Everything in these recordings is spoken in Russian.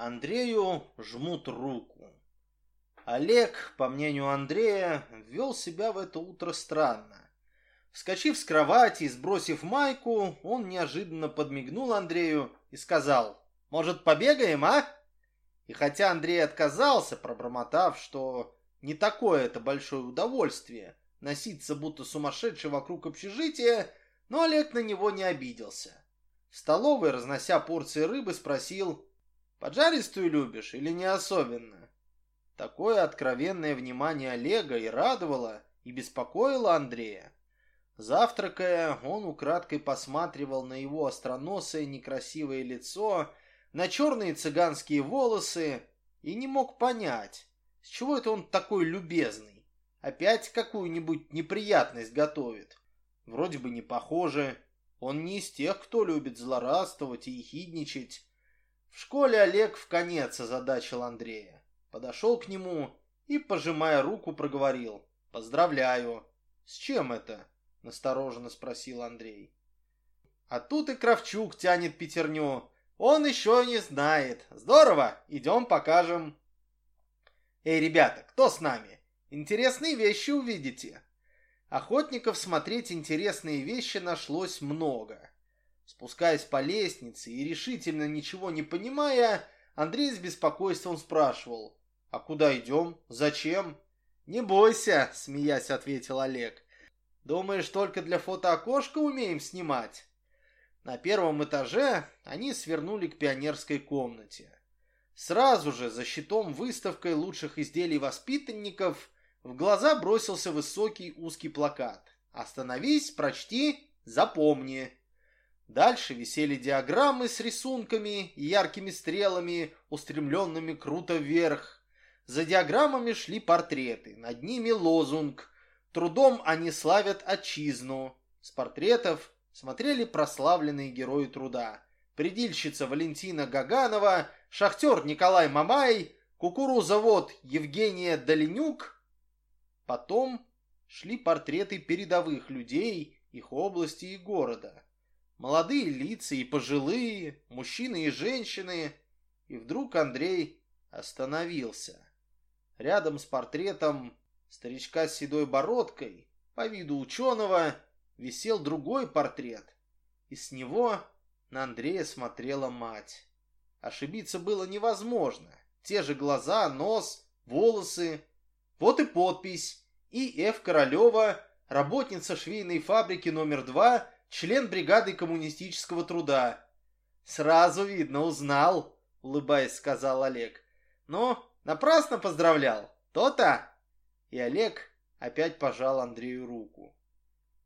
Андрею жмут руку. Олег, по мнению Андрея, вел себя в это утро странно. Вскочив с кровати и сбросив майку, он неожиданно подмигнул Андрею и сказал, «Может, побегаем, а?» И хотя Андрей отказался, пробормотав, что не такое это большое удовольствие носиться будто сумасшедший вокруг общежития, но Олег на него не обиделся. В столовой, разнося порции рыбы, спросил, «Поджаристую любишь или не особенно?» Такое откровенное внимание Олега и радовало, и беспокоило Андрея. Завтракая, он украдкой посматривал на его остроносое некрасивое лицо, на черные цыганские волосы и не мог понять, с чего это он такой любезный. Опять какую-нибудь неприятность готовит. Вроде бы не похоже. Он не из тех, кто любит злорадствовать и ехидничать. В школе Олег в конец озадачил Андрея. Подошел к нему и, пожимая руку, проговорил. «Поздравляю». «С чем это?» — настороженно спросил Андрей. «А тут и Кравчук тянет пятерню. Он еще не знает. Здорово, идем покажем». «Эй, ребята, кто с нами? Интересные вещи увидите». Охотников смотреть интересные вещи нашлось много. Спускаясь по лестнице и решительно ничего не понимая, Андрей с беспокойством спрашивал, «А куда идем? Зачем?» «Не бойся», — смеясь ответил Олег. «Думаешь, только для фотоокошка умеем снимать?» На первом этаже они свернули к пионерской комнате. Сразу же за щитом выставкой лучших изделий воспитанников в глаза бросился высокий узкий плакат. «Остановись, прочти, запомни». Дальше висели диаграммы с рисунками и яркими стрелами, устремленными круто вверх. За диаграммами шли портреты, над ними лозунг «Трудом они славят отчизну». С портретов смотрели прославленные герои труда. Предильщица Валентина Гаганова, шахтер Николай Мамай, кукурузовод Евгения Долинюк – Потом шли портреты передовых людей, их области и города. Молодые лица и пожилые, мужчины и женщины. И вдруг Андрей остановился. Рядом с портретом старичка с седой бородкой, по виду ученого, висел другой портрет. И с него на Андрея смотрела мать. Ошибиться было невозможно. Те же глаза, нос, волосы. Вот и подпись и Ф. Королева, работница швейной фабрики номер два, член бригады коммунистического труда. «Сразу видно, узнал», — улыбаясь, сказал Олег. «Ну, напрасно поздравлял. То-то!» И Олег опять пожал Андрею руку.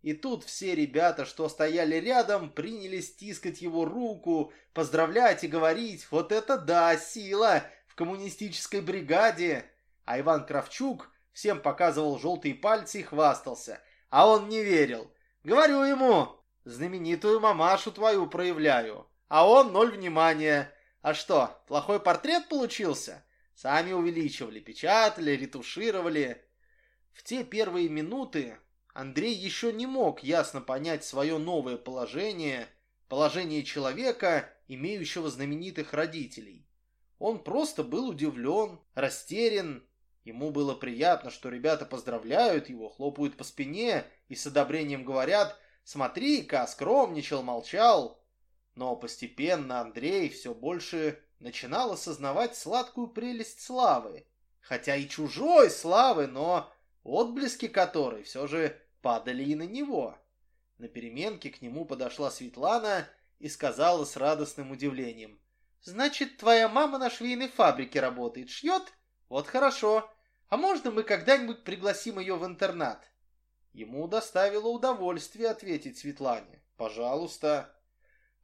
И тут все ребята, что стояли рядом, принялись стискать его руку, поздравлять и говорить «Вот это да, сила! В коммунистической бригаде!» А Иван Кравчук всем показывал желтые пальцы и хвастался. А он не верил. Говорю ему, знаменитую мамашу твою проявляю. А он ноль внимания. А что, плохой портрет получился? Сами увеличивали, печатали, ретушировали. В те первые минуты Андрей еще не мог ясно понять свое новое положение, положение человека, имеющего знаменитых родителей. Он просто был удивлен, растерян Ему было приятно, что ребята поздравляют его, хлопают по спине и с одобрением говорят «Смотри-ка, скромничал, молчал». Но постепенно Андрей все больше начинал осознавать сладкую прелесть славы. Хотя и чужой славы, но отблески которой все же падали и на него. На переменке к нему подошла Светлана и сказала с радостным удивлением. «Значит, твоя мама на швейной фабрике работает, шьет? Вот хорошо. А можно мы когда-нибудь пригласим ее в интернат? Ему доставило удовольствие ответить Светлане. Пожалуйста.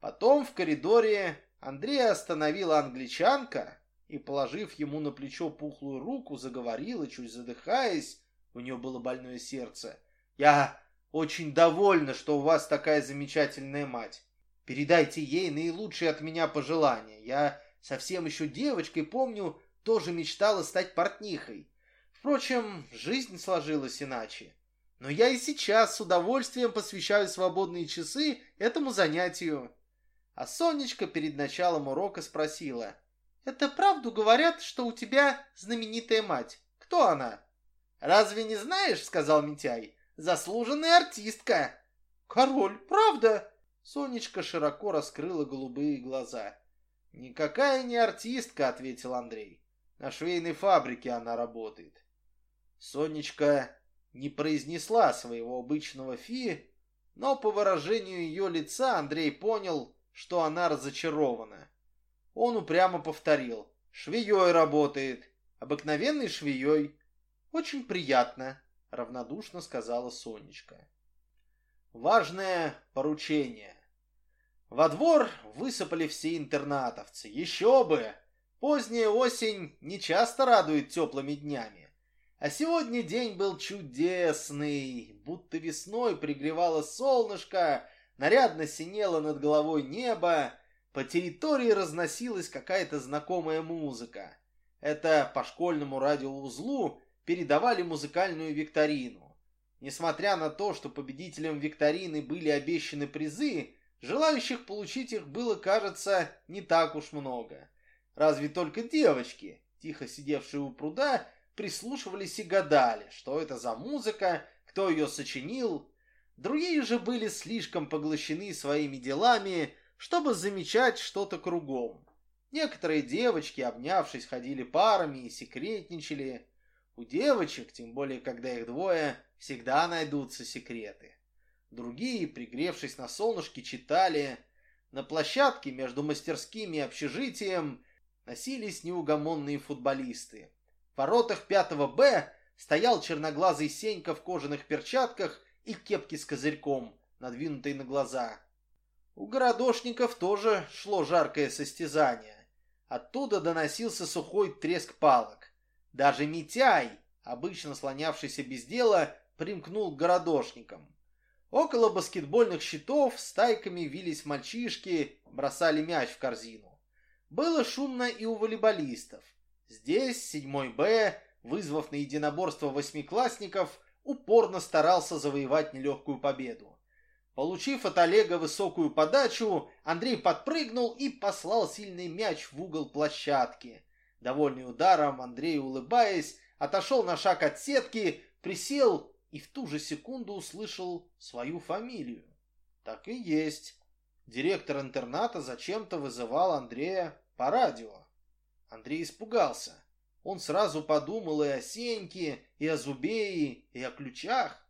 Потом в коридоре Андрея остановила англичанка и, положив ему на плечо пухлую руку, заговорила, чуть задыхаясь, у нее было больное сердце. «Я очень довольна, что у вас такая замечательная мать. Передайте ей наилучшие от меня пожелания. Я совсем еще девочкой, помню, тоже мечтала стать портнихой. Впрочем, жизнь сложилась иначе. Но я и сейчас с удовольствием посвящаю свободные часы этому занятию. А Сонечка перед началом урока спросила, Это правду говорят, что у тебя знаменитая мать. Кто она? Разве не знаешь, сказал Митяй. Заслуженная артистка. Король, правда? Сонечка широко раскрыла голубые глаза. Никакая не артистка, ответил Андрей. На швейной фабрике она работает. Сонечка не произнесла своего обычного фи, но по выражению ее лица Андрей понял, что она разочарована. Он упрямо повторил. «Швеей работает. Обыкновенной швеей. Очень приятно», — равнодушно сказала Сонечка. Важное поручение. Во двор высыпали все интернатовцы. Еще бы! Поздняя осень не часто радует теплыми днями. А сегодня день был чудесный, будто весной пригревало солнышко, нарядно синело над головой небо, по территории разносилась какая-то знакомая музыка. Это по школьному радиоузлу передавали музыкальную викторину. Несмотря на то, что победителям викторины были обещаны призы, желающих получить их было, кажется, не так уж много. Разве только девочки, тихо сидевшие у пруда, прислушивались и гадали, что это за музыка, кто ее сочинил. Другие же были слишком поглощены своими делами, чтобы замечать что-то кругом. Некоторые девочки, обнявшись, ходили парами и секретничали. У девочек, тем более когда их двое, всегда найдутся секреты. Другие, пригревшись на солнышке, читали. На площадке между мастерскими и общежитием носились неугомонные футболисты. В воротах пятого Б стоял черноглазый Сенька в кожаных перчатках и кепке с козырьком, надвинутой на глаза. У городошников тоже шло жаркое состязание. Оттуда доносился сухой треск палок. Даже Митяй, обычно слонявшийся без дела, примкнул к городошникам. Около баскетбольных щитов стайками вились мальчишки, бросали мяч в корзину. Было шумно и у волейболистов. Здесь седьмой Б, вызвав на единоборство восьмиклассников, упорно старался завоевать нелегкую победу. Получив от Олега высокую подачу, Андрей подпрыгнул и послал сильный мяч в угол площадки. Довольный ударом, Андрей, улыбаясь, отошел на шаг от сетки, присел и в ту же секунду услышал свою фамилию. Так и есть. Директор интерната зачем-то вызывал Андрея по радио. Андрей испугался. Он сразу подумал и о Сеньке, и о Зубее, и о ключах.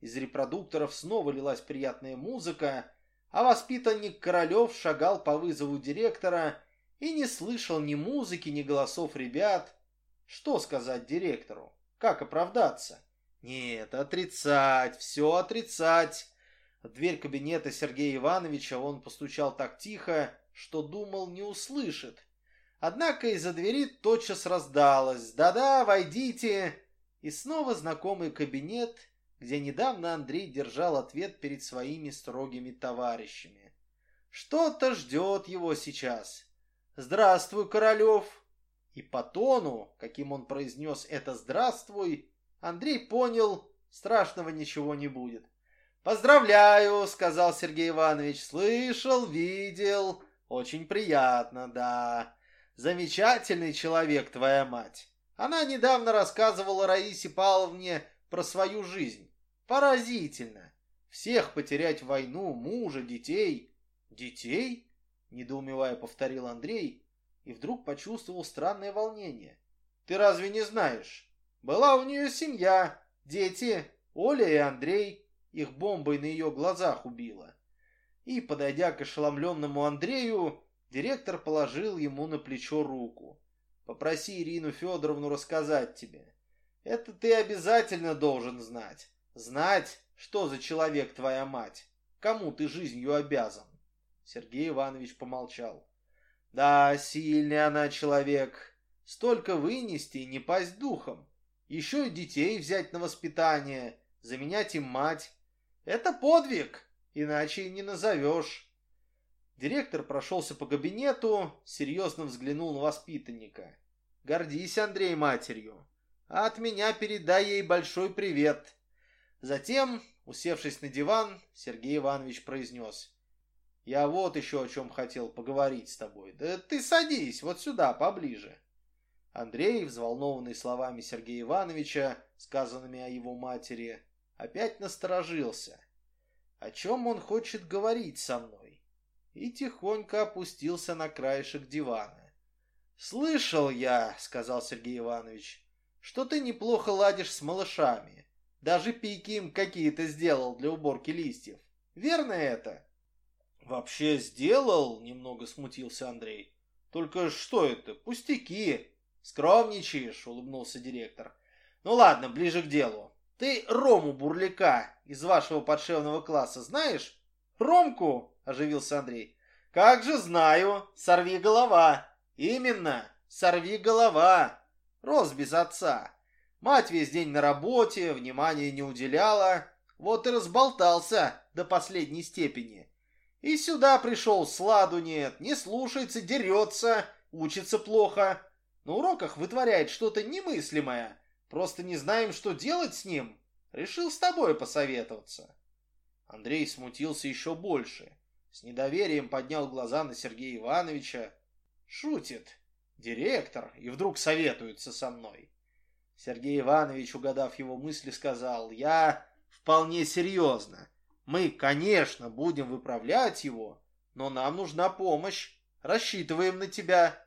Из репродукторов снова лилась приятная музыка, а воспитанник Королев шагал по вызову директора и не слышал ни музыки, ни голосов ребят. Что сказать директору? Как оправдаться? Нет, отрицать, все отрицать. В дверь кабинета Сергея Ивановича он постучал так тихо, что думал, не услышит. Однако из-за двери тотчас раздалось «Да-да, войдите!» И снова знакомый кабинет, где недавно Андрей держал ответ перед своими строгими товарищами. Что-то ждет его сейчас. «Здравствуй, Королев!» И по тону, каким он произнес это «здравствуй», Андрей понял, страшного ничего не будет. «Поздравляю!» — сказал Сергей Иванович. «Слышал, видел. Очень приятно, да. Замечательный человек твоя мать. Она недавно рассказывала Раисе Павловне про свою жизнь. Поразительно. Всех потерять в войну, мужа, детей. Детей? Недоумевая повторил Андрей и вдруг почувствовал странное волнение. Ты разве не знаешь? Была у нее семья, дети, Оля и Андрей. Их бомбой на ее глазах убила. И, подойдя к ошеломленному Андрею, Директор положил ему на плечо руку. «Попроси Ирину Федоровну рассказать тебе. Это ты обязательно должен знать. Знать, что за человек твоя мать. Кому ты жизнью обязан?» Сергей Иванович помолчал. «Да, сильный она человек. Столько вынести и не пасть духом. Еще и детей взять на воспитание, заменять им мать. Это подвиг, иначе и не назовешь». Директор прошелся по кабинету, серьезно взглянул на воспитанника. «Гордись, Андрей, матерью. А от меня передай ей большой привет». Затем, усевшись на диван, Сергей Иванович произнес. Я вот еще о чем хотел поговорить с тобой. Да ты садись вот сюда, поближе. Андрей, взволнованный словами Сергея Ивановича, сказанными о его матери, опять насторожился. О чем он хочет говорить со мной? И тихонько опустился на краешек дивана. «Слышал я, — сказал Сергей Иванович, — что ты неплохо ладишь с малышами. Даже пейки им какие-то сделал для уборки листьев. Верно это?» «Вообще сделал?» — немного смутился Андрей. «Только что это? Пустяки!» «Скромничаешь!» — улыбнулся директор. «Ну ладно, ближе к делу. Ты Рому Бурляка из вашего подшевного класса знаешь?» «Ромку?» — оживился Андрей. «Как же знаю! Сорви голова!» «Именно! Сорви голова!» Рос без отца. Мать весь день на работе, внимания не уделяла. Вот и разболтался до последней степени. И сюда пришел, сладу нет, не слушается, дерется, учится плохо. На уроках вытворяет что-то немыслимое. Просто не знаем, что делать с ним. Решил с тобой посоветоваться. Андрей смутился еще больше. С недоверием поднял глаза на Сергея Ивановича. Шутит. Директор. И вдруг советуется со мной. Сергей Иванович, угадав его мысли, сказал, «Я вполне серьезно. Мы, конечно, будем выправлять его, но нам нужна помощь. Рассчитываем на тебя.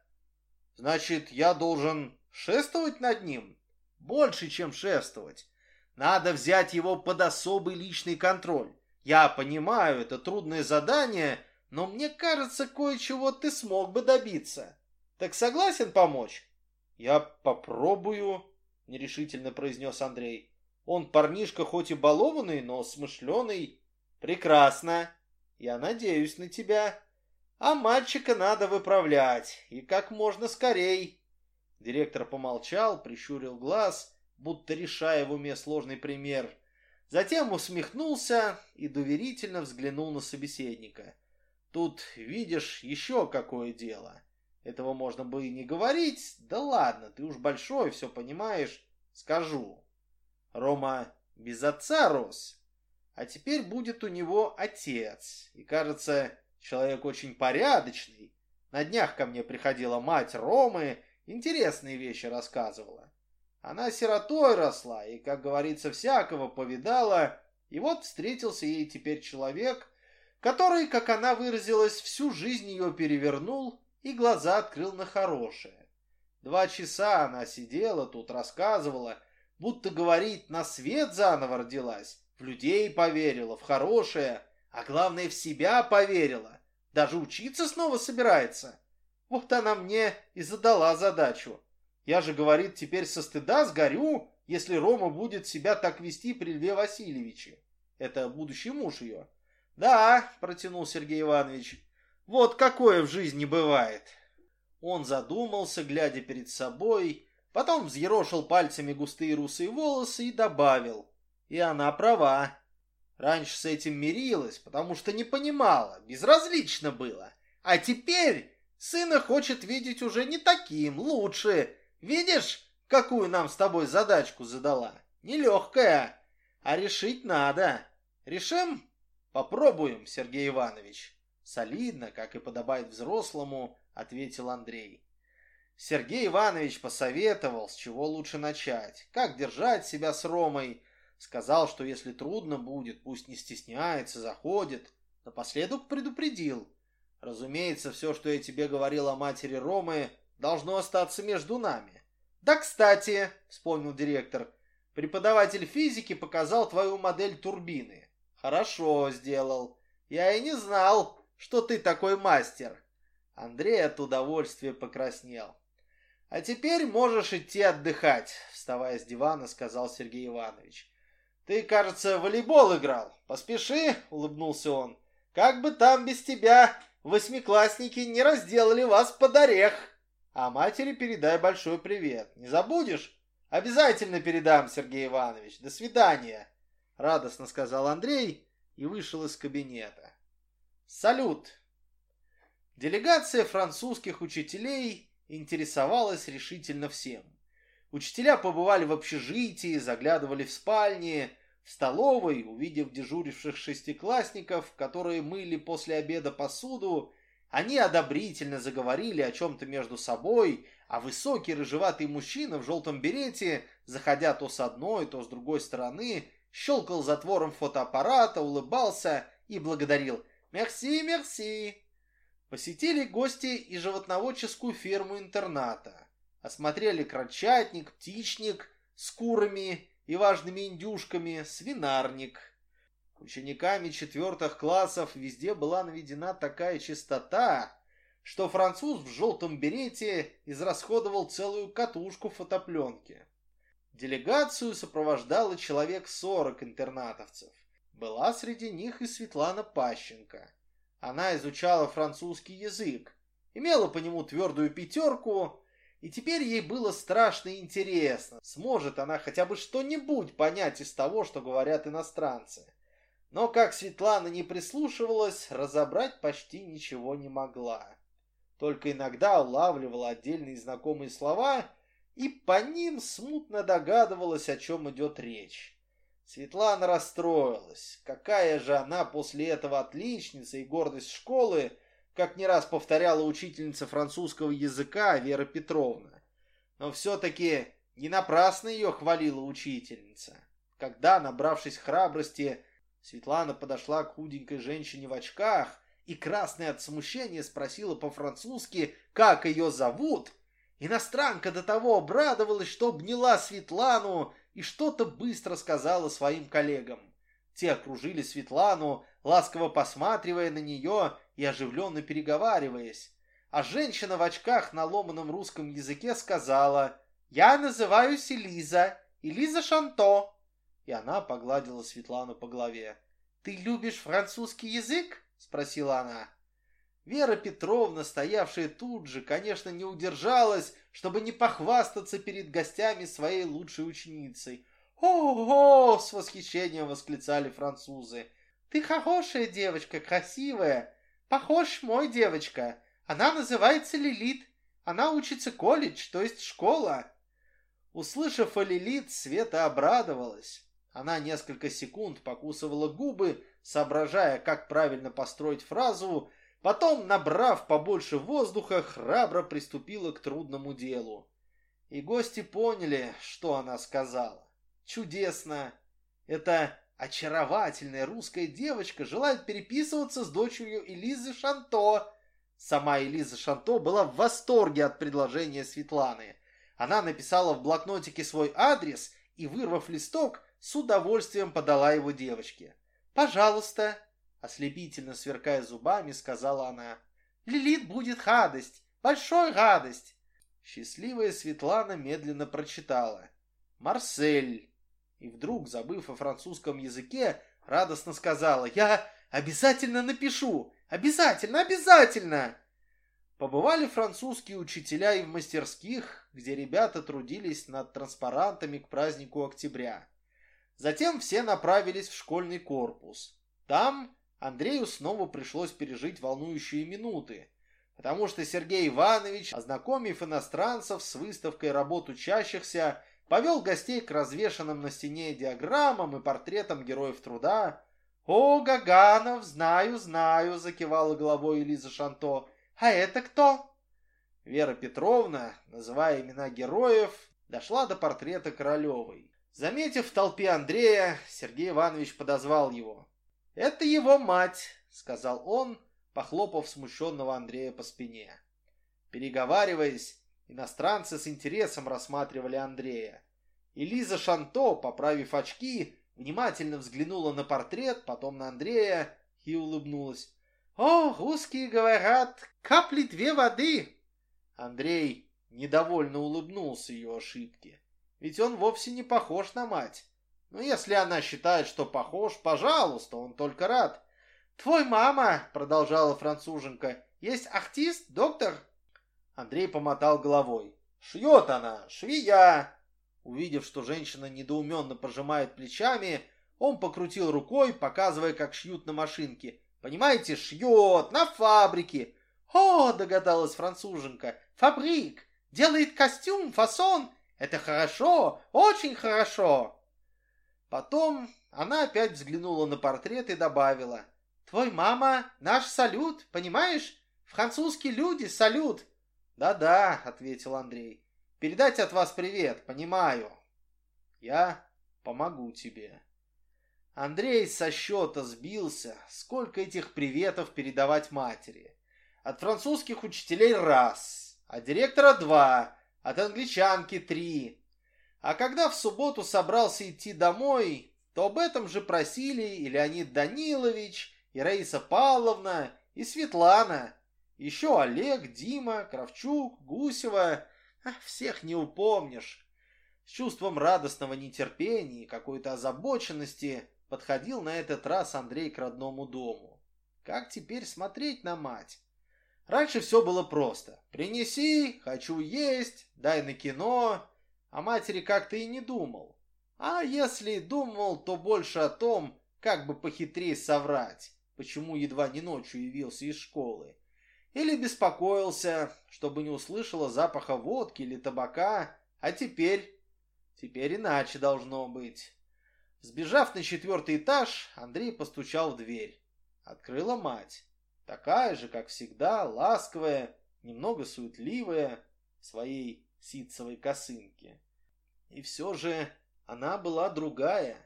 Значит, я должен шествовать над ним? Больше, чем шествовать. Надо взять его под особый личный контроль. Я понимаю, это трудное задание, но мне кажется, кое-чего ты смог бы добиться. Так согласен помочь? Я попробую, нерешительно произнес Андрей. Он парнишка хоть и балованный, но смышленый. Прекрасно. Я надеюсь на тебя. А мальчика надо выправлять, и как можно скорей. Директор помолчал, прищурил глаз, будто решая в уме сложный пример. Затем усмехнулся и доверительно взглянул на собеседника. Тут, видишь, еще какое дело. Этого можно бы и не говорить. Да ладно, ты уж большой, все понимаешь. Скажу. Рома без отца рос, а теперь будет у него отец. И кажется, человек очень порядочный. На днях ко мне приходила мать Ромы, интересные вещи рассказывала. Она сиротой росла и, как говорится, всякого повидала. И вот встретился ей теперь человек, который, как она выразилась, всю жизнь ее перевернул и глаза открыл на хорошее. Два часа она сидела тут, рассказывала, будто говорит, на свет заново родилась, в людей поверила, в хорошее, а главное, в себя поверила. Даже учиться снова собирается. Вот она мне и задала задачу. Я же, говорит, теперь со стыда сгорю, если Рома будет себя так вести при Льве Васильевиче. Это будущий муж ее. Да, протянул Сергей Иванович, вот какое в жизни бывает. Он задумался, глядя перед собой, потом взъерошил пальцами густые русые волосы и добавил. И она права. Раньше с этим мирилась, потому что не понимала, безразлично было. А теперь сына хочет видеть уже не таким, лучше. Видишь, какую нам с тобой задачку задала? Нелегкая, а решить надо. Решим? Попробуем, Сергей Иванович. Солидно, как и подобает взрослому, ответил Андрей. Сергей Иванович посоветовал, с чего лучше начать, как держать себя с Ромой, Сказал, что если трудно будет, пусть не стесняется, заходит. Напоследок предупредил. Разумеется, все, что я тебе говорил о матери Ромы, должно остаться между нами. Да, кстати, вспомнил директор, преподаватель физики показал твою модель турбины. Хорошо сделал. Я и не знал, что ты такой мастер. Андрей от удовольствия покраснел. «А теперь можешь идти отдыхать», — вставая с дивана, сказал Сергей Иванович. «Ты, кажется, волейбол играл. Поспеши», — улыбнулся он. «Как бы там без тебя восьмиклассники не разделали вас под орех. А матери передай большой привет. Не забудешь?» «Обязательно передам, Сергей Иванович. До свидания», — радостно сказал Андрей и вышел из кабинета. «Салют!» Делегация французских учителей интересовалась решительно всем. Учителя побывали в общежитии, заглядывали в спальни, В столовой, увидев дежуривших шестиклассников, которые мыли после обеда посуду, они одобрительно заговорили о чем-то между собой, а высокий рыжеватый мужчина в желтом берете, заходя то с одной, то с другой стороны, щелкал затвором фотоаппарата, улыбался и благодарил «Мерси, мерси». Посетили гости и животноводческую ферму интерната. Осмотрели крольчатник, птичник с курами и важными индюшками, свинарник – Учениками четвертых классов везде была наведена такая чистота, что француз в желтом берете израсходовал целую катушку фотопленки. Делегацию сопровождало человек сорок интернатовцев. Была среди них и Светлана Пащенко. Она изучала французский язык, имела по нему твердую пятерку, и теперь ей было страшно интересно, сможет она хотя бы что-нибудь понять из того, что говорят иностранцы. Но как Светлана не прислушивалась, разобрать почти ничего не могла. Только иногда улавливала отдельные знакомые слова и по ним смутно догадывалась, о чем идет речь. Светлана расстроилась. Какая же она после этого отличница и гордость школы, как не раз повторяла учительница французского языка Вера Петровна. Но все-таки не напрасно ее хвалила учительница. Когда, набравшись храбрости, Светлана подошла к худенькой женщине в очках и, красная от смущения, спросила по-французски, как ее зовут. Иностранка до того обрадовалась, что обняла Светлану и что-то быстро сказала своим коллегам. Те окружили Светлану, ласково посматривая на нее и оживленно переговариваясь. А женщина в очках на ломаном русском языке сказала «Я называюсь Элиза, Элиза Шанто» и она погладила Светлану по голове. «Ты любишь французский язык?» — спросила она. Вера Петровна, стоявшая тут же, конечно, не удержалась, чтобы не похвастаться перед гостями своей лучшей ученицей. «О-о!» — с восхищением восклицали французы. «Ты хорошая девочка, красивая. Похож мой девочка. Она называется Лилит. Она учится колледж, то есть школа». Услышав о Лилит, Света обрадовалась. Она несколько секунд покусывала губы, соображая, как правильно построить фразу, потом, набрав побольше воздуха, храбро приступила к трудному делу. И гости поняли, что она сказала. Чудесно! Эта очаровательная русская девочка желает переписываться с дочерью Элизы Шанто. Сама Элиза Шанто была в восторге от предложения Светланы. Она написала в блокнотике свой адрес и, вырвав листок, с удовольствием подала его девочке. «Пожалуйста», — ослепительно сверкая зубами, сказала она. «Лилит будет радость, большой радость». Счастливая Светлана медленно прочитала. «Марсель». И вдруг, забыв о французском языке, радостно сказала. «Я обязательно напишу! Обязательно, обязательно!» Побывали французские учителя и в мастерских, где ребята трудились над транспарантами к празднику октября. Затем все направились в школьный корпус. Там Андрею снова пришлось пережить волнующие минуты, потому что Сергей Иванович, ознакомив иностранцев с выставкой работ учащихся, повел гостей к развешанным на стене диаграммам и портретам героев труда. «О, Гаганов, знаю, знаю», — закивала головой Элиза Шанто. «А это кто?» Вера Петровна, называя имена героев, дошла до портрета Королевой. Заметив в толпе Андрея, Сергей Иванович подозвал его. «Это его мать», — сказал он, похлопав смущенного Андрея по спине. Переговариваясь, иностранцы с интересом рассматривали Андрея. И Шанто, поправив очки, внимательно взглянула на портрет, потом на Андрея и улыбнулась. «О, русские говорят, капли две воды!» Андрей недовольно улыбнулся ее ошибке. Ведь он вовсе не похож на мать. Но если она считает, что похож, пожалуйста, он только рад. «Твой мама», — продолжала француженка, — «есть артист, доктор?» Андрей помотал головой. «Шьет она, швея!» Увидев, что женщина недоуменно пожимает плечами, он покрутил рукой, показывая, как шьют на машинке. «Понимаете, шьет, на фабрике!» «О!» — догадалась француженка. «Фабрик! Делает костюм, фасон это хорошо, очень хорошо. Потом она опять взглянула на портрет и добавила. «Твой мама — наш салют, понимаешь? Французские люди — салют!» «Да-да», — ответил Андрей. «Передать от вас привет, понимаю. Я помогу тебе». Андрей со счета сбился, сколько этих приветов передавать матери. От французских учителей раз, от директора два, от англичанки три. А когда в субботу собрался идти домой, то об этом же просили и Леонид Данилович, и Раиса Павловна, и Светлана, еще Олег, Дима, Кравчук, Гусева. Всех не упомнишь. С чувством радостного нетерпения и какой-то озабоченности подходил на этот раз Андрей к родному дому. Как теперь смотреть на мать? Раньше все было просто. Принеси, хочу есть, дай на кино. О матери как-то и не думал. А если думал, то больше о том, как бы похитрее соврать, почему едва не ночью явился из школы. Или беспокоился, чтобы не услышала запаха водки или табака, а теперь... Теперь иначе должно быть. Сбежав на четвертый этаж, Андрей постучал в дверь. Открыла мать. Такая же, как всегда, ласковая, немного суетливая, в своей ситцевой косынке. И все же она была другая,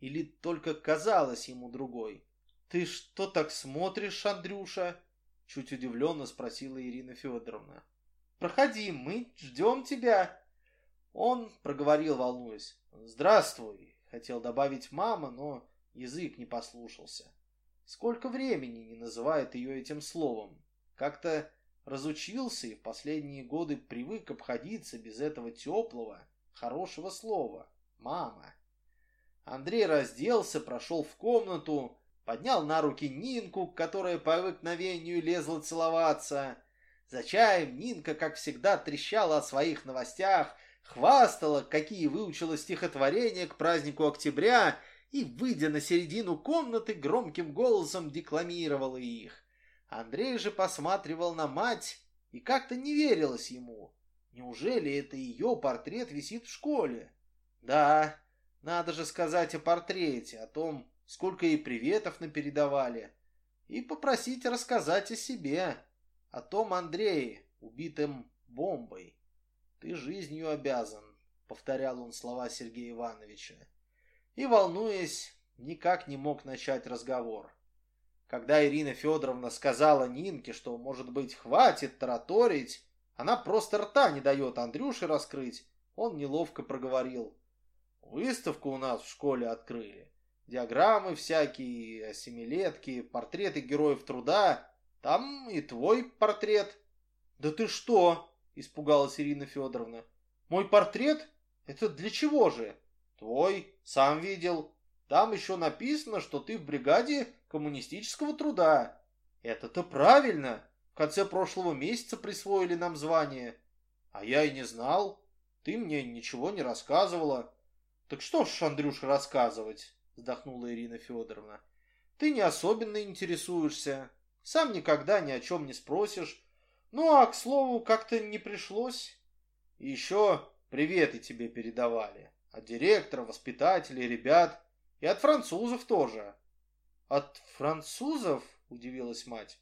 или только казалась ему другой. «Ты что так смотришь, Андрюша?» Чуть удивленно спросила Ирина Федоровна. «Проходи, мы ждем тебя!» Он проговорил, волнуясь. «Здравствуй!» Хотел добавить «мама», но язык не послушался. Сколько времени не называет ее этим словом. Как-то разучился и в последние годы привык обходиться без этого теплого, хорошего слова «мама». Андрей разделся, прошел в комнату, поднял на руки Нинку, которая по обыкновению лезла целоваться. За чаем Нинка, как всегда, трещала о своих новостях, хвастала, какие выучила стихотворения к празднику октября и, выйдя на середину комнаты, громким голосом декламировала их. Андрей же посматривал на мать и как-то не верилось ему. Неужели это ее портрет висит в школе? Да, надо же сказать о портрете, о том, сколько ей приветов напередавали, и попросить рассказать о себе, о том Андрее, убитом бомбой. «Ты жизнью обязан», — повторял он слова Сергея Ивановича и, волнуясь, никак не мог начать разговор. Когда Ирина Федоровна сказала Нинке, что, может быть, хватит тараторить, она просто рта не дает Андрюше раскрыть, он неловко проговорил. Выставку у нас в школе открыли. Диаграммы всякие, семилетки, портреты героев труда. Там и твой портрет. Да ты что? Испугалась Ирина Федоровна. Мой портрет? Это для чего же? Твой, сам видел. Там еще написано, что ты в бригаде коммунистического труда. Это-то правильно. В конце прошлого месяца присвоили нам звание. А я и не знал. Ты мне ничего не рассказывала. Так что ж, Андрюша, рассказывать? Вздохнула Ирина Федоровна. Ты не особенно интересуешься. Сам никогда ни о чем не спросишь. Ну, а к слову, как-то не пришлось. И еще приветы тебе передавали. От директора, воспитателей, ребят. И от французов тоже. От французов? Удивилась мать.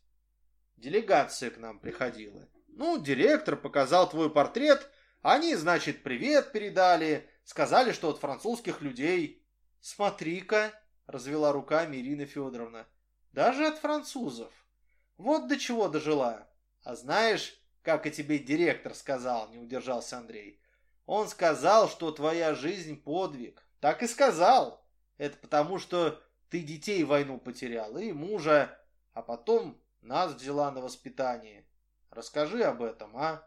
Делегация к нам приходила. Ну, директор показал твой портрет. Они, значит, привет передали. Сказали, что от французских людей. Смотри-ка, развела руками Ирина Федоровна. Даже от французов. Вот до чего дожила. А знаешь, как и тебе директор сказал, не удержался Андрей. Он сказал, что твоя жизнь подвиг. Так и сказал. Это потому, что ты детей войну потерял и мужа, а потом нас взяла на воспитание. Расскажи об этом, а?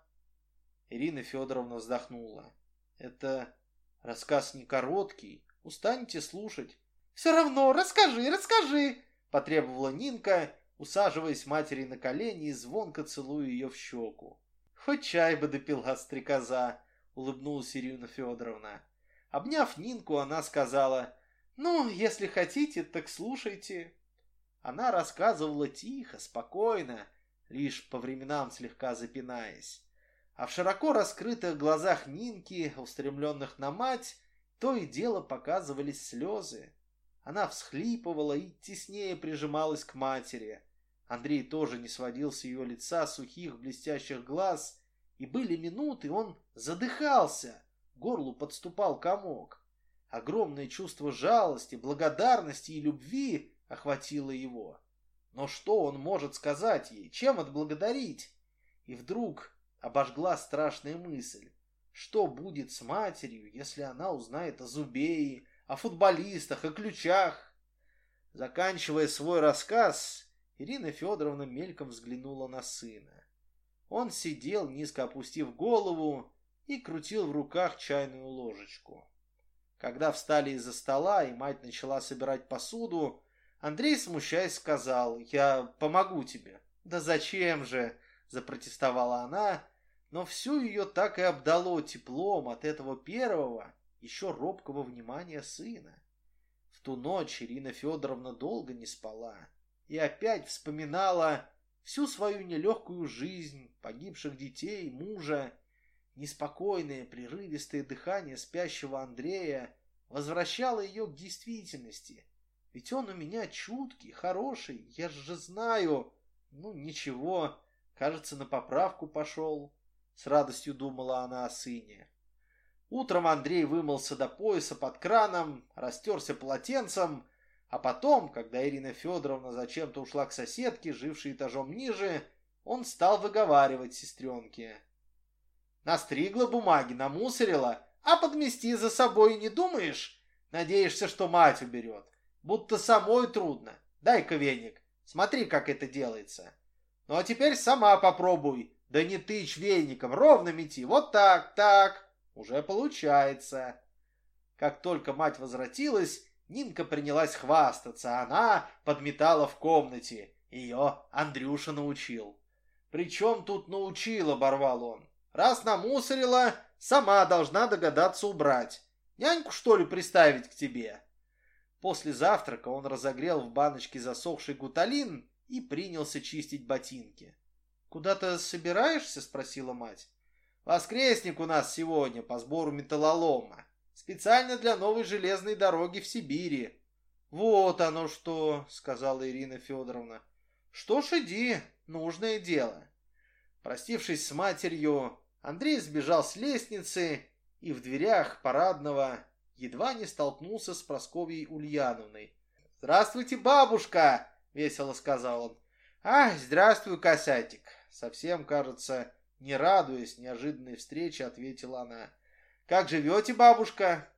Ирина Федоровна вздохнула. Это рассказ не короткий, устанете слушать. Все равно, расскажи, расскажи, потребовала Нинка, усаживаясь матери на колени и звонко целуя ее в щеку. Хоть чай бы допила стрекоза, улыбнулась Ирина Федоровна. Обняв Нинку, она сказала, «Ну, если хотите, так слушайте». Она рассказывала тихо, спокойно, лишь по временам слегка запинаясь. А в широко раскрытых глазах Нинки, устремленных на мать, то и дело показывались слезы. Она всхлипывала и теснее прижималась к матери. Андрей тоже не сводил с ее лица сухих блестящих глаз, и были минуты, он задыхался, горлу подступал комок. Огромное чувство жалости, благодарности и любви охватило его. Но что он может сказать ей? Чем отблагодарить? И вдруг обожгла страшная мысль. Что будет с матерью, если она узнает о Зубее, о футболистах, о ключах? Заканчивая свой рассказ, Ирина Федоровна мельком взглянула на сына. Он сидел, низко опустив голову, и крутил в руках чайную ложечку. Когда встали из-за стола, и мать начала собирать посуду, Андрей, смущаясь, сказал, «Я помогу тебе». «Да зачем же?» – запротестовала она, но всю ее так и обдало теплом от этого первого, еще робкого внимания сына. В ту ночь Ирина Федоровна долго не спала и опять вспоминала всю свою нелегкую жизнь, погибших детей, мужа, неспокойное, прерывистое дыхание спящего Андрея возвращало ее к действительности. Ведь он у меня чуткий, хороший, я же знаю. Ну, ничего, кажется, на поправку пошел. С радостью думала она о сыне. Утром Андрей вымылся до пояса под краном, растерся полотенцем, а потом, когда Ирина Федоровна зачем-то ушла к соседке, жившей этажом ниже, он стал выговаривать сестренке. Настригла бумаги, намусорила, а подмести за собой не думаешь? Надеешься, что мать уберет. Будто самой трудно. Дай-ка веник, смотри, как это делается. Ну а теперь сама попробуй. Да не тычь веником, ровно мети. Вот так, так. Уже получается. Как только мать возвратилась, Нинка принялась хвастаться. Она подметала в комнате. Ее Андрюша научил. «Причем тут научил?» — оборвал он. «Раз намусорила, сама должна догадаться убрать. Няньку, что ли, приставить к тебе?» После завтрака он разогрел в баночке засохший гуталин и принялся чистить ботинки. «Куда-то собираешься?» — спросила мать. «Воскресник у нас сегодня по сбору металлолома. Специально для новой железной дороги в Сибири». «Вот оно что!» — сказала Ирина Федоровна. «Что ж, иди, нужное дело». Простившись с матерью, Андрей сбежал с лестницы и в дверях парадного едва не столкнулся с Просковьей Ульяновной. «Здравствуйте, бабушка!» — весело сказал он. «Ах, здравствуй, косятик!» Совсем, кажется, не радуясь неожиданной встрече, ответила она. «Как живете, бабушка?»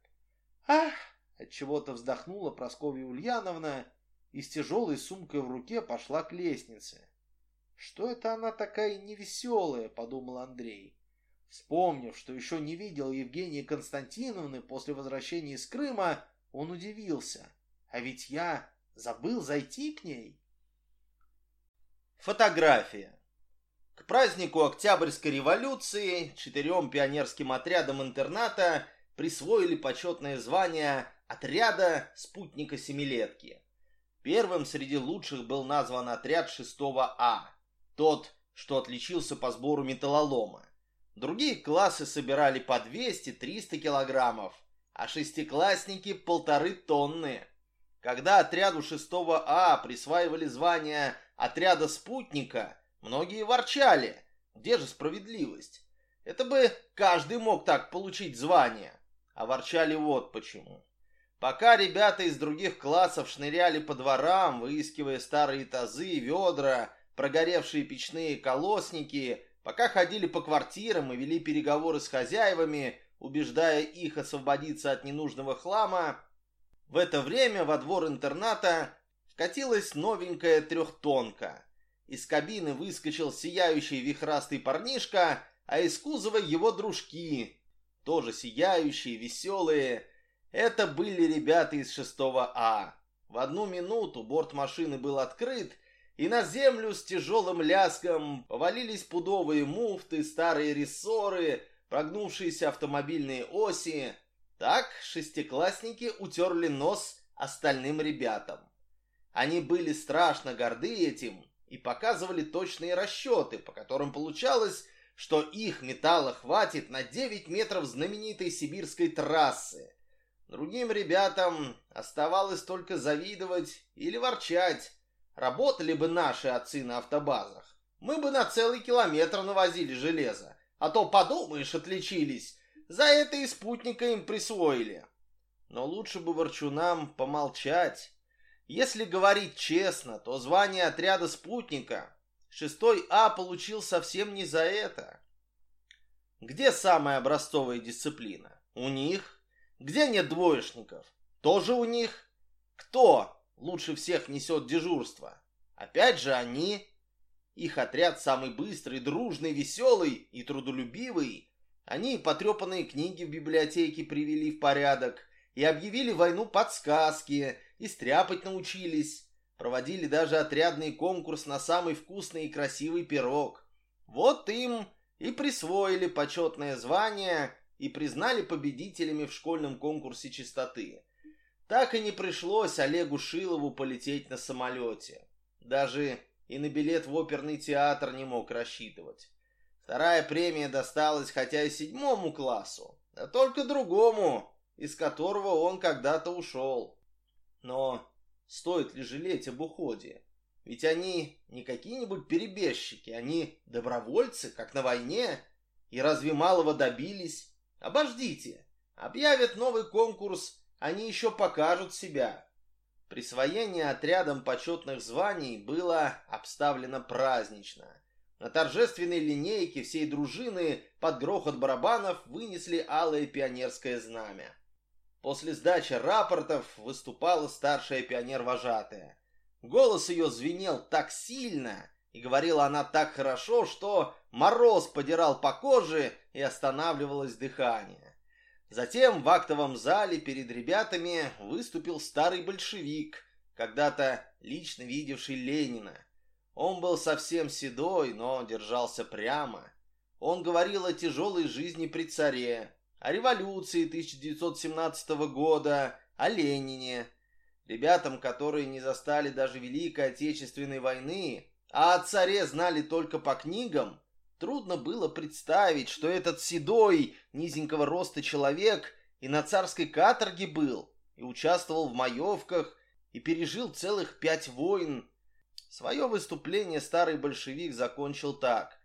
«Ах!» — отчего-то вздохнула Просковья Ульяновна и с тяжелой сумкой в руке пошла к лестнице. «Что это она такая невеселая?» — подумал Андрей. Вспомнив, что еще не видел Евгении Константиновны после возвращения из Крыма, он удивился. А ведь я забыл зайти к ней. Фотография. К празднику Октябрьской революции четырем пионерским отрядам интерната присвоили почетное звание отряда спутника семилетки. Первым среди лучших был назван отряд 6 А тот, что отличился по сбору металлолома. Другие классы собирали по 200-300 килограммов, а шестиклассники полторы тонны. Когда отряду 6 А присваивали звание отряда спутника, многие ворчали. Где же справедливость? Это бы каждый мог так получить звание. А ворчали вот почему. Пока ребята из других классов шныряли по дворам, выискивая старые тазы, ведра прогоревшие печные колосники, пока ходили по квартирам и вели переговоры с хозяевами, убеждая их освободиться от ненужного хлама, в это время во двор интерната вкатилась новенькая трехтонка. Из кабины выскочил сияющий вихрастый парнишка, а из кузова его дружки, тоже сияющие, веселые. Это были ребята из шестого А. В одну минуту борт машины был открыт, и на землю с тяжелым ляском повалились пудовые муфты, старые рессоры, прогнувшиеся автомобильные оси. Так шестиклассники утерли нос остальным ребятам. Они были страшно горды этим и показывали точные расчеты, по которым получалось, что их металла хватит на 9 метров знаменитой сибирской трассы. Другим ребятам оставалось только завидовать или ворчать. Работали бы наши отцы на автобазах. Мы бы на целый километр навозили железо. А то, подумаешь, отличились. За это и спутника им присвоили. Но лучше бы ворчунам помолчать. Если говорить честно, то звание отряда спутника шестой А получил совсем не за это. Где самая образцовая дисциплина? У них. Где нет двоечников? Тоже у них. Кто лучше всех несет дежурство? Опять же они. Их отряд самый быстрый, дружный, веселый и трудолюбивый. Они потрепанные книги в библиотеке привели в порядок и объявили войну подсказки, и стряпать научились. Проводили даже отрядный конкурс на самый вкусный и красивый пирог. Вот им и присвоили почетное звание и признали победителями в школьном конкурсе чистоты. Так и не пришлось Олегу Шилову полететь на самолете. Даже и на билет в оперный театр не мог рассчитывать. Вторая премия досталась хотя и седьмому классу, а только другому, из которого он когда-то ушел. Но стоит ли жалеть об уходе? Ведь они не какие-нибудь перебежчики, они добровольцы, как на войне. И разве малого добились? Обождите. Объявят новый конкурс, они еще покажут себя. Присвоение отрядом почетных званий было обставлено празднично. На торжественной линейке всей дружины под грохот барабанов вынесли алое пионерское знамя. После сдачи рапортов выступала старшая пионер-вожатая. Голос ее звенел так сильно, и говорила она так хорошо, что мороз подирал по коже и останавливалось дыхание. Затем в актовом зале перед ребятами выступил старый большевик, когда-то лично видевший Ленина. Он был совсем седой, но держался прямо. Он говорил о тяжелой жизни при царе, о революции 1917 года, о Ленине. Ребятам, которые не застали даже Великой Отечественной войны, а о царе знали только по книгам, трудно было представить, что этот седой, низенького роста человек и на царской каторге был, и участвовал в маевках, и пережил целых пять войн. Свое выступление старый большевик закончил так.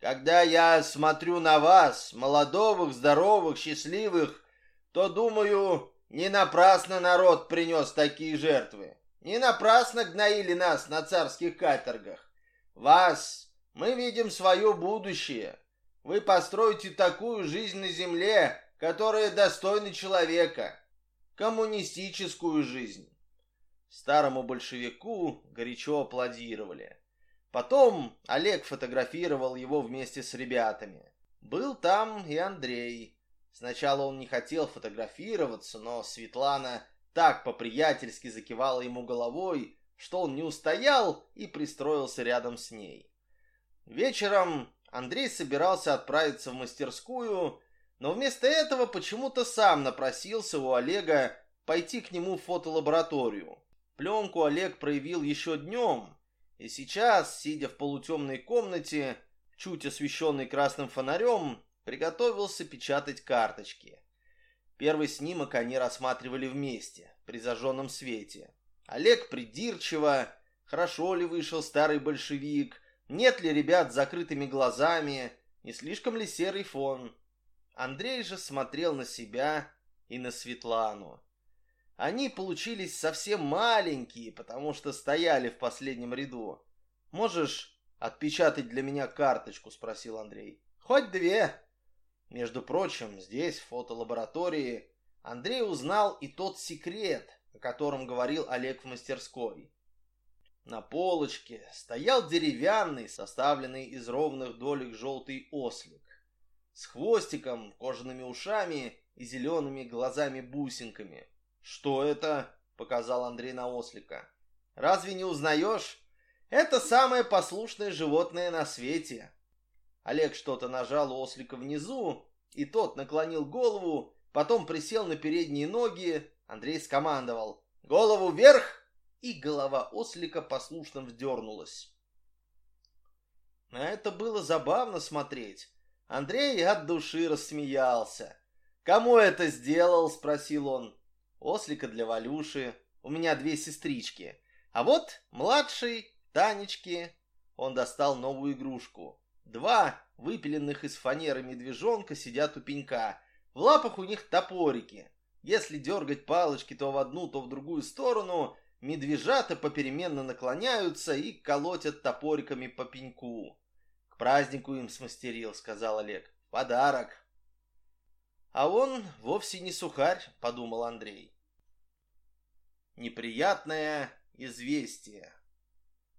«Когда я смотрю на вас, молодовых, здоровых, счастливых, то, думаю, не напрасно народ принес такие жертвы. Не напрасно гноили нас на царских каторгах. Вас мы видим свое будущее. Вы построите такую жизнь на земле, которая достойна человека. Коммунистическую жизнь. Старому большевику горячо аплодировали. Потом Олег фотографировал его вместе с ребятами. Был там и Андрей. Сначала он не хотел фотографироваться, но Светлана так по-приятельски закивала ему головой, что он не устоял и пристроился рядом с ней. Вечером Андрей собирался отправиться в мастерскую, но вместо этого почему-то сам напросился у Олега пойти к нему в фотолабораторию. Пленку Олег проявил еще днем, и сейчас, сидя в полутемной комнате, чуть освещенной красным фонарем, приготовился печатать карточки. Первый снимок они рассматривали вместе, при зажженном свете. Олег придирчиво, хорошо ли вышел старый большевик, нет ли ребят с закрытыми глазами, не слишком ли серый фон. Андрей же смотрел на себя и на Светлану. Они получились совсем маленькие, потому что стояли в последнем ряду. «Можешь отпечатать для меня карточку?» — спросил Андрей. «Хоть две». Между прочим, здесь, в фотолаборатории, Андрей узнал и тот секрет, о котором говорил Олег в мастерской. На полочке стоял деревянный, составленный из ровных долек желтый ослик, с хвостиком, кожаными ушами и зелеными глазами-бусинками. «Что это?» — показал Андрей на ослика. «Разве не узнаешь? Это самое послушное животное на свете». Олег что-то нажал у ослика внизу, и тот наклонил голову, потом присел на передние ноги, Андрей скомандовал «Голову вверх!» и голова ослика послушно вдернулась. На это было забавно смотреть. Андрей от души рассмеялся. «Кому это сделал?» — спросил он. Ослика для Валюши. У меня две сестрички. А вот младший, Танечки. Он достал новую игрушку. Два выпиленных из фанеры медвежонка сидят у пенька. В лапах у них топорики. Если дергать палочки то в одну, то в другую сторону, медвежата попеременно наклоняются и колотят топориками по пеньку. К празднику им смастерил, сказал Олег. Подарок. А он вовсе не сухарь, подумал Андрей. Неприятное известие.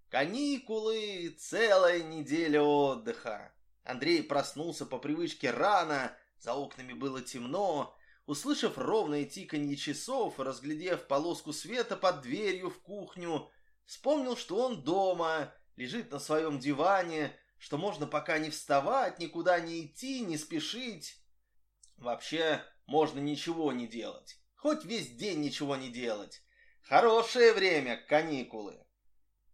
Каникулы, целая неделя отдыха. Андрей проснулся по привычке рано, за окнами было темно. Услышав ровное тиканье часов разглядев полоску света под дверью в кухню, вспомнил, что он дома, лежит на своем диване, что можно пока не вставать, никуда не идти, не спешить. Вообще, можно ничего не делать. Хоть весь день ничего не делать. Хорошее время, каникулы.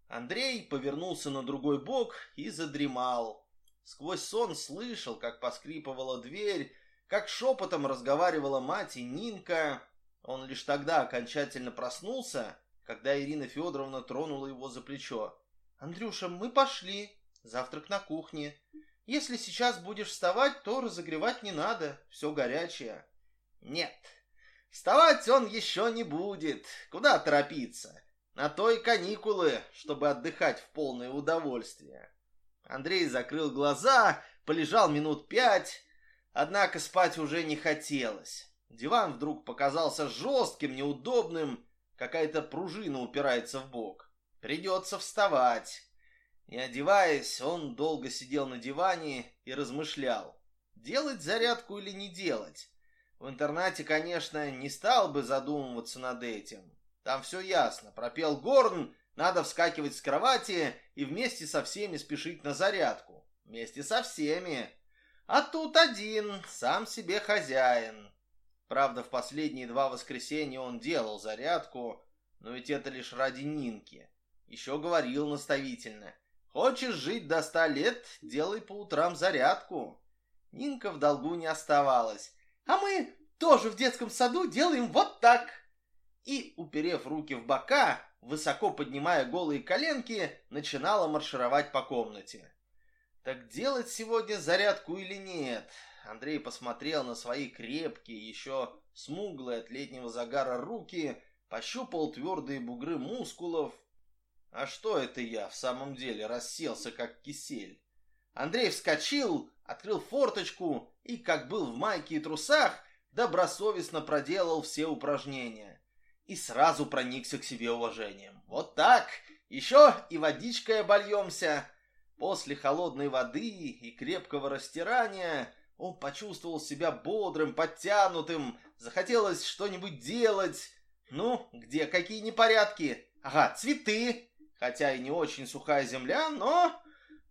Андрей повернулся на другой бок и задремал. Сквозь сон слышал, как поскрипывала дверь, как шепотом разговаривала мать и Нинка. Он лишь тогда окончательно проснулся, когда Ирина Федоровна тронула его за плечо. «Андрюша, мы пошли. Завтрак на кухне. Если сейчас будешь вставать, то разогревать не надо, все горячее». «Нет, вставать он еще не будет. Куда торопиться? На то и каникулы, чтобы отдыхать в полное удовольствие». Андрей закрыл глаза, полежал минут пять, однако спать уже не хотелось. Диван вдруг показался жестким, неудобным, какая-то пружина упирается в бок. Придется вставать. Не одеваясь, он долго сидел на диване и размышлял, делать зарядку или не делать. В интернате, конечно, не стал бы задумываться над этим. Там все ясно. Пропел Горн, надо вскакивать с кровати и вместе со всеми спешить на зарядку. Вместе со всеми. А тут один, сам себе хозяин. Правда, в последние два воскресенья он делал зарядку, но ведь это лишь ради Нинки. Еще говорил наставительно. Хочешь жить до ста лет, делай по утрам зарядку. Нинка в долгу не оставалась. А мы тоже в детском саду делаем вот так. И, уперев руки в бока, высоко поднимая голые коленки, начинала маршировать по комнате. Так делать сегодня зарядку или нет? Андрей посмотрел на свои крепкие, еще смуглые от летнего загара руки, пощупал твердые бугры мускулов. А что это я в самом деле расселся, как кисель? Андрей вскочил, открыл форточку и, как был в майке и трусах, добросовестно проделал все упражнения и сразу проникся к себе уважением. Вот так, еще и водичкой обольемся. После холодной воды и крепкого растирания он почувствовал себя бодрым, подтянутым, захотелось что-нибудь делать. Ну, где какие непорядки? Ага, цветы, хотя и не очень сухая земля, но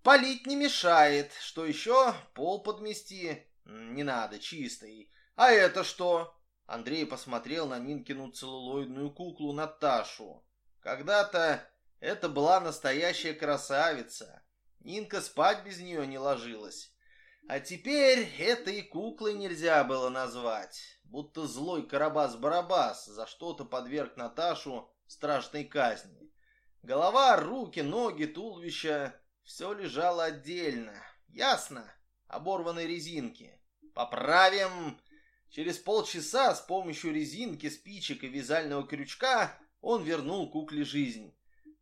полить не мешает. Что еще? Пол подмести? Не надо, чистый. А это что? Андрей посмотрел на Нинкину целлулоидную куклу Наташу. Когда-то это была настоящая красавица. Нинка спать без нее не ложилась. А теперь этой куклой нельзя было назвать. Будто злой Карабас-Барабас за что-то подверг Наташу страшной казни. Голова, руки, ноги, туловище — все лежало отдельно. Ясно? Оборванной резинки. Поправим Через полчаса с помощью резинки, спичек и вязального крючка он вернул кукле жизнь.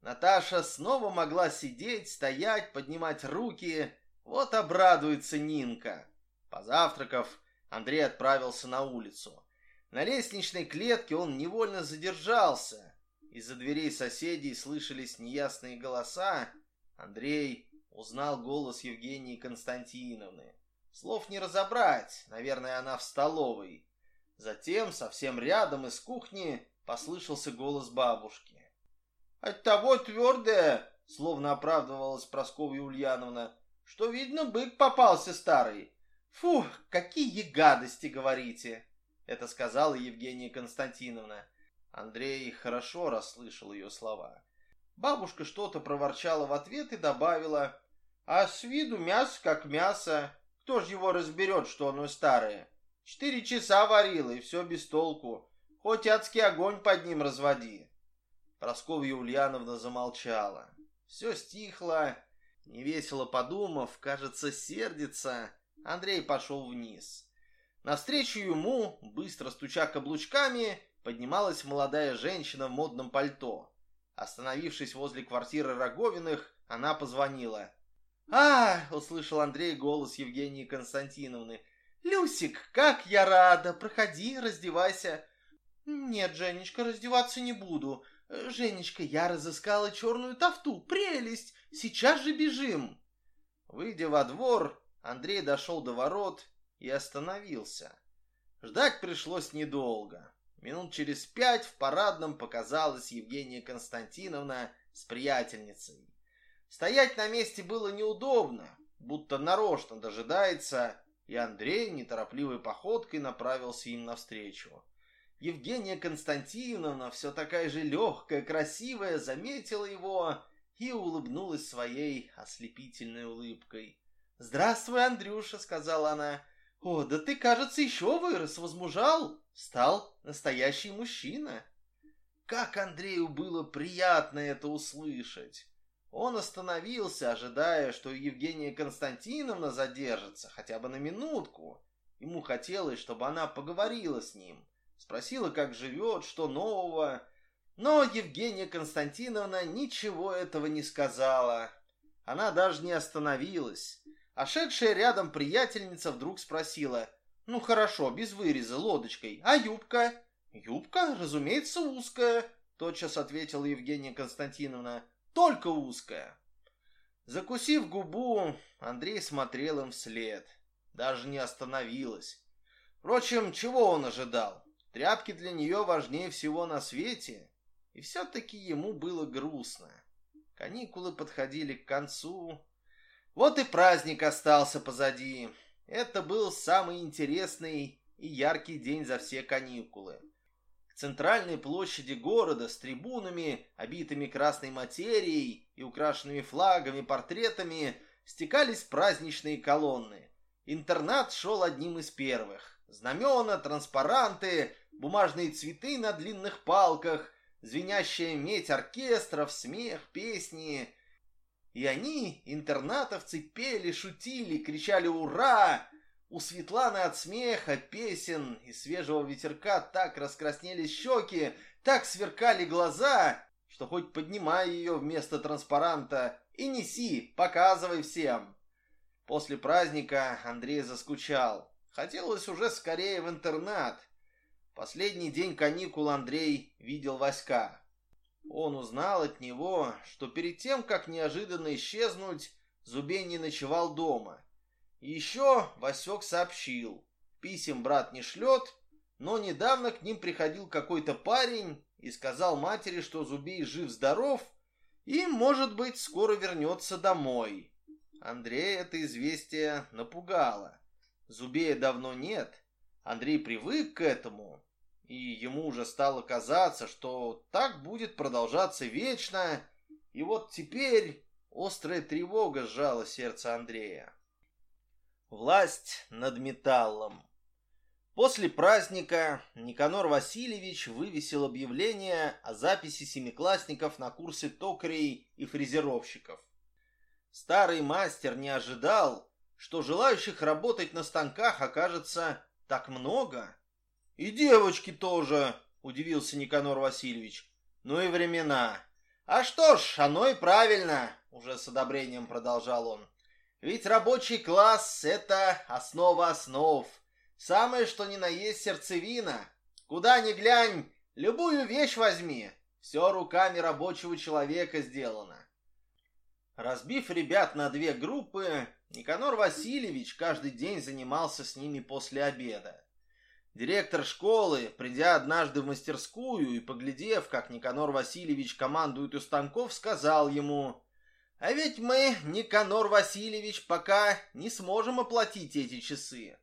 Наташа снова могла сидеть, стоять, поднимать руки. Вот обрадуется Нинка. Позавтракав, Андрей отправился на улицу. На лестничной клетке он невольно задержался. Из-за дверей соседей слышались неясные голоса. Андрей узнал голос Евгении Константиновны. Слов не разобрать, наверное, она в столовой. Затем, совсем рядом из кухни, послышался голос бабушки. «Оттого твердое, — словно оправдывалась Прасковья Ульяновна, — что, видно, бык попался старый. Фу, какие гадости говорите!» — это сказала Евгения Константиновна. Андрей хорошо расслышал ее слова. Бабушка что-то проворчала в ответ и добавила, «А с виду мясо как мясо, кто ж его разберет, что оно старое? Четыре часа варила, и все без толку. Хоть адский огонь под ним разводи. Просковья Ульяновна замолчала. Все стихло. Невесело подумав, кажется, сердится, Андрей пошел вниз. Навстречу ему, быстро стуча каблучками, поднималась молодая женщина в модном пальто. Остановившись возле квартиры Роговиных, она позвонила. «А!» — услышал Андрей голос Евгении Константиновны. «Люсик, как я рада! Проходи, раздевайся!» «Нет, Женечка, раздеваться не буду. Женечка, я разыскала черную тафту. Прелесть! Сейчас же бежим!» Выйдя во двор, Андрей дошел до ворот и остановился. Ждать пришлось недолго. Минут через пять в парадном показалась Евгения Константиновна с приятельницей. Стоять на месте было неудобно, будто нарочно дожидается, и Андрей неторопливой походкой направился им навстречу. Евгения Константиновна, все такая же легкая, красивая, заметила его и улыбнулась своей ослепительной улыбкой. «Здравствуй, Андрюша», — сказала она. «О, да ты, кажется, еще вырос, возмужал, стал настоящий мужчина». Как Андрею было приятно это услышать. Он остановился, ожидая, что Евгения Константиновна задержится хотя бы на минутку. Ему хотелось, чтобы она поговорила с ним, спросила, как живет, что нового. Но Евгения Константиновна ничего этого не сказала. Она даже не остановилась. А шедшая рядом приятельница вдруг спросила, «Ну хорошо, без выреза, лодочкой, а юбка?» «Юбка, разумеется, узкая», — тотчас ответила Евгения Константиновна, «только узкая». Закусив губу, Андрей смотрел им вслед, даже не остановилась. Впрочем, чего он ожидал? Тряпки для нее важнее всего на свете, и все-таки ему было грустно. Каникулы подходили к концу, вот и праздник остался позади. Это был самый интересный и яркий день за все каникулы. К центральной площади города с трибунами, обитыми красной материей и украшенными флагами, портретами, стекались праздничные колонны. Интернат шел одним из первых. Знамена, транспаранты, бумажные цветы на длинных палках, звенящая медь оркестров, смех, песни — и они, интернатовцы, пели, шутили, кричали «Ура!». У Светланы от смеха, песен и свежего ветерка так раскраснелись щеки, так сверкали глаза, что хоть поднимай ее вместо транспаранта и неси, показывай всем. После праздника Андрей заскучал. Хотелось уже скорее в интернат. Последний день каникул Андрей видел Васька. Он узнал от него, что перед тем, как неожиданно исчезнуть, Зубей не ночевал дома. еще Васек сообщил, писем брат не шлет, но недавно к ним приходил какой-то парень и сказал матери, что Зубей жив-здоров и, может быть, скоро вернется домой. Андрея это известие напугало. Зубея давно нет. Андрей привык к этому, и ему уже стало казаться, что так будет продолжаться вечно, и вот теперь острая тревога сжала сердце Андрея. Власть над металлом. После праздника Никанор Васильевич вывесил объявление о записи семиклассников на курсы токарей и фрезеровщиков. Старый мастер не ожидал, что желающих работать на станках окажется так много. «И девочки тоже», — удивился Никанор Васильевич. «Ну и времена». «А что ж, оно и правильно», — уже с одобрением продолжал он. «Ведь рабочий класс — это основа основ. Самое, что ни на есть сердцевина. Куда ни глянь, любую вещь возьми. Все руками рабочего человека сделано». Разбив ребят на две группы, Никанор Васильевич каждый день занимался с ними после обеда. Директор школы, придя однажды в мастерскую и поглядев, как Никанор Васильевич командует у станков, сказал ему, «А ведь мы, Никанор Васильевич, пока не сможем оплатить эти часы».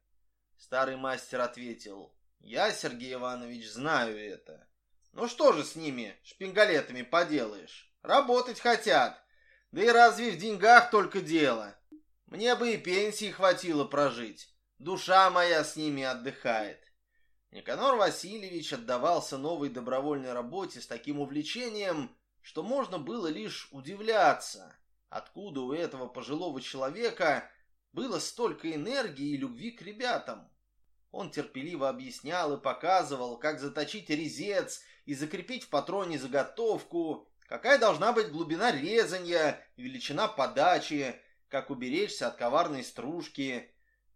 Старый мастер ответил, «Я, Сергей Иванович, знаю это. Ну что же с ними, шпингалетами, поделаешь? Работать хотят. Да и разве в деньгах только дело? Мне бы и пенсии хватило прожить. Душа моя с ними отдыхает». Никанор Васильевич отдавался новой добровольной работе с таким увлечением, что можно было лишь удивляться, откуда у этого пожилого человека было столько энергии и любви к ребятам. Он терпеливо объяснял и показывал, как заточить резец и закрепить в патроне заготовку, какая должна быть глубина резания величина подачи, как уберечься от коварной стружки.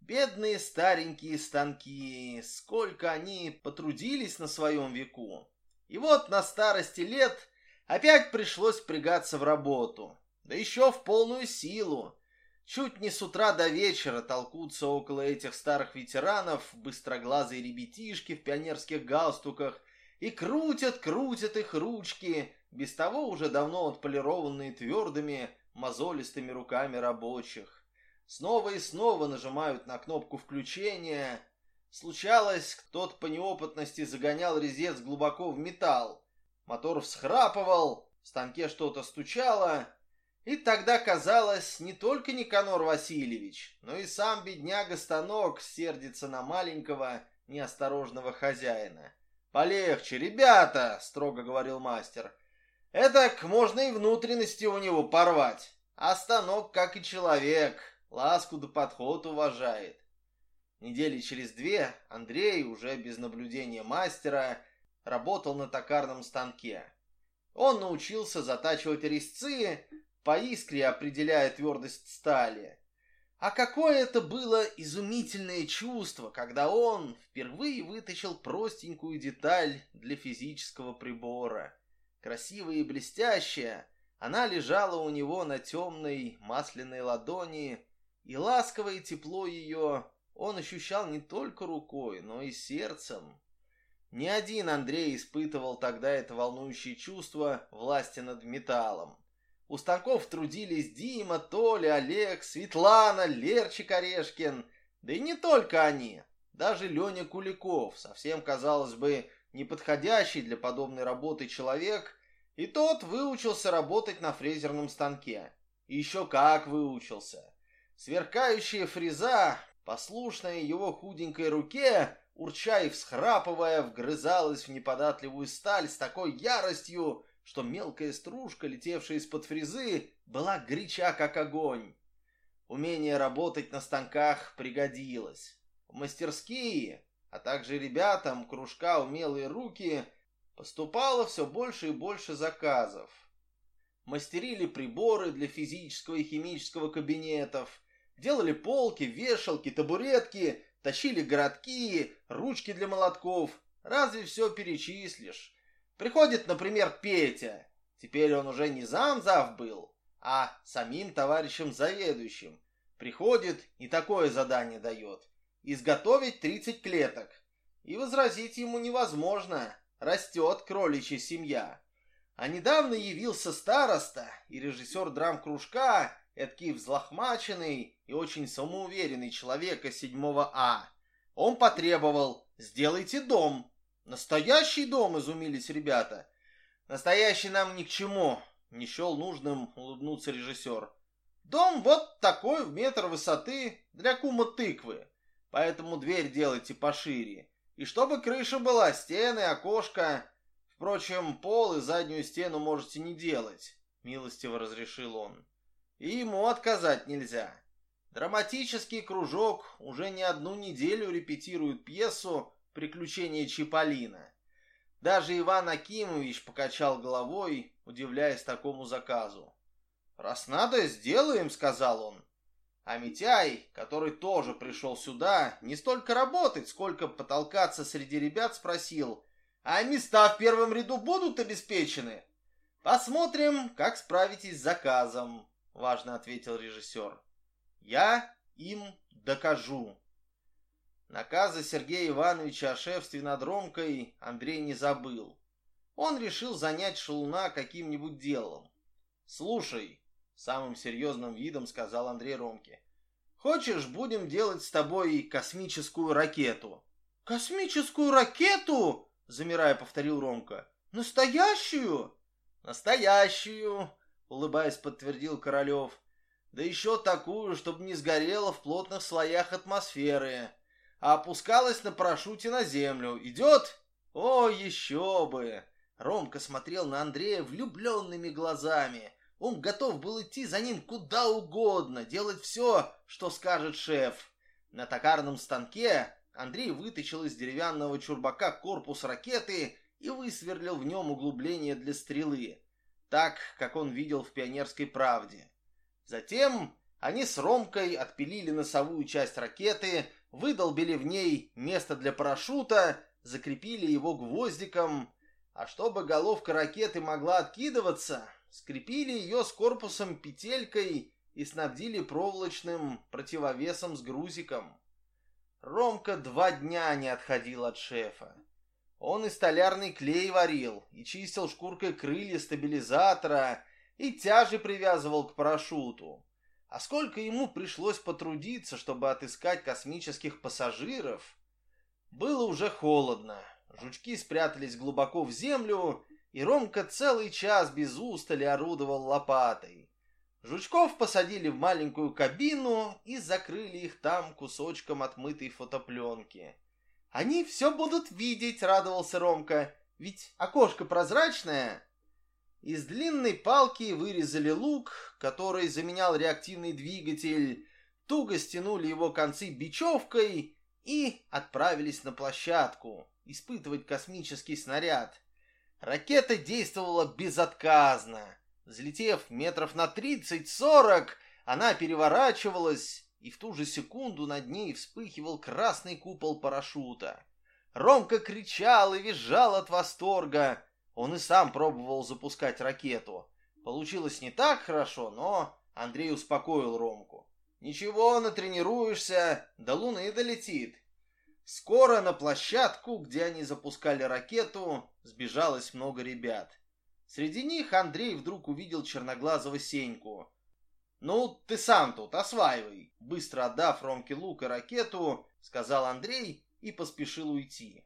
Бедные старенькие станки, сколько они потрудились на своем веку. И вот на старости лет опять пришлось впрягаться в работу, да еще в полную силу. Чуть не с утра до вечера толкутся около этих старых ветеранов быстроглазые ребятишки в пионерских галстуках и крутят, крутят их ручки, без того уже давно отполированные твердыми, мозолистыми руками рабочих. Снова и снова нажимают на кнопку включения. Случалось, кто-то по неопытности загонял резец глубоко в металл. Мотор всхрапывал, в станке что-то стучало, и тогда казалось, не только Никанор Васильевич, но и сам бедняга-станок сердится на маленького, неосторожного хозяина. «Полегче, ребята!» — строго говорил мастер. «Эдак можно и внутренности у него порвать. А станок, как и человек, ласку да подход уважает». Недели через две Андрей, уже без наблюдения мастера, работал на токарном станке. Он научился затачивать резцы, по искре определяя твердость стали. А какое это было изумительное чувство, когда он впервые вытащил простенькую деталь для физического прибора. Красивая и блестящая, она лежала у него на темной масляной ладони, и ласковое тепло ее он ощущал не только рукой, но и сердцем. Ни один Андрей испытывал тогда это волнующее чувство власти над металлом. У станков трудились Дима, Толя, Олег, Светлана, Лерчик Орешкин. Да и не только они. Даже Леня Куликов, совсем, казалось бы, неподходящий для подобной работы человек, и тот выучился работать на фрезерном станке. И еще как выучился. Сверкающая фреза, послушная его худенькой руке, урча и всхрапывая, вгрызалась в неподатливую сталь с такой яростью, что мелкая стружка, летевшая из-под фрезы, была горяча, как огонь. Умение работать на станках пригодилось. В мастерские, а также ребятам кружка «Умелые руки» поступало все больше и больше заказов. Мастерили приборы для физического и химического кабинетов, делали полки, вешалки, табуретки, тащили городки, ручки для молотков. Разве все перечислишь? Приходит, например, Петя. Теперь он уже не замзав был, а самим товарищем заведующим. Приходит и такое задание дает. Изготовить 30 клеток. И возразить ему невозможно. Растет кроличья семья. А недавно явился староста и режиссер драм-кружка, эдакий взлохмаченный и очень самоуверенный человек из 7 А. Он потребовал «Сделайте дом». «Настоящий дом?» — изумились ребята. «Настоящий нам ни к чему», — не счел нужным улыбнуться режиссер. «Дом вот такой, в метр высоты, для кума тыквы. Поэтому дверь делайте пошире. И чтобы крыша была, стены, окошко. Впрочем, пол и заднюю стену можете не делать», — милостиво разрешил он. «И ему отказать нельзя». Драматический кружок уже не одну неделю репетирует пьесу приключения Чиполлина. Даже Иван Акимович покачал головой, удивляясь такому заказу. «Раз надо, сделаем», — сказал он. А Митяй, который тоже пришел сюда, не столько работать, сколько потолкаться среди ребят, спросил, «А места в первом ряду будут обеспечены?» «Посмотрим, как справитесь с заказом», — важно ответил режиссер. «Я им докажу». Наказа Сергея Ивановича о шефстве над Ромкой Андрей не забыл. Он решил занять шалуна каким-нибудь делом. «Слушай», — самым серьезным видом сказал Андрей Ромке, «хочешь, будем делать с тобой космическую ракету?» «Космическую ракету?» — замирая, повторил Ромка. «Настоящую?» «Настоящую», — улыбаясь, подтвердил Королев. «Да еще такую, чтобы не сгорела в плотных слоях атмосферы». а опускалась на парашюте на землю. Идет? О, еще бы! Ромка смотрел на Андрея влюбленными глазами. Он готов был идти за ним куда угодно, делать все, что скажет шеф. На токарном станке Андрей вытащил из деревянного чурбака корпус ракеты и высверлил в нем углубление для стрелы, так, как он видел в «Пионерской правде». Затем они с Ромкой отпилили носовую часть ракеты, выдолбили в ней место для парашюта, закрепили его гвоздиком, а чтобы головка ракеты могла откидываться, скрепили ее с корпусом петелькой и снабдили проволочным противовесом с грузиком. Ромка два дня не отходил от шефа. Он и столярный клей варил, и чистил шкуркой крылья стабилизатора, и тяжи привязывал к парашюту. А сколько ему пришлось потрудиться, чтобы отыскать космических пассажиров? Было уже холодно. Жучки спрятались глубоко в землю, и Ромка целый час без устали орудовал лопатой. Жучков посадили в маленькую кабину и закрыли их там кусочком отмытой фотопленки. «Они все будут видеть», — радовался Ромка, — «ведь окошко прозрачное». Из длинной палки вырезали лук, который заменял реактивный двигатель, туго стянули его концы бечевкой и отправились на площадку испытывать космический снаряд. Ракета действовала безотказно. Взлетев метров на 30-40, она переворачивалась, и в ту же секунду над ней вспыхивал красный купол парашюта. Ромка кричал и визжал от восторга. Он и сам пробовал запускать ракету. Получилось не так хорошо, но Андрей успокоил Ромку. «Ничего, натренируешься, до Луны долетит. Скоро на площадку, где они запускали ракету, сбежалось много ребят. Среди них Андрей вдруг увидел черноглазого Сеньку. «Ну, ты сам тут, осваивай!» Быстро отдав Ромке лук и ракету, сказал Андрей и поспешил уйти.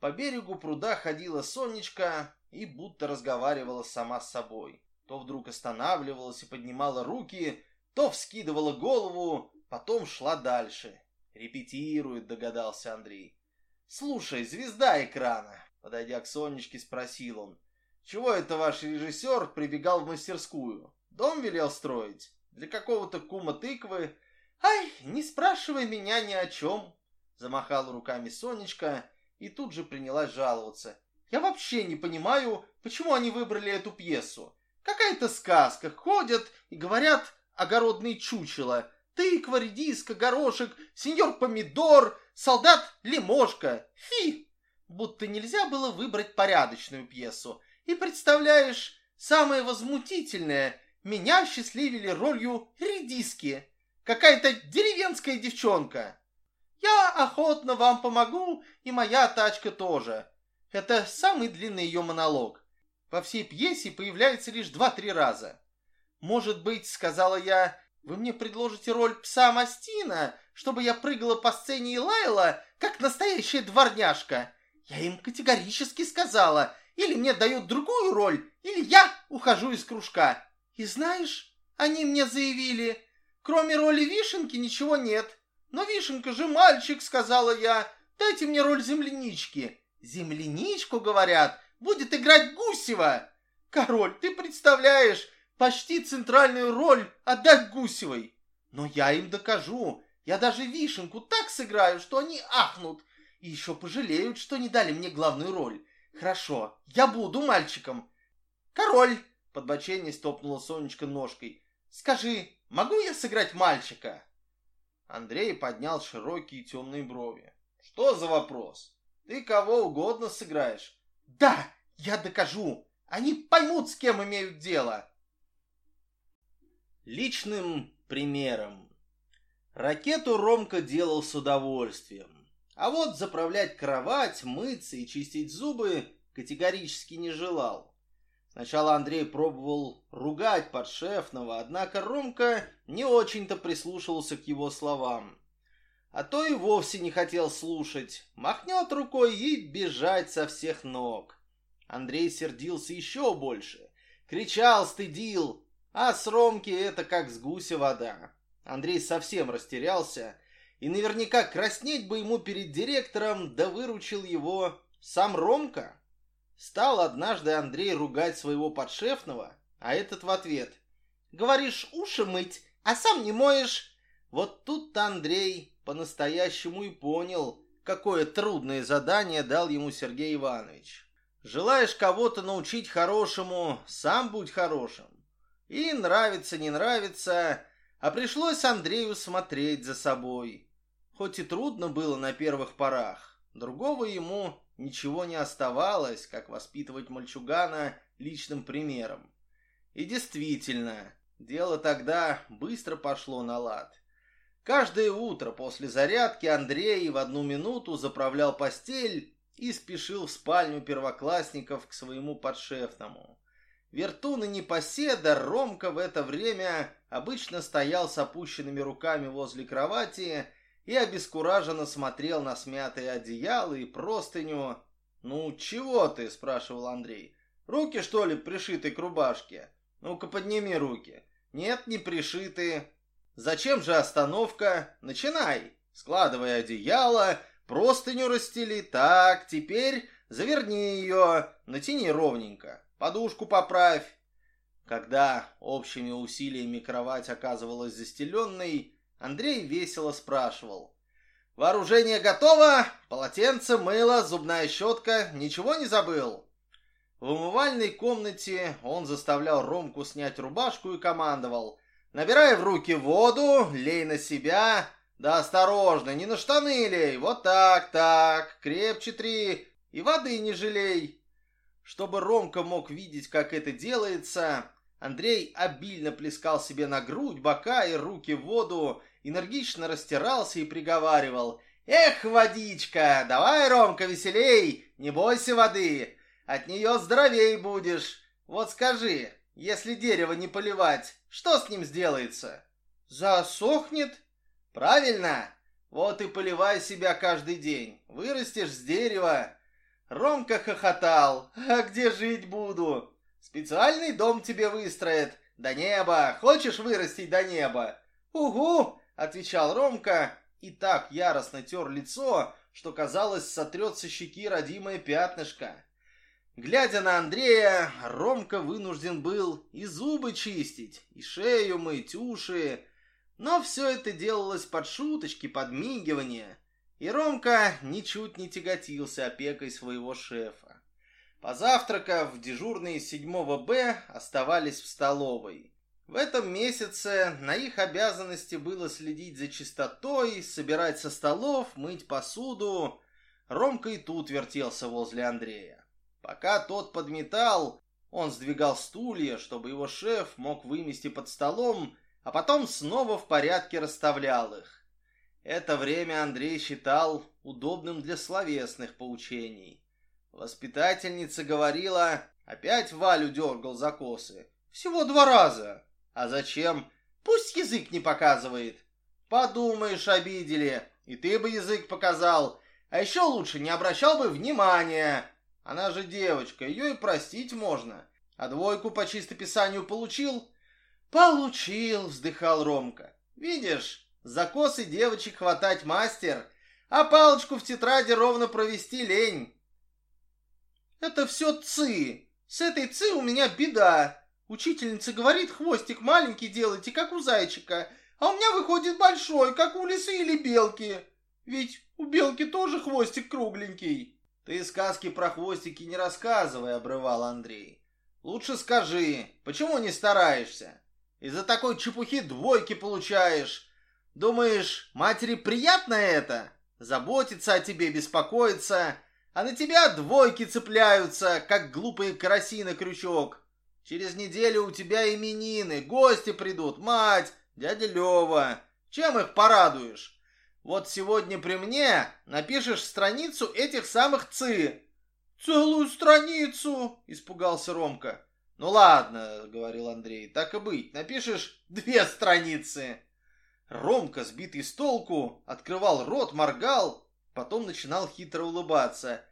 По берегу пруда ходила Сонечка и будто разговаривала сама с собой. То вдруг останавливалась и поднимала руки, то вскидывала голову, потом шла дальше. «Репетирует», — догадался Андрей. «Слушай, звезда экрана», — подойдя к Сонечке, спросил он. «Чего это ваш режиссер прибегал в мастерскую? Дом велел строить? Для какого-то кума тыквы?» «Ай, не спрашивай меня ни о чем», — замахала руками Сонечка и тут же принялась жаловаться. «Я вообще не понимаю, почему они выбрали эту пьесу. Какая-то сказка, ходят и говорят огородные чучела, Тыква, редиска, горошек, сеньор помидор, солдат лимошка. Фи! Будто нельзя было выбрать порядочную пьесу. И представляешь, самое возмутительное, меня счастливили ролью редиски. Какая-то деревенская девчонка. Я охотно вам помогу, и моя тачка тоже. Это самый длинный ее монолог. Во всей пьесе появляется лишь два-три раза. Может быть, сказала я, вы мне предложите роль пса Мастина, чтобы я прыгала по сцене и лаяла, как настоящая дворняжка? Я им категорически сказала, или мне дают другую роль, или я ухожу из кружка. И знаешь, они мне заявили, кроме роли Вишенки ничего нет. Но Вишенка же мальчик, сказала я, дайте мне роль землянички. Земляничку, говорят, будет играть Гусева. Король, ты представляешь, почти центральную роль отдать Гусевой. Но я им докажу. Я даже вишенку так сыграю, что они ахнут. И еще пожалеют, что не дали мне главную роль. Хорошо, я буду мальчиком. Король, подбоченье стопнула Сонечка ножкой. Скажи, могу я сыграть мальчика? Андрей поднял широкие темные брови. Что за вопрос? Ты кого угодно сыграешь. Да, я докажу. Они поймут, с кем имеют дело личным примером. Ракету Ромка делал с удовольствием. А вот заправлять кровать, мыться и чистить зубы категорически не желал. Сначала Андрей пробовал ругать подшефного, однако Ромка не очень-то прислушивался к его словам. А то и вовсе не хотел слушать. Махнет рукой и бежать со всех ног. Андрей сердился еще больше. Кричал, стыдил, а с Ромки это как с гуся вода. Андрей совсем растерялся И наверняка краснеть бы ему перед директором, да выручил его сам Ромка. Стал однажды Андрей ругать своего подшефного, а этот в ответ. «Говоришь, уши мыть, а сам не моешь». Вот тут-то Андрей по-настоящему и понял, какое трудное задание дал ему Сергей Иванович. Желаешь кого-то научить хорошему, сам будь хорошим. И нравится, не нравится, а пришлось Андрею смотреть за собой. Хоть и трудно было на первых порах, другого ему ничего не оставалось, как воспитывать мальчугана личным примером. И действительно, дело тогда быстро пошло на лад. Каждое утро после зарядки Андрей в одну минуту заправлял постель и спешил в спальню первоклассников к своему подшефному. Вертун и непоседа Ромка в это время обычно стоял с опущенными руками возле кровати и обескураженно смотрел на смятые одеяло и простыню. «Ну, чего ты?» – спрашивал Андрей. «Руки, что ли, пришиты к рубашке? Ну-ка, подними руки». «Нет, не пришиты. Зачем же остановка? Начинай. Складывай одеяло, простыню расстели. Так, теперь заверни ее, натяни ровненько. Подушку поправь. Когда общими усилиями кровать оказывалась застеленной, Андрей весело спрашивал. «Вооружение готово? Полотенце, мыло, зубная щетка. Ничего не забыл?» В умывальной комнате он заставлял Ромку снять рубашку и командовал. Набирай в руки воду, лей на себя. Да осторожно, не на штаны лей. Вот так, так, крепче три. И воды не жалей. Чтобы Ромка мог видеть, как это делается, Андрей обильно плескал себе на грудь, бока и руки воду, энергично растирался и приговаривал. «Эх, водичка, давай, Ромка, веселей, не бойся воды, от нее здоровей будешь. Вот скажи, если дерево не поливать, что с ним сделается? Засохнет? Правильно. Вот и поливай себя каждый день. Вырастешь с дерева. Ромка хохотал. А где жить буду? Специальный дом тебе выстроят. До неба. Хочешь вырастить до неба? Угу, отвечал Ромка и так яростно тер лицо, что, казалось, сотрет со щеки родимое пятнышко. Глядя на Андрея, Ромка вынужден был и зубы чистить, и шею мыть, уши. Но все это делалось под шуточки, подмигивания. И Ромка ничуть не тяготился опекой своего шефа. Позавтракав, дежурные седьмого Б оставались в столовой. В этом месяце на их обязанности было следить за чистотой, собирать со столов, мыть посуду. Ромка и тут вертелся возле Андрея. Пока тот подметал, он сдвигал стулья, чтобы его шеф мог вымести под столом, а потом снова в порядке расставлял их. Это время Андрей считал удобным для словесных поучений. Воспитательница говорила, опять Валю дергал за косы. Всего два раза. А зачем? Пусть язык не показывает. Подумаешь, обидели. И ты бы язык показал. А еще лучше не обращал бы внимания. Она же девочка, ее и простить можно. А двойку по чистописанию получил? Получил, вздыхал Ромка. Видишь, за косы девочек хватать мастер, а палочку в тетради ровно провести лень. Это все ци. С этой ци у меня беда. Учительница говорит, хвостик маленький делайте, как у зайчика, а у меня выходит большой, как у лисы или белки. Ведь у белки тоже хвостик кругленький. «Ты сказки про хвостики не рассказывай», — обрывал Андрей. «Лучше скажи, почему не стараешься? Из-за такой чепухи двойки получаешь. Думаешь, матери приятно это? Заботиться о тебе, беспокоиться, а на тебя двойки цепляются, как глупые караси на крючок. Через неделю у тебя именины, гости придут, мать, дядя Лева. Чем их порадуешь? Вот сегодня при мне напишешь страницу этих самых ЦИ. Целую страницу, испугался Ромка. Ну ладно, говорил Андрей, так и быть, напишешь две страницы. Ромка, сбитый с толку, открывал рот, моргал, потом начинал хитро улыбаться.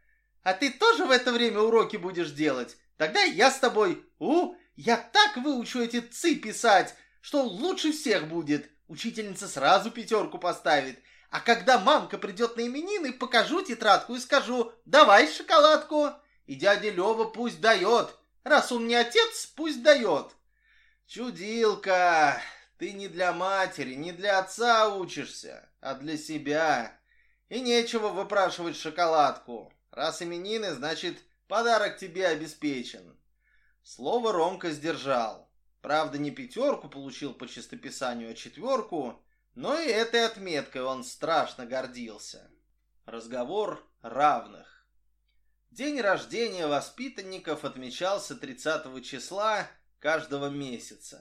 А ты тоже в это время уроки будешь делать? Тогда я с тобой. У, я так выучу эти ЦИ писать, что лучше всех будет. Учительница сразу пятерку поставит. А когда мамка придет на именины, покажу тетрадку и скажу «давай шоколадку». И дядя Лева пусть дает. Раз он не отец, пусть дает. Чудилка, ты не для матери, не для отца учишься, а для себя. И нечего выпрашивать шоколадку. Раз именины, значит, подарок тебе обеспечен. Слово Ромка сдержал. Правда, не пятерку получил по чистописанию, а четверку, но и этой отметкой он страшно гордился. Разговор равных. День рождения воспитанников отмечался 30 числа каждого месяца.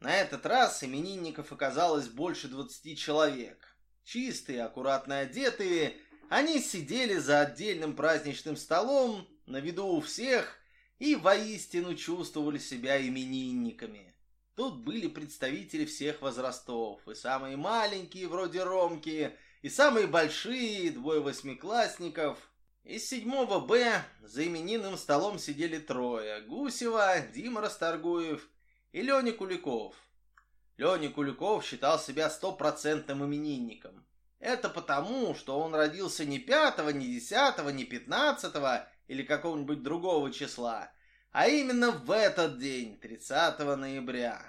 На этот раз именинников оказалось больше 20 человек. Чистые, аккуратно одетые, они сидели за отдельным праздничным столом, на виду у всех, и воистину чувствовали себя именинниками. Тут были представители всех возрастов, и самые маленькие, вроде Ромки, и самые большие, двое восьмиклассников – из седьмого Б за именинным столом сидели трое. Гусева, Дима Расторгуев и Леня Куликов. Леня Куликов считал себя стопроцентным именинником. Это потому, что он родился не пятого, не десятого, не пятнадцатого или какого-нибудь другого числа, а именно в этот день, 30 ноября.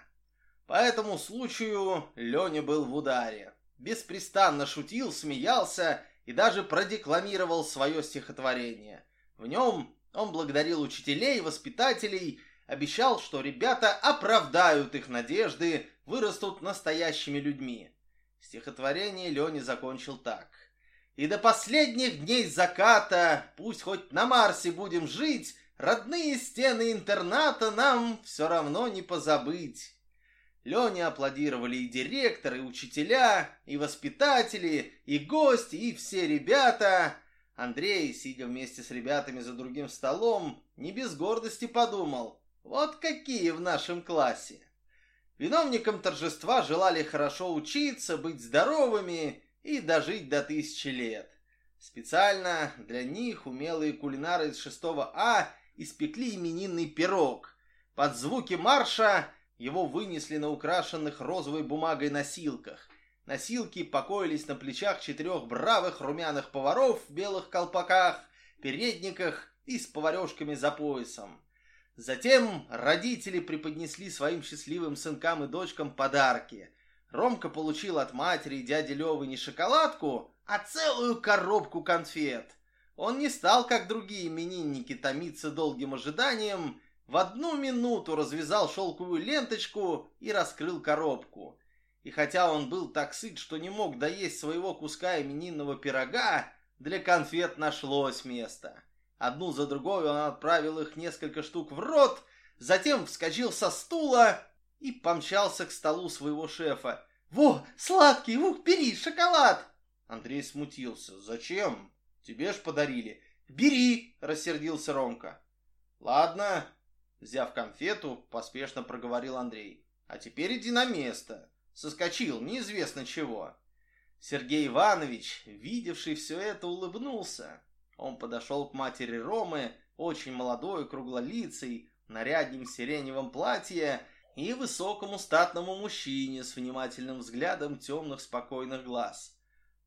По этому случаю Леня был в ударе. Беспрестанно шутил, смеялся и даже продекламировал свое стихотворение. В нем он благодарил учителей воспитателей, обещал, что ребята оправдают их надежды, вырастут настоящими людьми. Стихотворение Леня закончил так. «И до последних дней заката, пусть хоть на Марсе будем жить, родные стены интерната нам все равно не позабыть». Лене аплодировали и директор, и учителя, и воспитатели, и гости, и все ребята. Андрей, сидя вместе с ребятами за другим столом, не без гордости подумал, вот какие в нашем классе. Виновникам торжества желали хорошо учиться, быть здоровыми и дожить до тысячи лет. Специально для них умелые кулинары из 6 А испекли именинный пирог. Под звуки марша его вынесли на украшенных розовой бумагой носилках. Носилки покоились на плечах четырех бравых румяных поваров в белых колпаках, передниках и с поварешками за поясом. Затем родители преподнесли своим счастливым сынкам и дочкам подарки. Ромка получил от матери и дяди Левы не шоколадку, а целую коробку конфет. Он не стал, как другие именинники, томиться долгим ожиданием в одну минуту развязал шелковую ленточку и раскрыл коробку. И хотя он был так сыт, что не мог доесть своего куска именинного пирога, для конфет нашлось место. Одну за другой он отправил их несколько штук в рот, затем вскочил со стула и помчался к столу своего шефа. «Во, сладкий, ух, бери, шоколад!» Андрей смутился. «Зачем? Тебе ж подарили». «Бери!» — рассердился Ромка. «Ладно, Взяв конфету, поспешно проговорил Андрей. «А теперь иди на место. Соскочил, неизвестно чего». Сергей Иванович, видевший все это, улыбнулся. Он подошел к матери Ромы, очень молодой, круглолицей, наряднем сиреневом платье и высокому статному мужчине с внимательным взглядом темных спокойных глаз.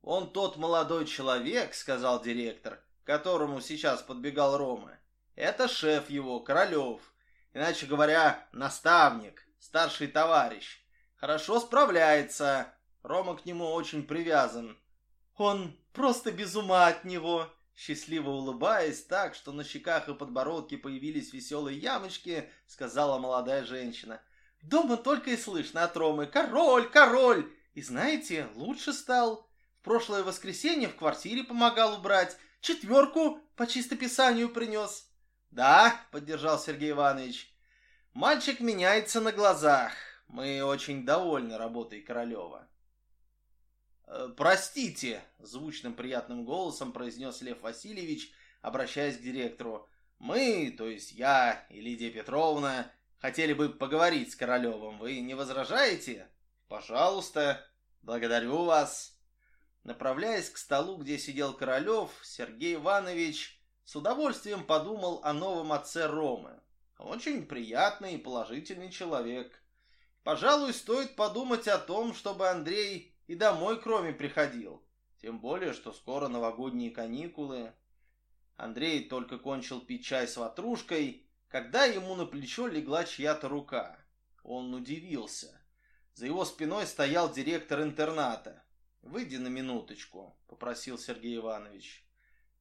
«Он тот молодой человек», — сказал директор, которому сейчас подбегал Рома. «Это шеф его, Королев. Иначе говоря, наставник, старший товарищ. Хорошо справляется. Рома к нему очень привязан. Он просто без ума от него. Счастливо улыбаясь так, что на щеках и подбородке появились веселые ямочки, сказала молодая женщина. Дома только и слышно от Ромы «Король! Король!» И знаете, лучше стал. В прошлое воскресенье в квартире помогал убрать. Четверку по чистописанию принес. «Да», — поддержал Сергей Иванович, — «мальчик меняется на глазах. Мы очень довольны работой Королева». «Э, «Простите», — звучным приятным голосом произнес Лев Васильевич, обращаясь к директору. «Мы, то есть я и Лидия Петровна, хотели бы поговорить с Королевым. Вы не возражаете?» «Пожалуйста. Благодарю вас». Направляясь к столу, где сидел Королев, Сергей Иванович с удовольствием подумал о новом отце Ромы. Очень приятный и положительный человек. Пожалуй, стоит подумать о том, чтобы Андрей и домой к Роме приходил. Тем более, что скоро новогодние каникулы. Андрей только кончил пить чай с ватрушкой, когда ему на плечо легла чья-то рука. Он удивился. За его спиной стоял директор интерната. «Выйди на минуточку», — попросил Сергей Иванович.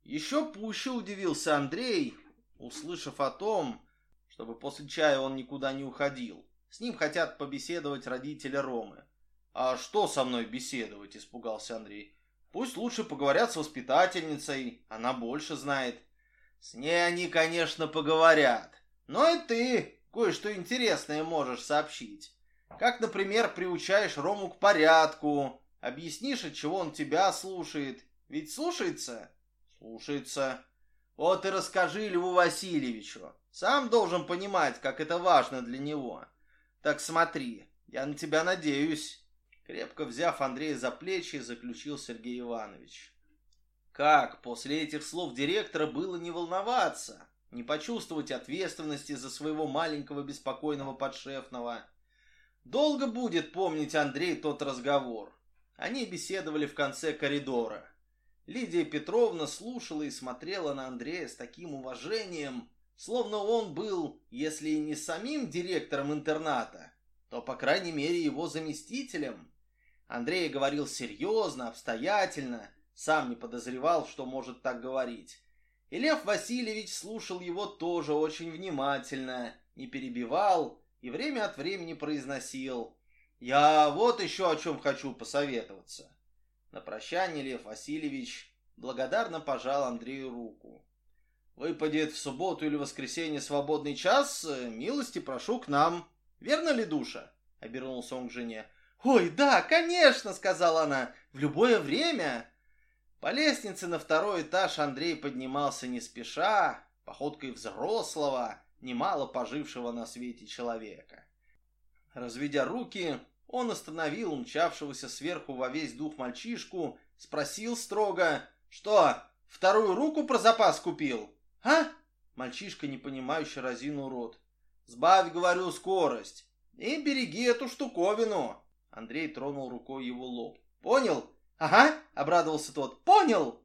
Еще пуще удивился Андрей, услышав о том, чтобы после чая он никуда не уходил. С ним хотят побеседовать родители Ромы. «А что со мной беседовать?» – испугался Андрей. «Пусть лучше поговорят с воспитательницей, она больше знает». «С ней они, конечно, поговорят. Но и ты кое-что интересное можешь сообщить. Как, например, приучаешь Рому к порядку, объяснишь, от чего он тебя слушает. Ведь слушается?» Слушается. Вот и расскажи Льву Васильевичу. Сам должен понимать, как это важно для него. Так смотри, я на тебя надеюсь. Крепко взяв Андрея за плечи, заключил Сергей Иванович. Как после этих слов директора было не волноваться, не почувствовать ответственности за своего маленького беспокойного подшефного? Долго будет помнить Андрей тот разговор. Они беседовали в конце коридора. Лидия Петровна слушала и смотрела на Андрея с таким уважением, словно он был, если и не самим директором интерната, то, по крайней мере, его заместителем. Андрей говорил серьезно, обстоятельно, сам не подозревал, что может так говорить. И Лев Васильевич слушал его тоже очень внимательно, не перебивал и время от времени произносил «Я вот еще о чем хочу посоветоваться». На прощание Лев Васильевич благодарно пожал Андрею руку. «Выпадет в субботу или воскресенье свободный час, милости прошу к нам. Верно ли, Душа?» — обернулся он к жене. «Ой, да, конечно!» — сказала она. «В любое время!» По лестнице на второй этаж Андрей поднимался не спеша, походкой взрослого, немало пожившего на свете человека. Разведя руки, он остановил умчавшегося сверху во весь дух мальчишку, спросил строго, что, вторую руку про запас купил? А? Мальчишка, непонимающе, разинул рот. Сбавь, говорю, скорость. И береги эту штуковину. Андрей тронул рукой его лоб. Понял? Ага, обрадовался тот. Понял?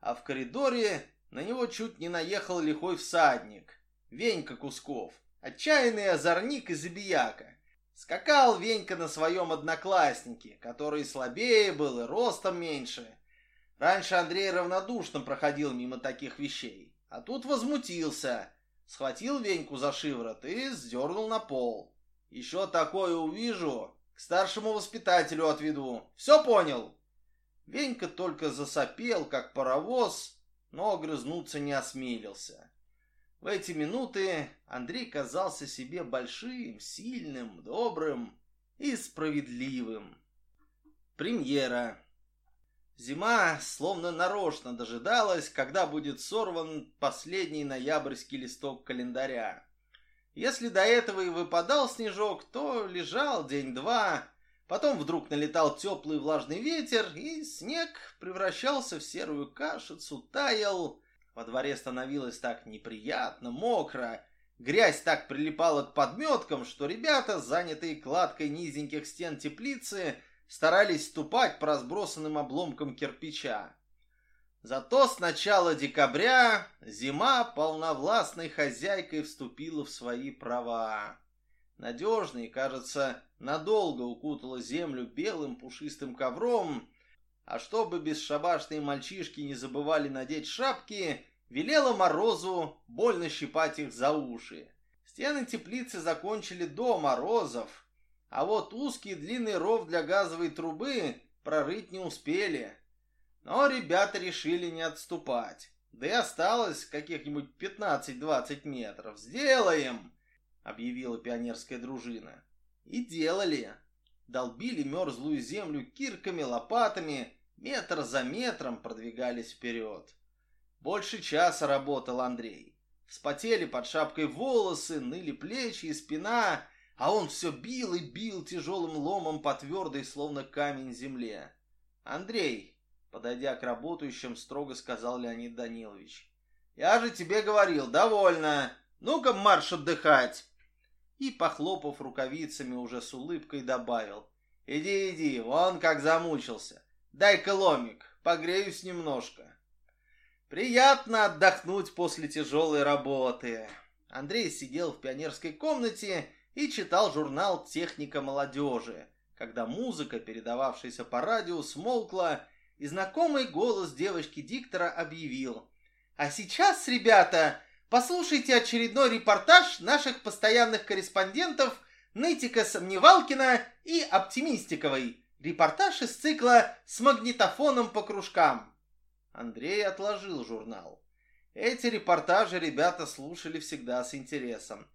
А в коридоре на него чуть не наехал лихой всадник. Венька Кусков. Отчаянный озорник и забияка. Скакал Венька на своем однокласснике, который слабее был и ростом меньше. Раньше Андрей равнодушно проходил мимо таких вещей, а тут возмутился. Схватил Веньку за шиворот и сдернул на пол. Еще такое увижу, к старшему воспитателю отведу. Все понял? Венька только засопел, как паровоз, но огрызнуться не осмелился. В эти минуты Андрей казался себе большим, сильным, добрым и справедливым. Премьера. Зима словно нарочно дожидалась, когда будет сорван последний ноябрьский листок календаря. Если до этого и выпадал снежок, то лежал день-два, потом вдруг налетал теплый влажный ветер, и снег превращался в серую кашицу, таял, во дворе становилось так неприятно, мокро, грязь так прилипала к подметкам, что ребята, занятые кладкой низеньких стен теплицы, старались ступать по разбросанным обломкам кирпича. Зато с начала декабря зима полновластной хозяйкой вступила в свои права. Надежно и, кажется, надолго укутала землю белым пушистым ковром, а чтобы бесшабашные мальчишки не забывали надеть шапки, велела Морозу больно щипать их за уши. Стены теплицы закончили до Морозов, а вот узкий длинный ров для газовой трубы прорыть не успели. Но ребята решили не отступать. Да и осталось каких-нибудь 15-20 метров. «Сделаем!» — объявила пионерская дружина. И делали. Долбили мерзлую землю кирками, лопатами, метр за метром продвигались вперед. Больше часа работал Андрей. Вспотели под шапкой волосы, ныли плечи и спина, а он все бил и бил тяжелым ломом по твердой, словно камень земле. «Андрей», подойдя к работающим, строго сказал Леонид Данилович, «я же тебе говорил, довольно. Ну-ка марш отдыхать!» И, похлопав рукавицами, уже с улыбкой добавил, «Иди, иди, вон как замучился. Дай-ка ломик, погреюсь немножко. Приятно отдохнуть после тяжелой работы. Андрей сидел в пионерской комнате и читал журнал «Техника молодежи», когда музыка, передававшаяся по радио, смолкла, и знакомый голос девочки-диктора объявил. «А сейчас, ребята, послушайте очередной репортаж наших постоянных корреспондентов Нытика Сомневалкина и Оптимистиковой. Репортаж из цикла «С магнитофоном по кружкам». Андрей отложил журнал. Эти репортажи ребята слушали всегда с интересом.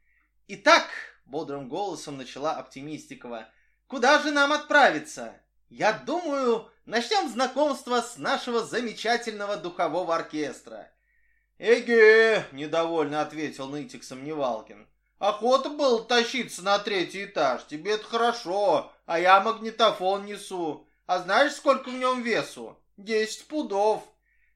«Итак», — бодрым голосом начала Оптимистикова, «куда же нам отправиться? Я думаю, начнем знакомство с нашего замечательного духового оркестра». «Эге!» — недовольно ответил нытик Сомневалкин. «Охота было тащиться на третий этаж, тебе это хорошо, а я магнитофон несу. А знаешь, сколько в нем весу? Десять пудов».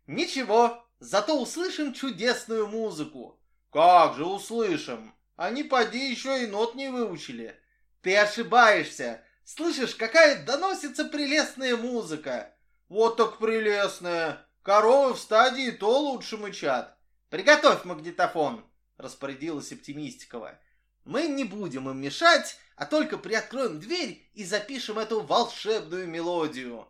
«Ничего, зато услышим чудесную музыку». «Как же услышим? Они, поди, еще и нот не выучили». «Ты ошибаешься. Слышишь, какая доносится прелестная музыка». «Вот так прелестная. Коровы в стадии то лучше мычат». «Приготовь магнитофон», — распорядилась Оптимистикова. «Мы не будем им мешать, а только приоткроем дверь и запишем эту волшебную мелодию».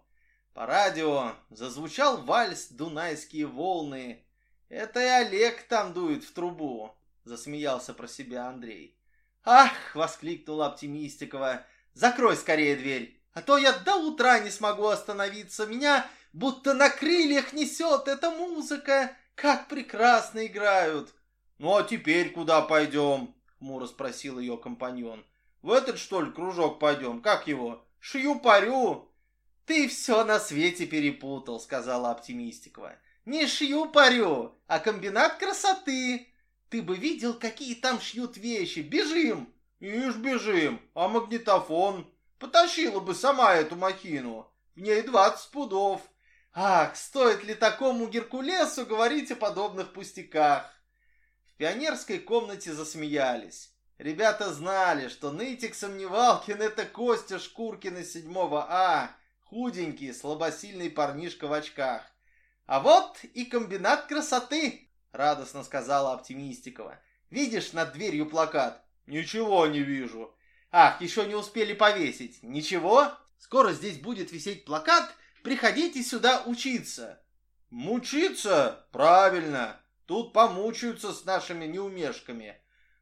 По радио зазвучал вальс «Дунайские волны». «Это и Олег там дует в трубу», — засмеялся про себя Андрей. «Ах!» — воскликнула Оптимистикова. «Закрой скорее дверь, а то я до утра не смогу остановиться. Меня будто на крыльях несет эта музыка. Как прекрасно играют!» «Ну а теперь куда пойдем?» — хмуро спросил ее компаньон. «В этот, что ли, кружок пойдем? Как его? Шью-парю?» «Ты все на свете перепутал», — сказала Оптимистикова. «Не шью-парю, а комбинат красоты. Ты бы видел, какие там шьют вещи. Бежим!» «Ишь, бежим! А магнитофон? Потащила бы сама эту махину. В ней двадцать пудов. Ах, стоит ли такому Геркулесу говорить о подобных пустяках?» В пионерской комнате засмеялись. Ребята знали, что нытик Сомневалкин — это Костя Шкуркин из седьмого А, Худенький, слабосильный парнишка в очках. «А вот и комбинат красоты!» — радостно сказала Оптимистикова. «Видишь над дверью плакат?» «Ничего не вижу». «Ах, еще не успели повесить. Ничего? Скоро здесь будет висеть плакат. Приходите сюда учиться». «Мучиться? Правильно. Тут помучаются с нашими неумешками».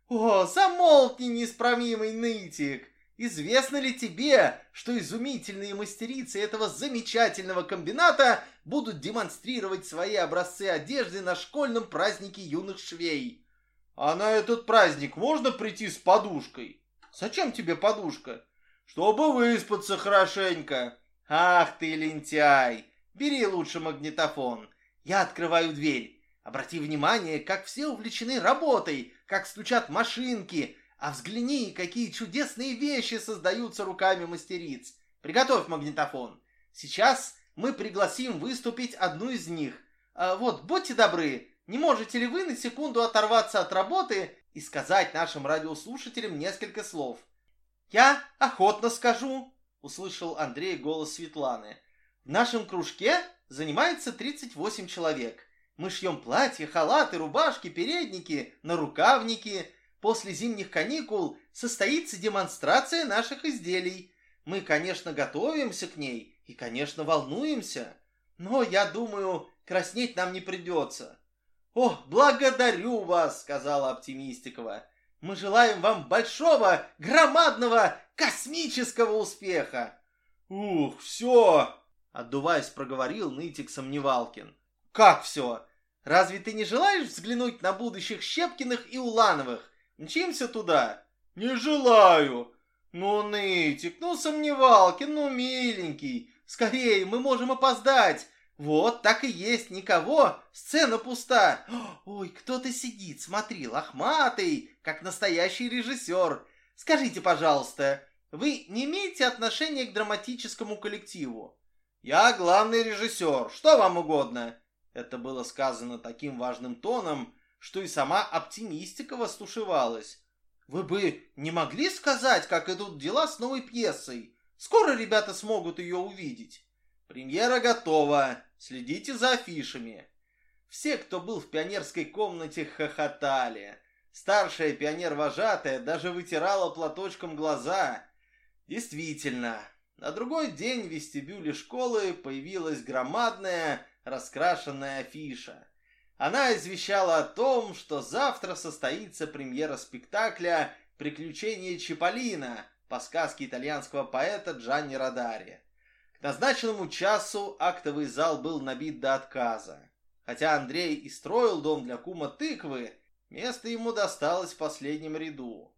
«О, замолкни, неисправимый нытик!» Известно ли тебе, что изумительные мастерицы этого замечательного комбината будут демонстрировать свои образцы одежды на школьном празднике юных швей? А на этот праздник можно прийти с подушкой? Зачем тебе подушка? Чтобы выспаться хорошенько. Ах ты лентяй! Бери лучше магнитофон. Я открываю дверь. Обрати внимание, как все увлечены работой, как стучат машинки, а взгляни, какие чудесные вещи создаются руками мастериц. Приготовь магнитофон. Сейчас мы пригласим выступить одну из них. А вот, будьте добры, не можете ли вы на секунду оторваться от работы и сказать нашим радиослушателям несколько слов? Я охотно скажу, услышал Андрей голос Светланы. В нашем кружке занимается 38 человек. Мы шьем платья, халаты, рубашки, передники, нарукавники, После зимних каникул состоится демонстрация наших изделий. Мы, конечно, готовимся к ней и, конечно, волнуемся. Но, я думаю, краснеть нам не придется. «О, благодарю вас!» — сказала Оптимистикова. «Мы желаем вам большого, громадного, космического успеха!» «Ух, все!» — отдуваясь, проговорил нытик Сомневалкин. «Как все? Разве ты не желаешь взглянуть на будущих Щепкиных и Улановых? Мчимся туда. Не желаю. Ну, нытик, ну, сомневалки, ну, миленький. Скорее, мы можем опоздать. Вот, так и есть, никого. Сцена пуста. Ой, кто-то сидит, смотри, лохматый, как настоящий режиссер. Скажите, пожалуйста, вы не имеете отношения к драматическому коллективу? Я главный режиссер, что вам угодно? Это было сказано таким важным тоном, что и сама оптимистика стушевалась. Вы бы не могли сказать, как идут дела с новой пьесой? Скоро ребята смогут ее увидеть. Премьера готова. Следите за афишами. Все, кто был в пионерской комнате, хохотали. Старшая пионер-вожатая даже вытирала платочком глаза. Действительно, на другой день в вестибюле школы появилась громадная раскрашенная афиша. Она извещала о том, что завтра состоится премьера спектакля «Приключения Чиполлино» по сказке итальянского поэта Джанни Родари. К назначенному часу актовый зал был набит до отказа. Хотя Андрей и строил дом для кума тыквы, место ему досталось в последнем ряду.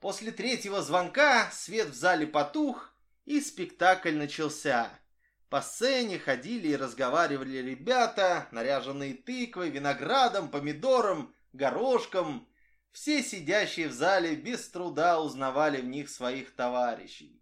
После третьего звонка свет в зале потух, и спектакль начался. По сцене ходили и разговаривали ребята, наряженные тыквой, виноградом, помидором, горошком. Все сидящие в зале без труда узнавали в них своих товарищей.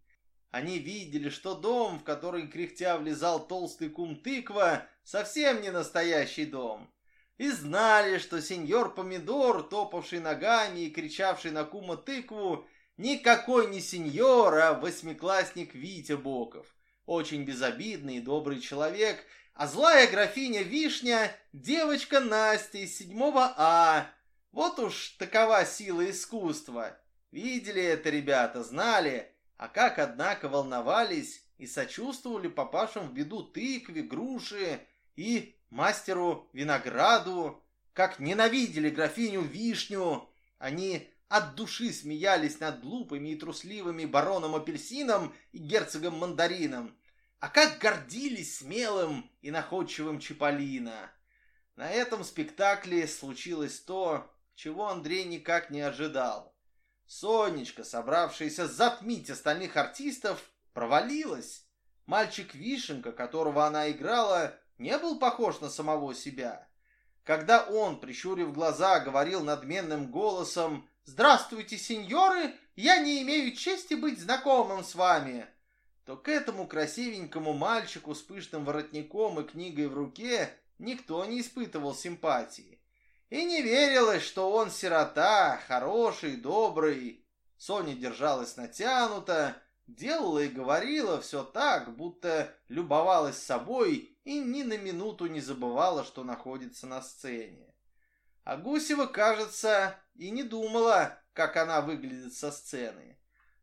Они видели, что дом, в который кряхтя влезал толстый кум тыква, совсем не настоящий дом. И знали, что сеньор Помидор, топавший ногами и кричавший на кума тыкву, никакой не сеньор, а восьмиклассник Витя Боков. Очень безобидный и добрый человек, а злая графиня Вишня – девочка Настя из седьмого А. Вот уж такова сила искусства. Видели это ребята, знали – а как, однако, волновались и сочувствовали папашам в беду тыкве, груши и мастеру винограду, как ненавидели графиню Вишню. Они от души смеялись над глупыми и трусливыми бароном Апельсином и герцогом Мандарином. А как гордились смелым и находчивым Чиполлино. На этом спектакле случилось то, чего Андрей никак не ожидал. Сонечка, собравшаяся затмить остальных артистов, провалилась. Мальчик Вишенка, которого она играла, не был похож на самого себя. Когда он, прищурив глаза, говорил надменным голосом «Здравствуйте, сеньоры, я не имею чести быть знакомым с вами», то к этому красивенькому мальчику с пышным воротником и книгой в руке никто не испытывал симпатии. И не верилось, что он сирота, хороший, добрый. Соня держалась натянуто, делала и говорила все так, будто любовалась собой и ни на минуту не забывала, что находится на сцене. А Гусева, кажется, и не думала, как она выглядит со сцены.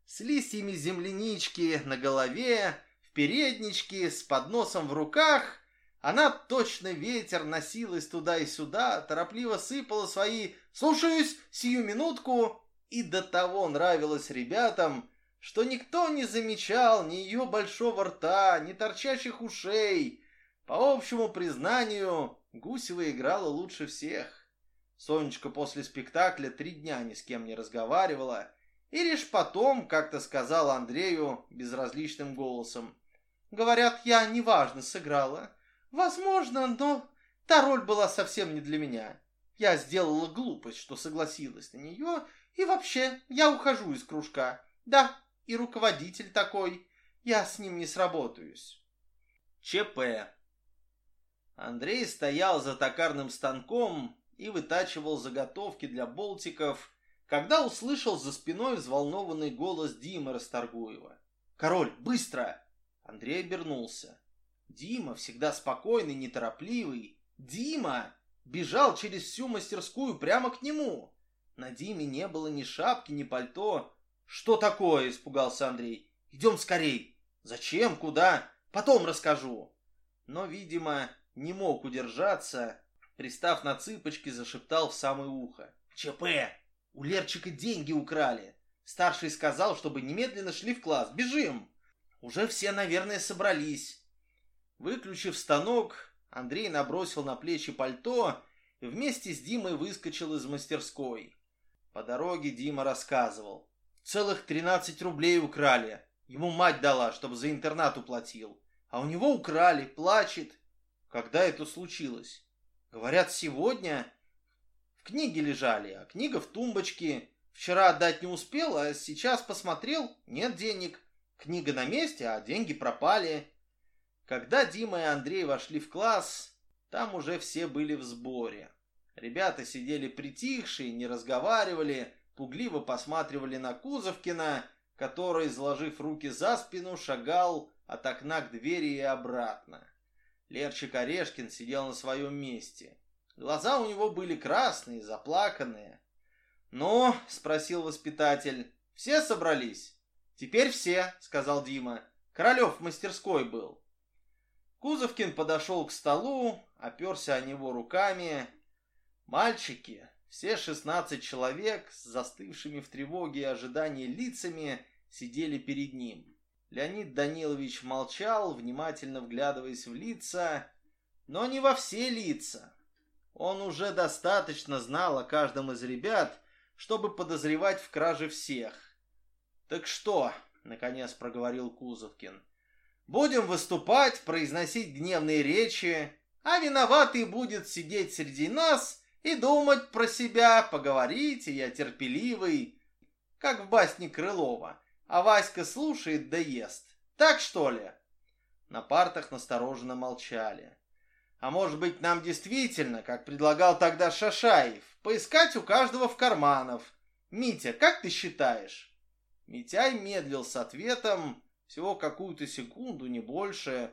С листьями землянички на голове, в передничке, с подносом в руках — она точно ветер носилась туда и сюда, торопливо сыпала свои «слушаюсь, сию минутку» и до того нравилась ребятам, что никто не замечал ни ее большого рта, ни торчащих ушей. По общему признанию, Гусева играла лучше всех. Сонечка после спектакля три дня ни с кем не разговаривала, и лишь потом как-то сказала Андрею безразличным голосом. «Говорят, я неважно сыграла. Возможно, но та роль была совсем не для меня. Я сделала глупость, что согласилась на нее, и вообще я ухожу из кружка. Да, и руководитель такой. Я с ним не сработаюсь. ЧП. Андрей стоял за токарным станком и вытачивал заготовки для болтиков, когда услышал за спиной взволнованный голос Димы Расторгуева. «Король, быстро!» Андрей обернулся. Дима, всегда спокойный, неторопливый, Дима бежал через всю мастерскую прямо к нему. На Диме не было ни шапки, ни пальто. «Что такое?» – испугался Андрей. «Идем скорей». «Зачем? Куда? Потом расскажу». Но, видимо, не мог удержаться. Пристав на цыпочки, зашептал в самое ухо. «ЧП! У Лерчика деньги украли. Старший сказал, чтобы немедленно шли в класс. Бежим!» Уже все, наверное, собрались. Выключив станок, Андрей набросил на плечи пальто и вместе с Димой выскочил из мастерской. По дороге Дима рассказывал. Целых 13 рублей украли. Ему мать дала, чтобы за интернат уплатил. А у него украли, плачет. Когда это случилось? Говорят, сегодня. В книге лежали, а книга в тумбочке. Вчера отдать не успел, а сейчас посмотрел, нет денег. Книга на месте, а деньги пропали. Когда Дима и Андрей вошли в класс, там уже все были в сборе. Ребята сидели притихшие, не разговаривали, пугливо посматривали на Кузовкина, который, сложив руки за спину, шагал от окна к двери и обратно. Лерчик Орешкин сидел на своем месте. Глаза у него были красные, заплаканные. «Ну?» — спросил воспитатель. «Все собрались?» «Теперь все», — сказал Дима. «Королев в мастерской был». Кузовкин подошел к столу, оперся о него руками. Мальчики, все шестнадцать человек с застывшими в тревоге и ожидании лицами, сидели перед ним. Леонид Данилович молчал, внимательно вглядываясь в лица, но не во все лица. Он уже достаточно знал о каждом из ребят, чтобы подозревать в краже всех. «Так что?» — наконец проговорил Кузовкин. «Будем выступать, произносить гневные речи, а виноватый будет сидеть среди нас и думать про себя, поговорить, и я терпеливый, как в басне Крылова, а Васька слушает да ест. Так что ли?» На партах настороженно молчали. «А может быть, нам действительно, как предлагал тогда Шашаев, поискать у каждого в карманах? Митя, как ты считаешь?» Митяй медлил с ответом всего какую-то секунду, не больше.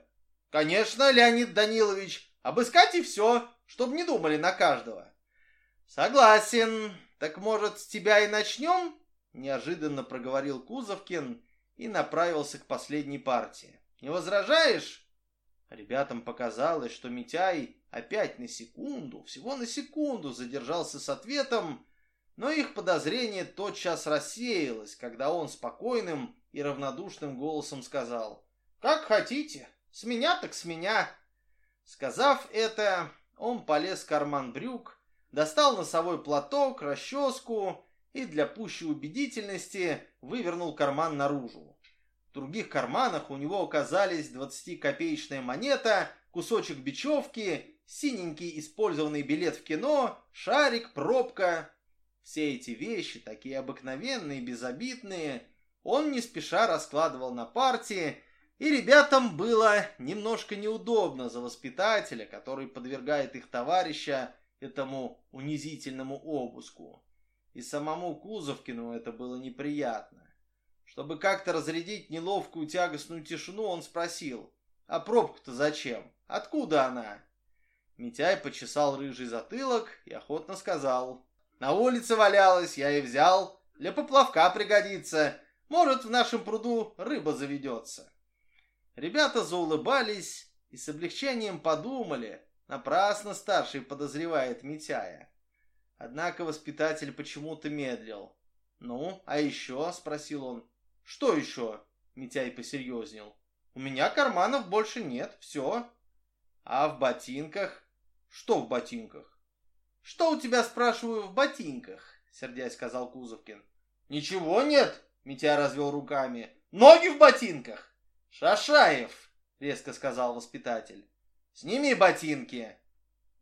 «Конечно, Леонид Данилович, обыскать и все, чтобы не думали на каждого». «Согласен. Так, может, с тебя и начнем?» Неожиданно проговорил Кузовкин и направился к последней партии. «Не возражаешь?» Ребятам показалось, что Митяй опять на секунду, всего на секунду задержался с ответом, но их подозрение тотчас рассеялось, когда он спокойным и равнодушным голосом сказал «Как хотите, с меня так с меня». Сказав это, он полез в карман брюк, достал носовой платок, расческу и для пущей убедительности вывернул карман наружу. В других карманах у него оказались 20-копеечная монета, кусочек бечевки, синенький использованный билет в кино, шарик, пробка. Все эти вещи, такие обыкновенные, безобидные, он не спеша раскладывал на партии, и ребятам было немножко неудобно за воспитателя, который подвергает их товарища этому унизительному обыску. И самому Кузовкину это было неприятно. Чтобы как-то разрядить неловкую тягостную тишину, он спросил, «А пробка-то зачем? Откуда она?» Митяй почесал рыжий затылок и охотно сказал, «На улице валялась, я и взял. Для поплавка пригодится. Может, в нашем пруду рыба заведется». Ребята заулыбались и с облегчением подумали, напрасно старший подозревает Митяя. Однако воспитатель почему-то медлил. «Ну, а еще?» — спросил он. «Что еще?» — Митяй посерьезнел. «У меня карманов больше нет, все». «А в ботинках?» «Что в ботинках?» «Что у тебя, спрашиваю, в ботинках?» — сердясь сказал Кузовкин. «Ничего нет!» — Митяй развел руками. «Ноги в ботинках!» «Шашаев!» — резко сказал воспитатель. «Сними ботинки!»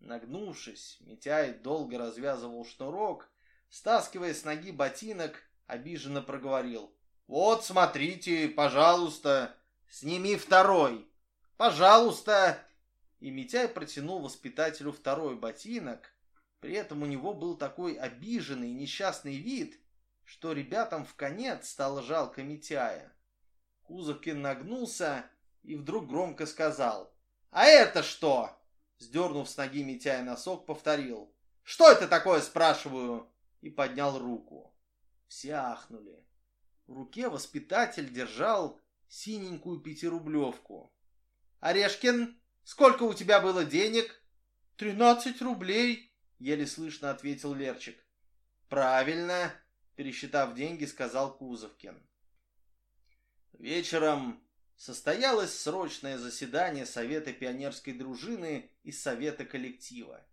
Нагнувшись, Митяй долго развязывал шнурок, стаскивая с ноги ботинок, обиженно проговорил. «Вот, смотрите, пожалуйста, сними второй! Пожалуйста!» И Митяй протянул воспитателю второй ботинок. При этом у него был такой обиженный несчастный вид, что ребятам в конец стало жалко Митяя. Кузовкин нагнулся и вдруг громко сказал. «А это что?» Сдернув с ноги Митяя носок, повторил. «Что это такое, спрашиваю?» И поднял руку. Все ахнули. В руке воспитатель держал синенькую пятирублевку. «Орешкин, сколько у тебя было денег?» «Тринадцать рублей», — еле слышно ответил Лерчик. «Правильно», — пересчитав деньги, сказал Кузовкин. Вечером состоялось срочное заседание Совета пионерской дружины и Совета коллектива.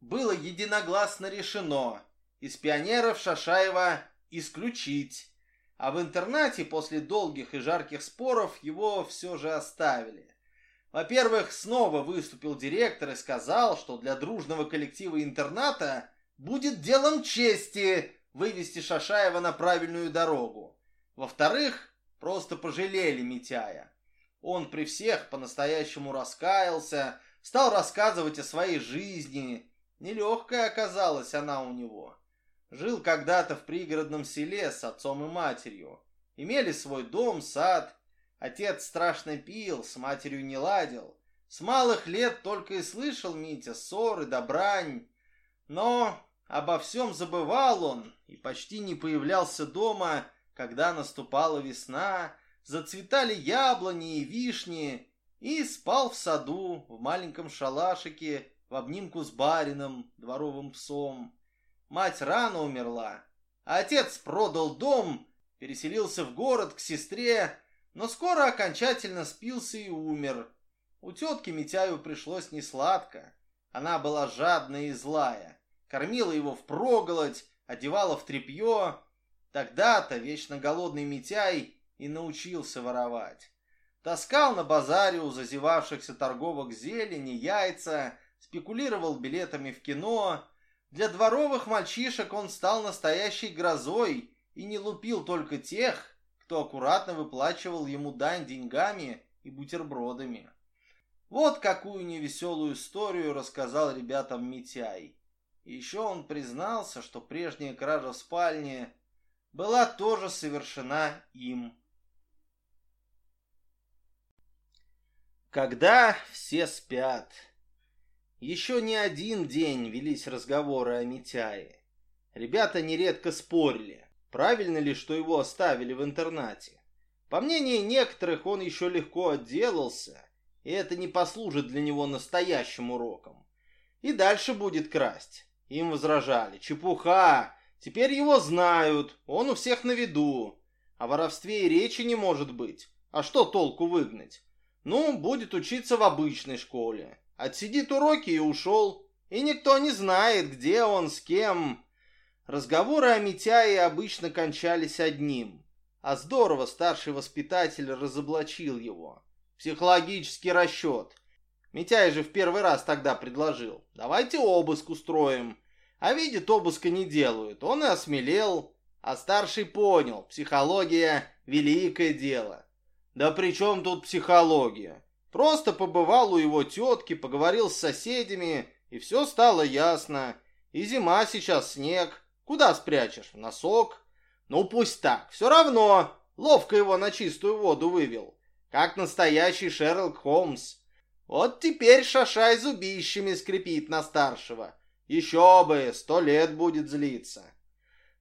Было единогласно решено из пионеров Шашаева исключить, а в интернате после долгих и жарких споров его все же оставили. Во-первых, снова выступил директор и сказал, что для дружного коллектива интерната будет делом чести вывести Шашаева на правильную дорогу. Во-вторых, Просто пожалели Митяя. Он при всех по-настоящему раскаялся, стал рассказывать о своей жизни. Нелегкая оказалась она у него. Жил когда-то в пригородном селе с отцом и матерью. Имели свой дом, сад. Отец страшно пил, с матерью не ладил. С малых лет только и слышал Митя ссоры да брань. Но обо всем забывал он и почти не появлялся дома, когда наступала весна, зацветали яблони и вишни, и спал в саду, в маленьком шалашике, в обнимку с барином, дворовым псом. Мать рано умерла, а отец продал дом, переселился в город к сестре, но скоро окончательно спился и умер. У тетки Митяю пришлось несладко. Она была жадная и злая, кормила его впроголодь, одевала в тряпье. Тогда-то вечно голодный Митяй и научился воровать. Таскал на базаре у зазевавшихся торговок зелени, яйца, спекулировал билетами в кино. Для дворовых мальчишек он стал настоящей грозой и не лупил только тех, кто аккуратно выплачивал ему дань деньгами и бутербродами. Вот какую невеселую историю рассказал ребятам Митяй. Еще он признался, что прежняя кража в спальне была тоже совершена им. Когда все спят. Еще не один день велись разговоры о Митяе. Ребята нередко спорили, правильно ли, что его оставили в интернате. По мнению некоторых, он еще легко отделался, и это не послужит для него настоящим уроком. И дальше будет красть. Им возражали. Чепуха! Теперь его знают, он у всех на виду. О воровстве и речи не может быть. А что толку выгнать? Ну, будет учиться в обычной школе. Отсидит уроки и ушел. И никто не знает, где он, с кем. Разговоры о Митяе обычно кончались одним. А здорово старший воспитатель разоблачил его. Психологический расчет. Митяй же в первый раз тогда предложил. Давайте обыск устроим. А видит, обыска не делают. Он и осмелел. А старший понял, психология – великое дело. Да при чем тут психология? Просто побывал у его тетки, поговорил с соседями, и все стало ясно. И зима сейчас снег. Куда спрячешь? В носок? Ну пусть так. Все равно. Ловко его на чистую воду вывел. Как настоящий Шерлок Холмс. Вот теперь шашай зубищами скрипит на старшего. Еще бы, сто лет будет злиться.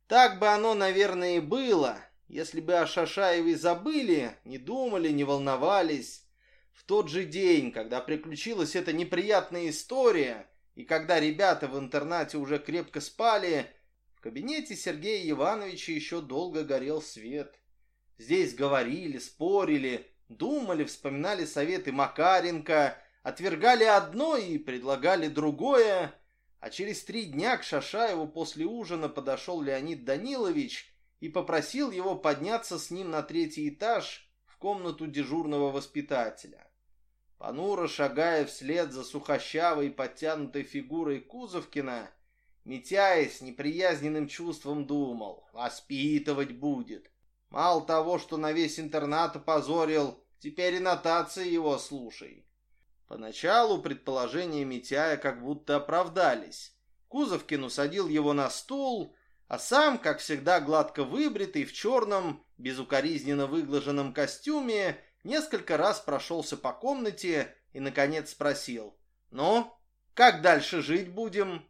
Так бы оно, наверное, и было, если бы о Шашаеве забыли, не думали, не волновались, в тот же день, когда приключилась эта неприятная история, и когда ребята в интернате уже крепко спали, в кабинете Сергея Ивановича еще долго горел свет. Здесь говорили, спорили, думали, вспоминали советы Макаренко, отвергали одно и предлагали другое, а через три дня к Шашаеву после ужина подошел Леонид Данилович и попросил его подняться с ним на третий этаж в комнату дежурного воспитателя. Понуро шагая вслед за сухощавой подтянутой фигурой Кузовкина, Митяй неприязненным чувством думал, воспитывать будет. Мало того, что на весь интернат опозорил, теперь и нотации его слушай. Поначалу предположения Митяя как будто оправдались. Кузовкин усадил его на стул, а сам, как всегда гладко выбритый, в черном, безукоризненно выглаженном костюме, несколько раз прошелся по комнате и, наконец, спросил. «Ну, как дальше жить будем?»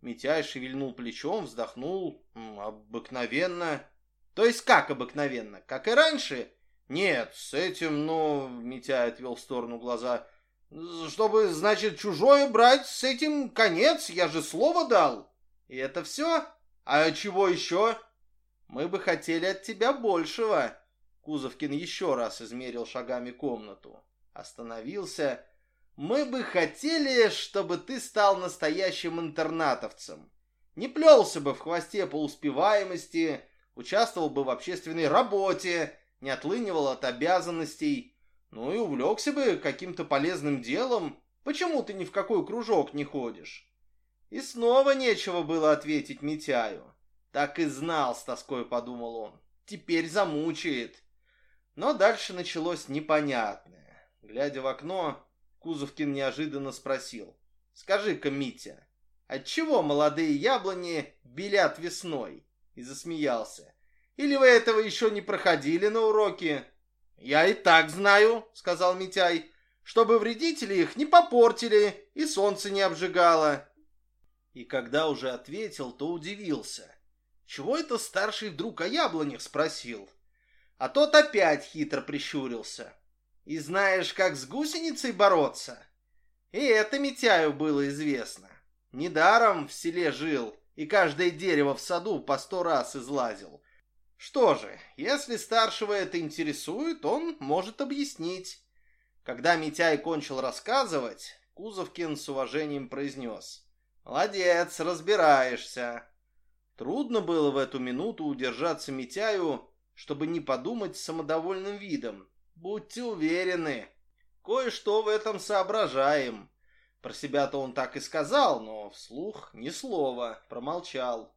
Митяй шевельнул плечом, вздохнул. «Обыкновенно». «То есть как обыкновенно? Как и раньше?» «Нет, с этим, ну...» Митяй отвел в сторону глаза. «Чтобы, значит, чужое брать, с этим конец, я же слово дал». «И это все?» «А чего еще?» «Мы бы хотели от тебя большего». Кузовкин еще раз измерил шагами комнату. Остановился. «Мы бы хотели, чтобы ты стал настоящим интернатовцем. Не плелся бы в хвосте по успеваемости, участвовал бы в общественной работе, не отлынивал от обязанностей, ну и увлекся бы каким-то полезным делом. Почему ты ни в какой кружок не ходишь?» И снова нечего было ответить Митяю. Так и знал, с тоской подумал он. Теперь замучает. Но дальше началось непонятное. Глядя в окно, Кузовкин неожиданно спросил. «Скажи-ка, Митя, отчего молодые яблони белят весной?» И засмеялся. «Или вы этого еще не проходили на уроке?» «Я и так знаю», — сказал Митяй, «чтобы вредители их не попортили и солнце не обжигало». И когда уже ответил, то удивился. Чего это старший вдруг о яблонях спросил? А тот опять хитро прищурился. И знаешь, как с гусеницей бороться? И это Митяю было известно. Недаром в селе жил и каждое дерево в саду по сто раз излазил. Что же, если старшего это интересует, он может объяснить. Когда Митяй кончил рассказывать, Кузовкин с уважением произнес. «Молодец, разбираешься». Трудно было в эту минуту удержаться Митяю, чтобы не подумать самодовольным видом. Будьте уверены, кое-что в этом соображаем. Про себя-то он так и сказал, но вслух ни слова, промолчал.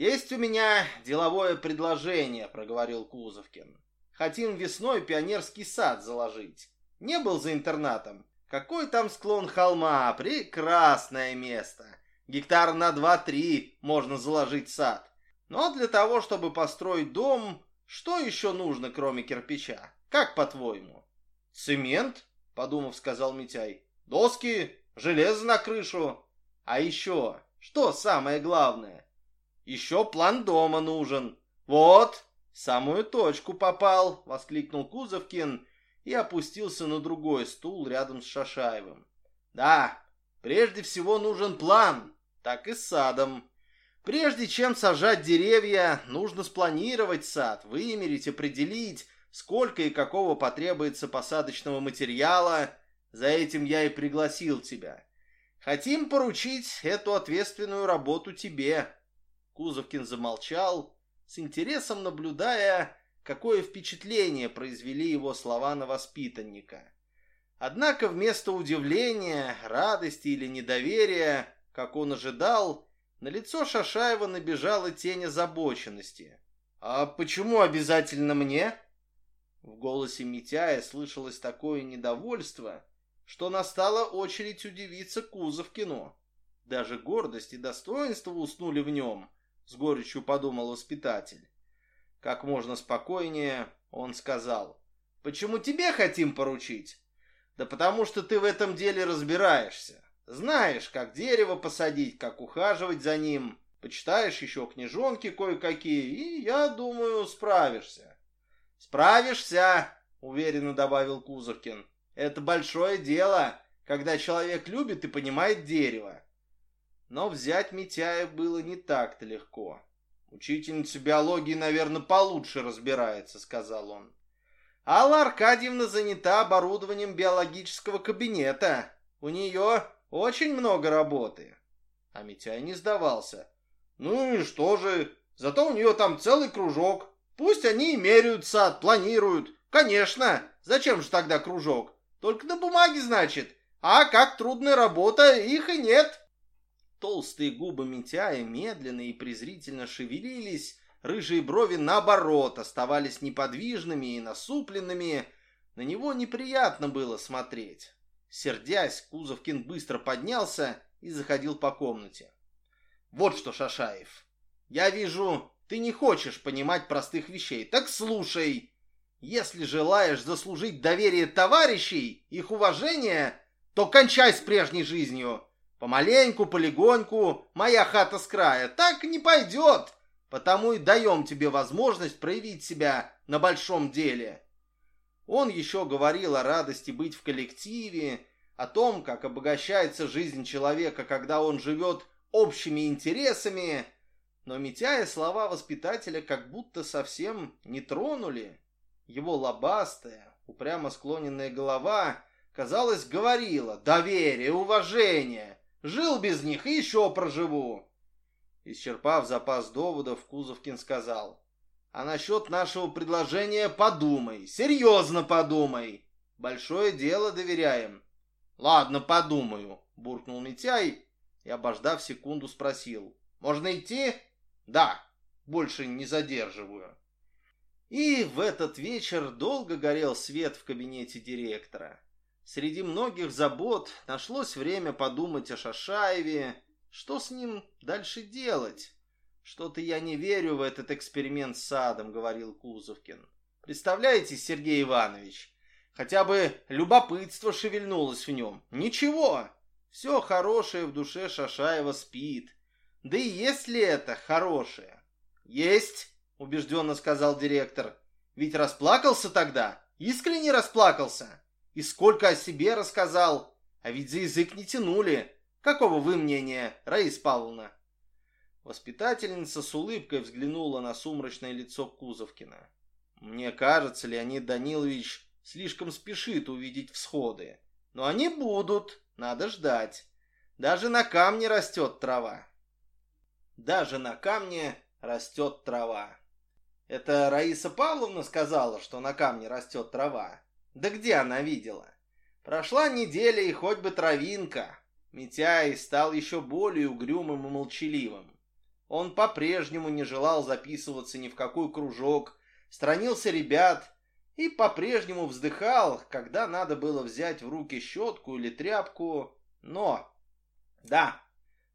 «Есть у меня деловое предложение», — проговорил Кузовкин. «Хотим весной пионерский сад заложить. Не был за интернатом. Какой там склон холма? Прекрасное место. Гектар на два-три можно заложить сад. Но для того, чтобы построить дом, что еще нужно, кроме кирпича? Как по-твоему? Цемент, подумав, сказал Митяй. Доски, железо на крышу. А еще, что самое главное? Еще план дома нужен. Вот, в самую точку попал, воскликнул Кузовкин и опустился на другой стул рядом с Шашаевым. Да, прежде всего нужен план, так и с садом. Прежде чем сажать деревья, нужно спланировать сад, вымерить, определить, сколько и какого потребуется посадочного материала. За этим я и пригласил тебя. Хотим поручить эту ответственную работу тебе. Кузовкин замолчал, с интересом наблюдая, какое впечатление произвели его слова на воспитанника. Однако вместо удивления, радости или недоверия, как он ожидал, на лицо Шашаева набежала тень озабоченности. «А почему обязательно мне?» В голосе Митяя слышалось такое недовольство, что настала очередь удивиться Кузовкину. Даже гордость и достоинство уснули в нем, с горечью подумал воспитатель. Как можно спокойнее он сказал. «Почему тебе хотим поручить?» «Да потому что ты в этом деле разбираешься. Знаешь, как дерево посадить, как ухаживать за ним. Почитаешь еще книжонки кое-какие, и, я думаю, справишься. «Справишься», — уверенно добавил Кузовкин. «Это большое дело, когда человек любит и понимает дерево». Но взять Митяя было не так-то легко. «Учительница биологии, наверное, получше разбирается», — сказал он. «Алла Аркадьевна занята оборудованием биологического кабинета. У нее очень много работы». А Митяй не сдавался. «Ну и что же? Зато у нее там целый кружок. Пусть они и меряют сад, планируют. Конечно, зачем же тогда кружок? Только на бумаге, значит. А как трудная работа, их и нет. Толстые губы Митяя медленно и презрительно шевелились, рыжие брови, наоборот, оставались неподвижными и насупленными. На него неприятно было смотреть. Сердясь, Кузовкин быстро поднялся и заходил по комнате. «Вот что, Шашаев, я вижу, ты не хочешь понимать простых вещей. Так слушай. Если желаешь заслужить доверие товарищей, их уважение, то кончай с прежней жизнью. Помаленьку, полегоньку, моя хата с края. Так не пойдет. Потому и даем тебе возможность проявить себя на большом деле. Он еще говорил о радости быть в коллективе, о том, как обогащается жизнь человека, когда он живет общими интересами, но Митяя слова воспитателя как будто совсем не тронули. Его лобастая, упрямо склоненная голова, казалось, говорила «доверие, уважение, жил без них и еще проживу». Исчерпав запас доводов, Кузовкин сказал «А насчет нашего предложения подумай, серьезно подумай. Большое дело доверяем». «Ладно, подумаю», — буркнул Митяй и, обождав секунду, спросил «Можно идти?» Да, больше не задерживаю. И в этот вечер долго горел свет в кабинете директора. Среди многих забот нашлось время подумать о Шашаеве, что с ним дальше делать. Что-то я не верю в этот эксперимент с садом, говорил Кузовкин. Представляете, Сергей Иванович? Хотя бы любопытство шевельнулось в нем. Ничего. Все хорошее в душе Шашаева спит. Да и есть ли это хорошее? Есть, убежденно сказал директор. Ведь расплакался тогда. Искренне расплакался. И сколько о себе рассказал. А ведь за язык не тянули. Какого вы мнения, Раиса Павловна? Воспитательница с улыбкой взглянула на сумрачное лицо Кузовкина. Мне кажется, Леонид Данилович слишком спешит увидеть всходы. Но они будут, надо ждать. Даже на камне растет трава. Даже на камне растет трава. Это Раиса Павловна сказала, что на камне растет трава. Да где она видела? Прошла неделя и хоть бы травинка. Митяй стал еще более угрюмым и молчаливым. Он по-прежнему не желал записываться ни в какой кружок, странился ребят и по-прежнему вздыхал, когда надо было взять в руки щетку или тряпку. Но, да,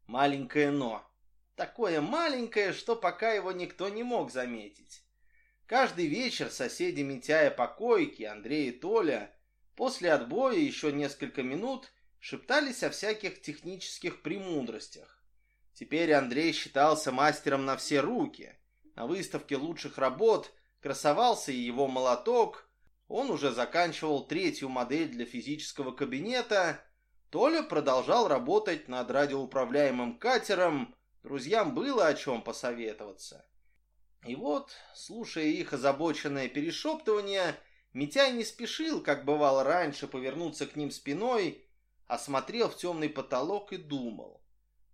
маленькое но. Такое маленькое, что пока его никто не мог заметить. Каждый вечер соседи Митяя по койке, Андрей и Толя, после отбоя еще несколько минут шептались о всяких технических премудростях. Теперь Андрей считался мастером на все руки. На выставке лучших работ красовался и его молоток. Он уже заканчивал третью модель для физического кабинета. Толя продолжал работать над радиоуправляемым катером. Друзьям было о чем посоветоваться. И вот, слушая их озабоченное перешептывание, Митяй не спешил, как бывало раньше, повернуться к ним спиной, а смотрел в темный потолок и думал.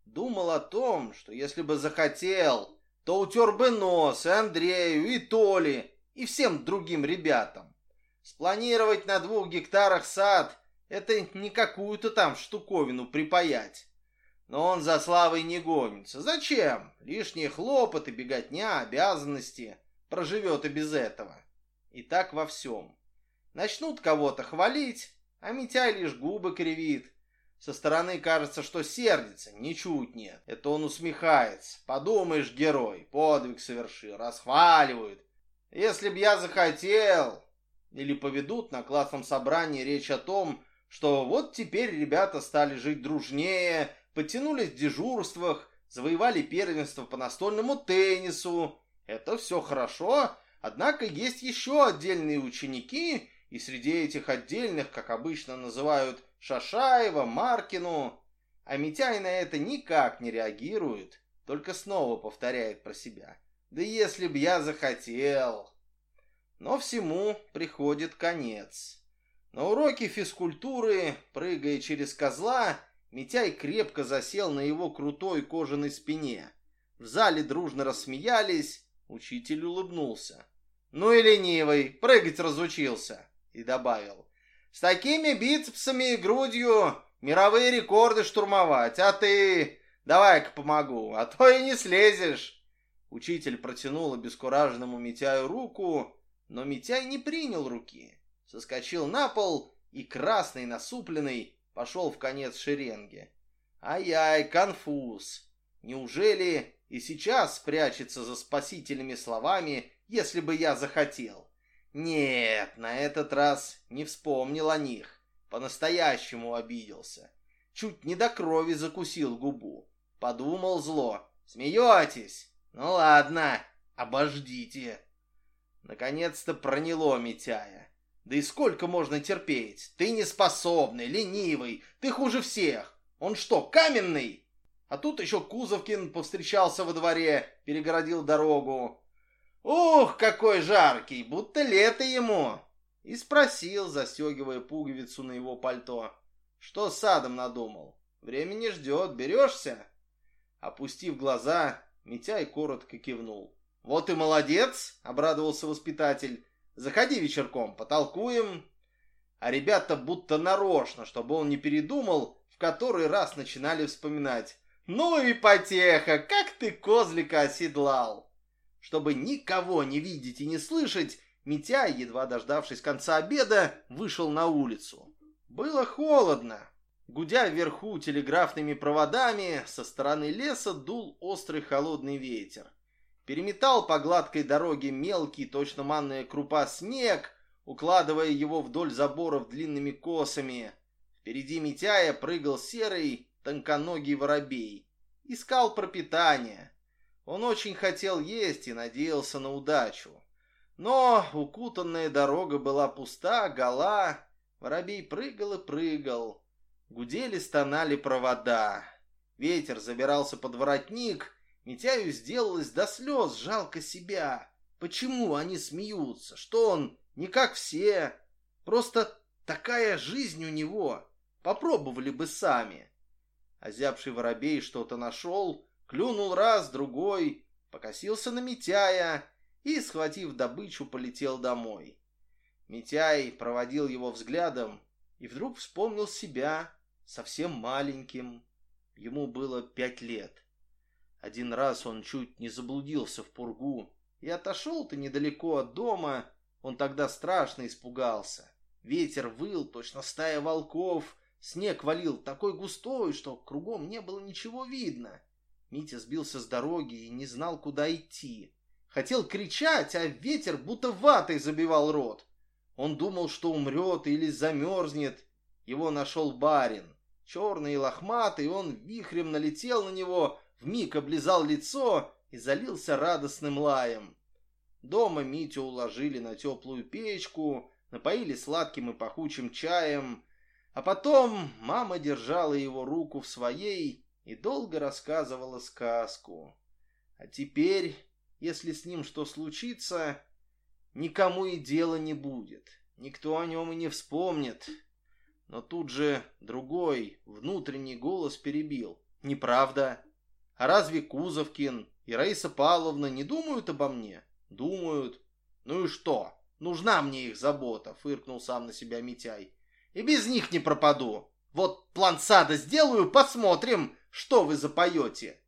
Думал о том, что если бы захотел, то утер бы нос и Андрею, и Толе, и всем другим ребятам. Спланировать на двух гектарах сад — это не какую-то там штуковину припаять. Но он за славой не гонится. Зачем? Лишние хлопоты, беготня, обязанности. Проживет и без этого. И так во всем. Начнут кого-то хвалить, а Митяй лишь губы кривит. Со стороны кажется, что сердится, ничуть нет. Это он усмехается. Подумаешь, герой, подвиг совершил, расхваливают. Если б я захотел... Или поведут на классном собрании речь о том, что вот теперь ребята стали жить дружнее, подтянулись в дежурствах, завоевали первенство по настольному теннису. Это все хорошо, однако есть еще отдельные ученики, и среди этих отдельных, как обычно называют, Шашаева, Маркину, а Митяй на это никак не реагирует, только снова повторяет про себя. Да если б я захотел. Но всему приходит конец. На уроке физкультуры, прыгая через козла, Митяй крепко засел на его крутой кожаной спине. В зале дружно рассмеялись, учитель улыбнулся. «Ну и ленивый, прыгать разучился!» И добавил. «С такими бицепсами и грудью мировые рекорды штурмовать, а ты... Давай-ка помогу, а то и не слезешь!» Учитель протянул обескураженному Митяю руку, но Митяй не принял руки. Соскочил на пол и, красный, насупленный, пошел в конец шеренги. Ай-яй, конфуз. Неужели и сейчас спрячется за спасительными словами, если бы я захотел? Нет, на этот раз не вспомнил о них. По-настоящему обиделся. Чуть не до крови закусил губу. Подумал зло. Смеетесь? Ну ладно, обождите. Наконец-то проняло Митяя. Да и сколько можно терпеть? Ты неспособный, ленивый, ты хуже всех. Он что, каменный? А тут еще Кузовкин повстречался во дворе, перегородил дорогу. Ух, какой жаркий, будто лето ему. И спросил, застегивая пуговицу на его пальто. Что с садом надумал? Время не ждет, берешься? Опустив глаза, Митяй коротко кивнул. «Вот и молодец!» — обрадовался воспитатель. Заходи вечерком, потолкуем. А ребята будто нарочно, чтобы он не передумал, в который раз начинали вспоминать. Ну и потеха, как ты козлика оседлал. Чтобы никого не видеть и не слышать, Митяй, едва дождавшись конца обеда, вышел на улицу. Было холодно. Гудя вверху телеграфными проводами, со стороны леса дул острый холодный ветер. Переметал по гладкой дороге мелкий, точно манная крупа, снег, укладывая его вдоль заборов длинными косами. Впереди Митяя прыгал серый, тонконогий воробей. Искал пропитание. Он очень хотел есть и надеялся на удачу. Но укутанная дорога была пуста, гола. Воробей прыгал и прыгал. Гудели, стонали провода. Ветер забирался под воротник. Митяю сделалось до слез жалко себя. Почему они смеются? Что он не как все? Просто такая жизнь у него. Попробовали бы сами. Озябший воробей что-то нашел, клюнул раз, другой, покосился на Митяя и, схватив добычу, полетел домой. Митяй проводил его взглядом и вдруг вспомнил себя совсем маленьким. Ему было пять лет. Один раз он чуть не заблудился в пургу и отошел-то недалеко от дома. Он тогда страшно испугался. Ветер выл, точно стая волков, Снег валил такой густой, что кругом не было ничего видно. Митя сбился с дороги и не знал, куда идти. Хотел кричать, а ветер будто ватой забивал рот. Он думал, что умрет или замерзнет. Его нашел барин. Черный и лохматый, он вихрем налетел на него, вмиг облизал лицо и залился радостным лаем. Дома Митю уложили на теплую печку, напоили сладким и пахучим чаем, а потом мама держала его руку в своей и долго рассказывала сказку. А теперь, если с ним что случится, никому и дела не будет. Никто о нем и не вспомнит. Но тут же другой, внутренний голос перебил. Неправда. А разве Кузовкин и Раиса Павловна не думают обо мне? Думают. Ну и что? Нужна мне их забота, фыркнул сам на себя Митяй. И без них не пропаду. Вот план сада сделаю, посмотрим, что вы запоете.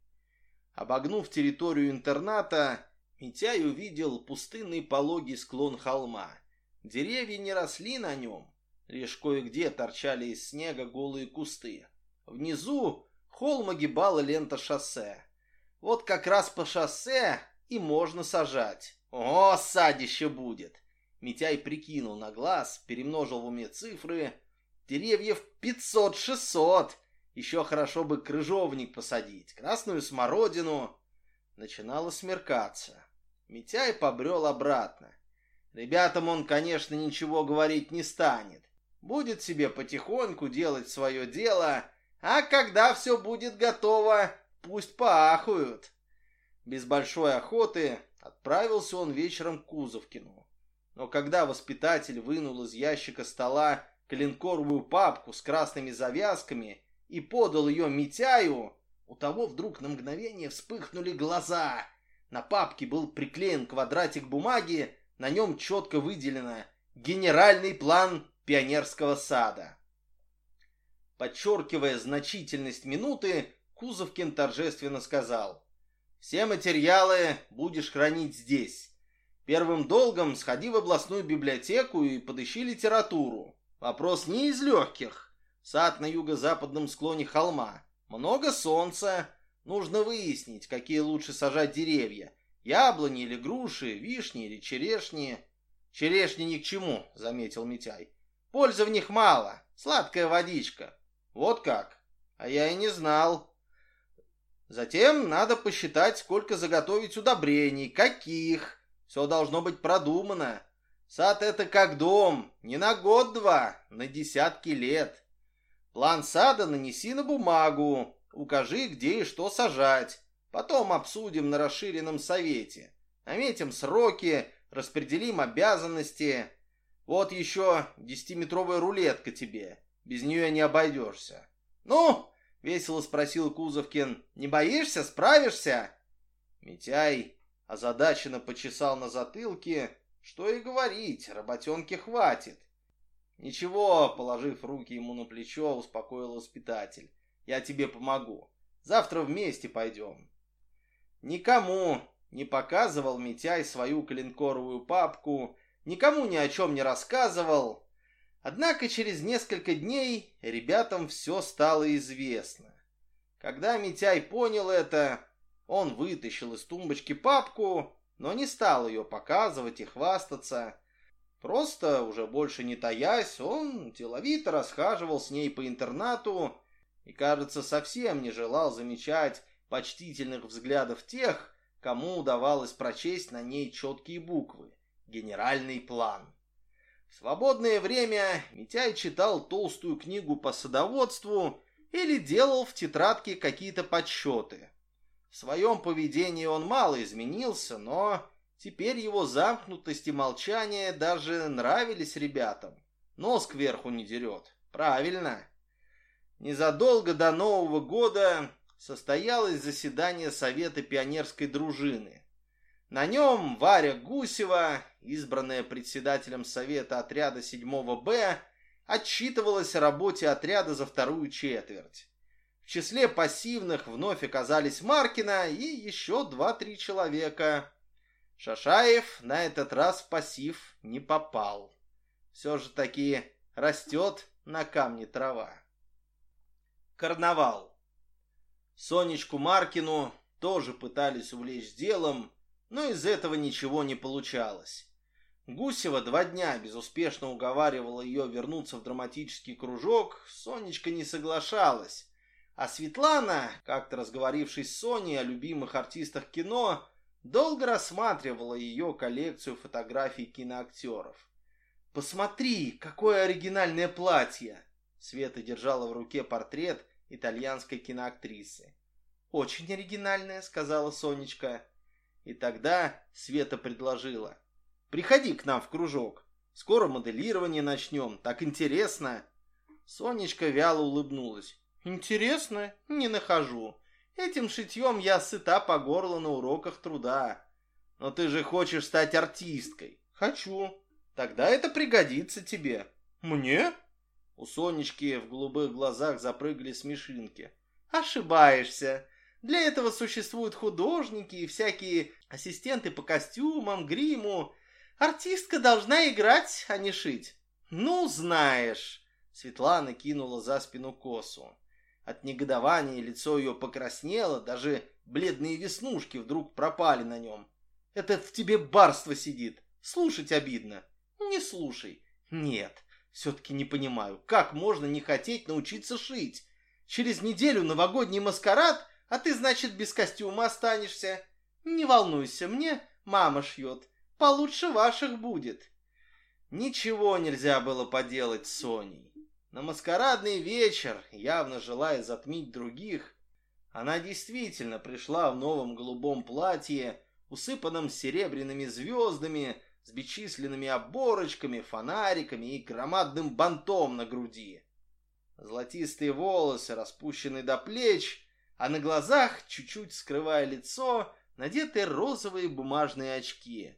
Обогнув территорию интерната, Митяй увидел пустынный пологий склон холма. Деревья не росли на нем, лишь кое-где торчали из снега голые кусты. Внизу холм огибала лента шоссе. Вот как раз по шоссе и можно сажать. О, садище будет! Митяй прикинул на глаз, перемножил в уме цифры. Деревьев пятьсот-шестьсот. Еще хорошо бы крыжовник посадить, красную смородину. Начинало смеркаться. Митяй побрел обратно. Ребятам он, конечно, ничего говорить не станет. Будет себе потихоньку делать свое дело, а когда все будет готово, пусть поахуют. Без большой охоты отправился он вечером к Кузовкину. Но когда воспитатель вынул из ящика стола коленкоровую папку с красными завязками и подал ее Митяю, у того вдруг на мгновение вспыхнули глаза. На папке был приклеен квадратик бумаги, на нем четко выделено «Генеральный план пионерского сада». Подчеркивая значительность минуты, Кузовкин торжественно сказал «Все материалы будешь хранить здесь». Первым долгом сходи в областную библиотеку и подыщи литературу. Вопрос не из легких. Сад на юго-западном склоне холма. Много солнца. Нужно выяснить, какие лучше сажать деревья. Яблони или груши, вишни или черешни. Черешни ни к чему, заметил Митяй. Пользы в них мало. Сладкая водичка. Вот как. А я и не знал. Затем надо посчитать, сколько заготовить удобрений, каких все должно быть продумано. Сад это как дом, не на год-два, на десятки лет. План сада нанеси на бумагу, укажи, где и что сажать. Потом обсудим на расширенном совете. Наметим сроки, распределим обязанности. Вот еще десятиметровая рулетка тебе. Без нее не обойдешься. Ну, весело спросил Кузовкин, не боишься, справишься? Митяй Озадаченно почесал на затылке. Что и говорить, работенки хватит. Ничего, положив руки ему на плечо, успокоил воспитатель. Я тебе помогу. Завтра вместе пойдем. Никому не показывал Митяй свою коленкоровую папку, никому ни о чем не рассказывал. Однако через несколько дней ребятам все стало известно. Когда Митяй понял это, Он вытащил из тумбочки папку, но не стал ее показывать и хвастаться. Просто, уже больше не таясь, он деловито расхаживал с ней по интернату и, кажется, совсем не желал замечать почтительных взглядов тех, кому удавалось прочесть на ней четкие буквы. Генеральный план. В свободное время Митяй читал толстую книгу по садоводству или делал в тетрадке какие-то подсчеты. В своем поведении он мало изменился, но теперь его замкнутость и молчание даже нравились ребятам. Нос кверху не дерет. Правильно. Незадолго до Нового года состоялось заседание Совета пионерской дружины. На нем Варя Гусева, избранная председателем Совета отряда 7 Б, отчитывалась о работе отряда за вторую четверть. В числе пассивных вновь оказались Маркина и еще два-три человека. Шашаев на этот раз в пассив не попал. Все же таки растет на камне трава. Карнавал. Сонечку Маркину тоже пытались увлечь делом, но из этого ничего не получалось. Гусева два дня безуспешно уговаривала ее вернуться в драматический кружок, Сонечка не соглашалась, а Светлана, как-то разговорившись с Соней о любимых артистах кино, долго рассматривала ее коллекцию фотографий киноактеров. «Посмотри, какое оригинальное платье!» Света держала в руке портрет итальянской киноактрисы. «Очень оригинальное», — сказала Сонечка. И тогда Света предложила. «Приходи к нам в кружок. Скоро моделирование начнем. Так интересно!» Сонечка вяло улыбнулась. Интересно, не нахожу. Этим шитьем я сыта по горло на уроках труда. Но ты же хочешь стать артисткой. Хочу. Тогда это пригодится тебе. Мне? У Сонечки в голубых глазах запрыгали смешинки. Ошибаешься. Для этого существуют художники и всякие ассистенты по костюмам, гриму. Артистка должна играть, а не шить. Ну, знаешь. Светлана кинула за спину косу. От негодования лицо ее покраснело, даже бледные веснушки вдруг пропали на нем. «Это в тебе барство сидит. Слушать обидно». «Не слушай». «Нет, все-таки не понимаю, как можно не хотеть научиться шить? Через неделю новогодний маскарад, а ты, значит, без костюма останешься. Не волнуйся, мне мама шьет. Получше ваших будет». Ничего нельзя было поделать с Соней. На маскарадный вечер, явно желая затмить других, она действительно пришла в новом голубом платье, усыпанном серебряными звездами, с бесчисленными оборочками, фонариками и громадным бантом на груди. Золотистые волосы распущены до плеч, а на глазах, чуть-чуть скрывая лицо, надеты розовые бумажные очки.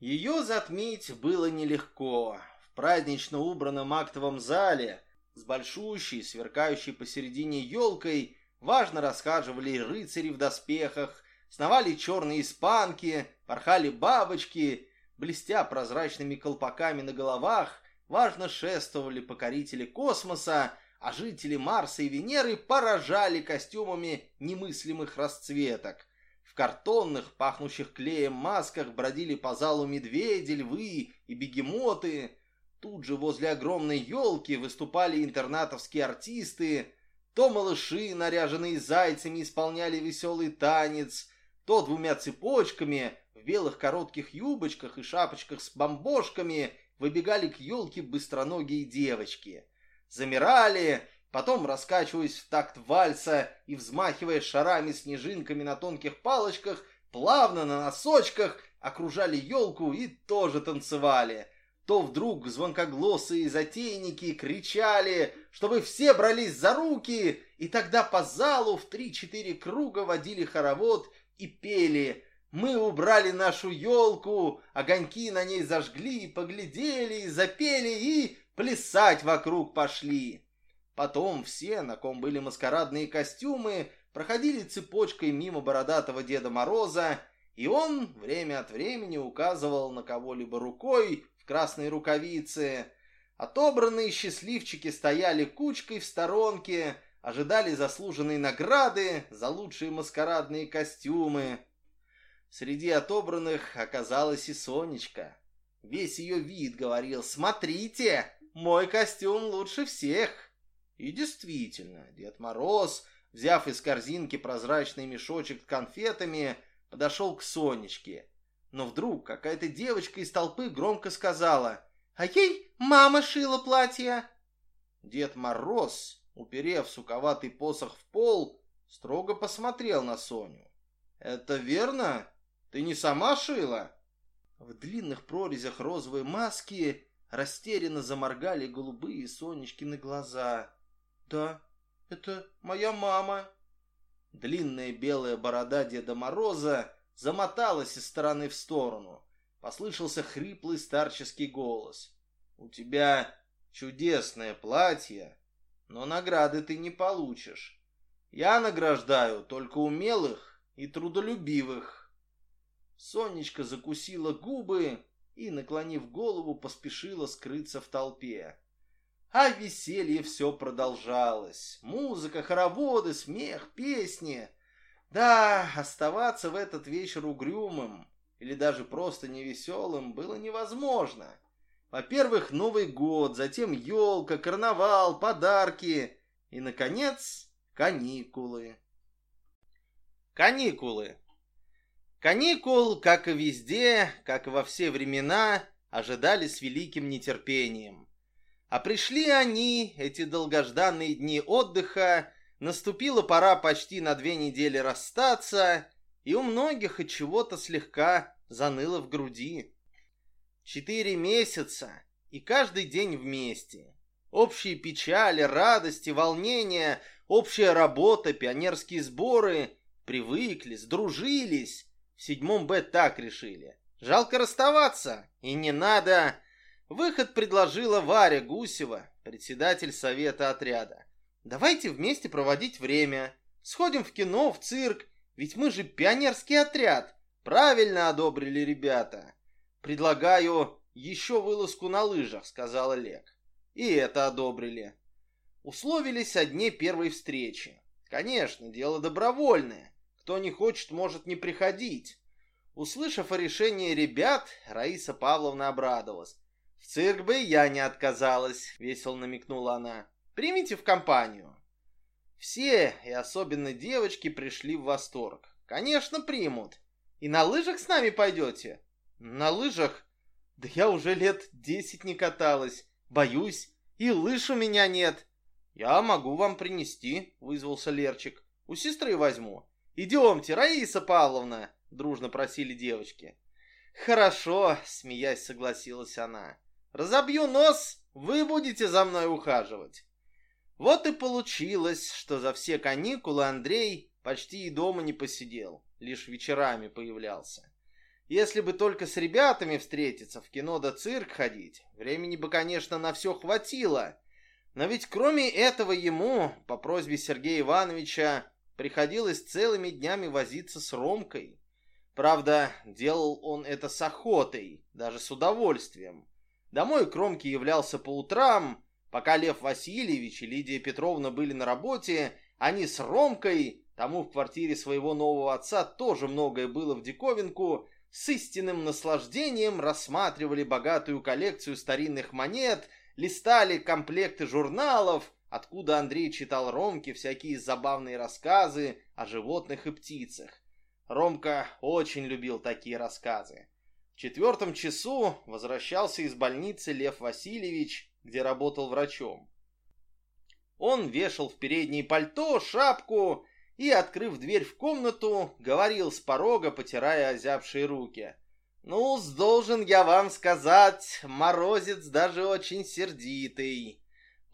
Ее затмить было нелегко празднично убранном актовом зале с большущей, сверкающей посередине елкой, важно расхаживали рыцари в доспехах, сновали черные испанки, порхали бабочки, блестя прозрачными колпаками на головах, важно шествовали покорители космоса, а жители Марса и Венеры поражали костюмами немыслимых расцветок. В картонных, пахнущих клеем масках бродили по залу медведи, львы и бегемоты, Тут же возле огромной елки выступали интернатовские артисты, то малыши, наряженные зайцами, исполняли веселый танец, то двумя цепочками в белых коротких юбочках и шапочках с бомбошками выбегали к елке быстроногие девочки. Замирали, потом, раскачиваясь в такт вальса и взмахивая шарами-снежинками на тонких палочках, плавно на носочках окружали елку и тоже танцевали. То вдруг звонкоглосые затейники кричали, чтобы все брались за руки, и тогда по залу в три-четыре круга водили хоровод и пели. «Мы убрали нашу елку, огоньки на ней зажгли, поглядели, запели и плясать вокруг пошли». Потом все, на ком были маскарадные костюмы, проходили цепочкой мимо бородатого Деда Мороза, и он время от времени указывал на кого-либо рукой, в красной рукавице. Отобранные счастливчики стояли кучкой в сторонке, ожидали заслуженные награды за лучшие маскарадные костюмы. Среди отобранных оказалась и Сонечка. Весь ее вид говорил «Смотрите, мой костюм лучше всех!» И действительно, Дед Мороз, взяв из корзинки прозрачный мешочек с конфетами, подошел к Сонечке. Но вдруг какая-то девочка из толпы громко сказала «А ей мама шила платье!» Дед Мороз, уперев суковатый посох в пол, строго посмотрел на Соню. «Это верно? Ты не сама шила?» В длинных прорезях розовой маски растерянно заморгали голубые Сонечкины глаза. «Да, это моя мама». Длинная белая борода Деда Мороза замоталась из стороны в сторону. Послышался хриплый старческий голос. «У тебя чудесное платье, но награды ты не получишь. Я награждаю только умелых и трудолюбивых». Сонечка закусила губы и, наклонив голову, поспешила скрыться в толпе. А веселье все продолжалось. Музыка, хороводы, смех, песни. Да, оставаться в этот вечер угрюмым или даже просто невеселым было невозможно. Во-первых, Новый год, затем елка, карнавал, подарки и, наконец, каникулы. Каникулы. Каникул, как и везде, как и во все времена, ожидали с великим нетерпением. А пришли они, эти долгожданные дни отдыха, наступила пора почти на две недели расстаться, и у многих от чего-то слегка заныло в груди. Четыре месяца, и каждый день вместе. Общие печали, радости, волнения, общая работа, пионерские сборы. Привыкли, сдружились. В седьмом Б так решили. Жалко расставаться, и не надо. Выход предложила Варя Гусева, председатель совета отряда. Давайте вместе проводить время. Сходим в кино, в цирк, ведь мы же пионерский отряд. Правильно одобрили ребята. Предлагаю еще вылазку на лыжах, сказал Олег. И это одобрили. Условились о дне первой встречи. Конечно, дело добровольное. Кто не хочет, может не приходить. Услышав о решении ребят, Раиса Павловна обрадовалась. «В цирк бы я не отказалась», — весело намекнула она. «Примите в компанию». Все, и особенно девочки, пришли в восторг. «Конечно, примут. И на лыжах с нами пойдете?» «На лыжах? Да я уже лет десять не каталась. Боюсь. И лыж у меня нет». «Я могу вам принести», — вызвался Лерчик. «У сестры возьму». «Идемте, Раиса Павловна», — дружно просили девочки. «Хорошо», — смеясь согласилась она. Разобью нос, вы будете за мной ухаживать. Вот и получилось, что за все каникулы Андрей почти и дома не посидел, лишь вечерами появлялся. Если бы только с ребятами встретиться, в кино да цирк ходить, времени бы, конечно, на все хватило. Но ведь кроме этого ему, по просьбе Сергея Ивановича, приходилось целыми днями возиться с Ромкой. Правда, делал он это с охотой, даже с удовольствием. Домой Кромки являлся по утрам. Пока Лев Васильевич и Лидия Петровна были на работе, они с Ромкой, тому в квартире своего нового отца тоже многое было в диковинку, с истинным наслаждением рассматривали богатую коллекцию старинных монет, листали комплекты журналов, откуда Андрей читал Ромке всякие забавные рассказы о животных и птицах. Ромка очень любил такие рассказы. В четвертом часу возвращался из больницы Лев Васильевич, где работал врачом. Он вешал в переднее пальто, шапку и, открыв дверь в комнату, говорил с порога, потирая озябшие руки. «Ну, должен я вам сказать, морозец даже очень сердитый».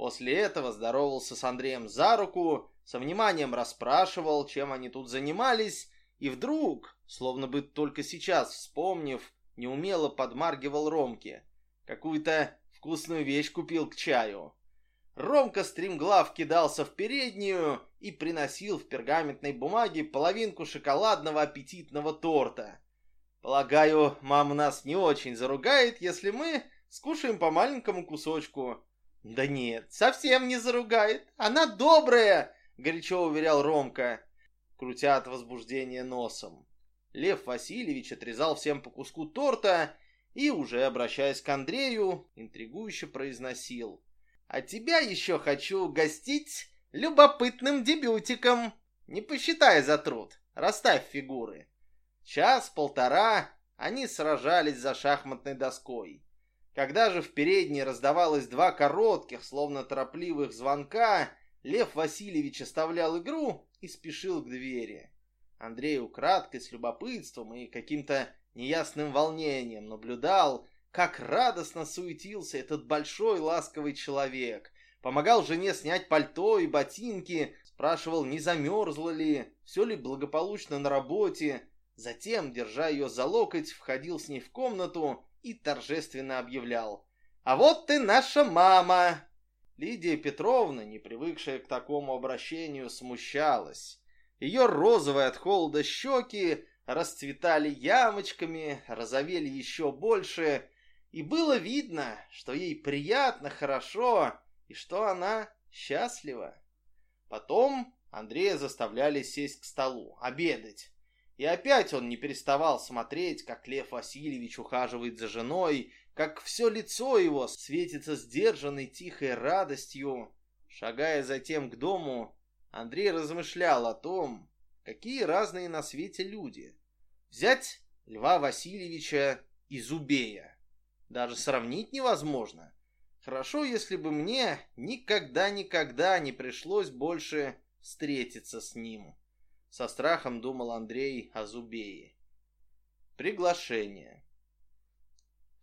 После этого здоровался с Андреем за руку, со вниманием расспрашивал, чем они тут занимались, и вдруг, словно бы только сейчас вспомнив, неумело подмаргивал Ромке. Какую-то вкусную вещь купил к чаю. Ромка стремглав кидался в переднюю и приносил в пергаментной бумаге половинку шоколадного аппетитного торта. Полагаю, мама нас не очень заругает, если мы скушаем по маленькому кусочку. Да нет, совсем не заругает. Она добрая, горячо уверял Ромка, крутя от возбуждения носом. Лев Васильевич отрезал всем по куску торта и, уже обращаясь к Андрею, интригующе произносил. «А тебя еще хочу угостить любопытным дебютиком. Не посчитай за труд, расставь фигуры». Час-полтора они сражались за шахматной доской. Когда же в передней раздавалось два коротких, словно торопливых звонка, Лев Васильевич оставлял игру и спешил к двери. Андрей украдкой, с любопытством и каким-то неясным волнением наблюдал, как радостно суетился этот большой ласковый человек. Помогал жене снять пальто и ботинки, спрашивал, не замерзла ли, все ли благополучно на работе. Затем, держа ее за локоть, входил с ней в комнату и торжественно объявлял. «А вот ты наша мама!» Лидия Петровна, не привыкшая к такому обращению, смущалась. Ее розовые от холода щеки расцветали ямочками, розовели еще больше, и было видно, что ей приятно, хорошо, и что она счастлива. Потом Андрея заставляли сесть к столу, обедать. И опять он не переставал смотреть, как Лев Васильевич ухаживает за женой, как все лицо его светится сдержанной тихой радостью. Шагая затем к дому, Андрей размышлял о том, какие разные на свете люди. Взять Льва Васильевича и Зубея. Даже сравнить невозможно. Хорошо, если бы мне никогда-никогда не пришлось больше встретиться с ним. Со страхом думал Андрей о Зубее. Приглашение.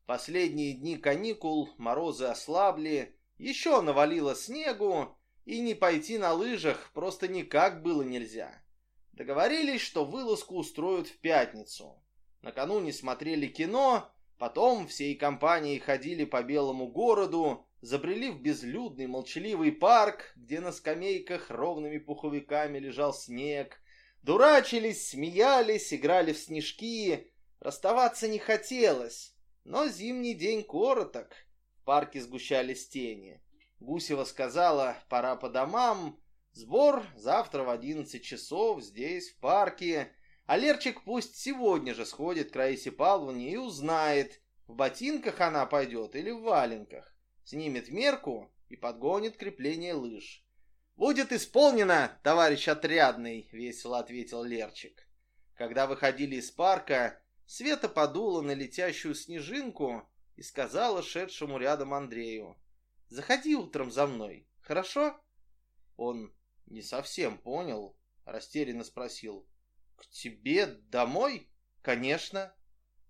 В последние дни каникул морозы ослабли, еще навалило снегу, и не пойти на лыжах просто никак было нельзя. Договорились, что вылазку устроят в пятницу. Накануне смотрели кино, потом всей компанией ходили по белому городу, забрели в безлюдный молчаливый парк, где на скамейках ровными пуховиками лежал снег, Дурачились, смеялись, играли в снежки. Расставаться не хотелось, но зимний день короток. В парке сгущались тени. Гусева сказала, пора по домам. Сбор завтра в одиннадцать часов здесь, в парке. А Лерчик пусть сегодня же сходит к Раисе Павловне и узнает, в ботинках она пойдет или в валенках. Снимет мерку и подгонит крепление лыж. «Будет исполнено, товарищ отрядный», — весело ответил Лерчик. Когда выходили из парка, Света подула на летящую снежинку и сказала шедшему рядом Андрею, «Заходи утром за мной, хорошо?» Он не совсем понял, растерянно спросил, «К тебе домой?» «Конечно».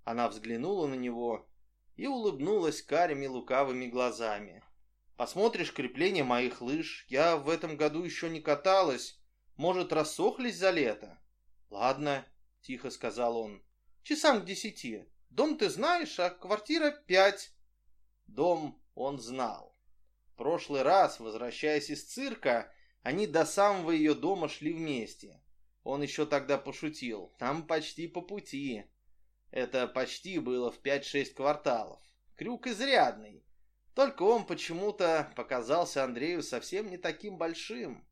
Она взглянула на него и улыбнулась карими лукавыми глазами. Посмотришь крепление моих лыж. Я в этом году еще не каталась. Может, рассохлись за лето? Ладно, тихо сказал он. Часам к десяти. Дом ты знаешь, а квартира пять. Дом он знал. Прошлый раз, возвращаясь из цирка, они до самого ее дома шли вместе. Он еще тогда пошутил. Там почти по пути. Это почти было в пять-шесть кварталов. Крюк изрядный. Только он почему-то показался Андрею совсем не таким большим.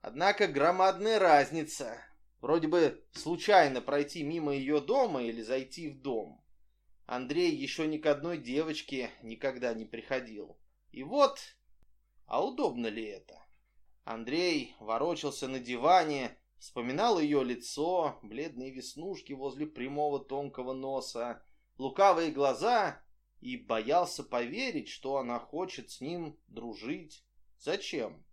Однако громадная разница. Вроде бы случайно пройти мимо ее дома или зайти в дом. Андрей еще ни к одной девочке никогда не приходил. И вот, а удобно ли это? Андрей ворочался на диване, вспоминал ее лицо, бледные веснушки возле прямого тонкого носа, лукавые глаза и боялся поверить, что она хочет с ним дружить. Зачем?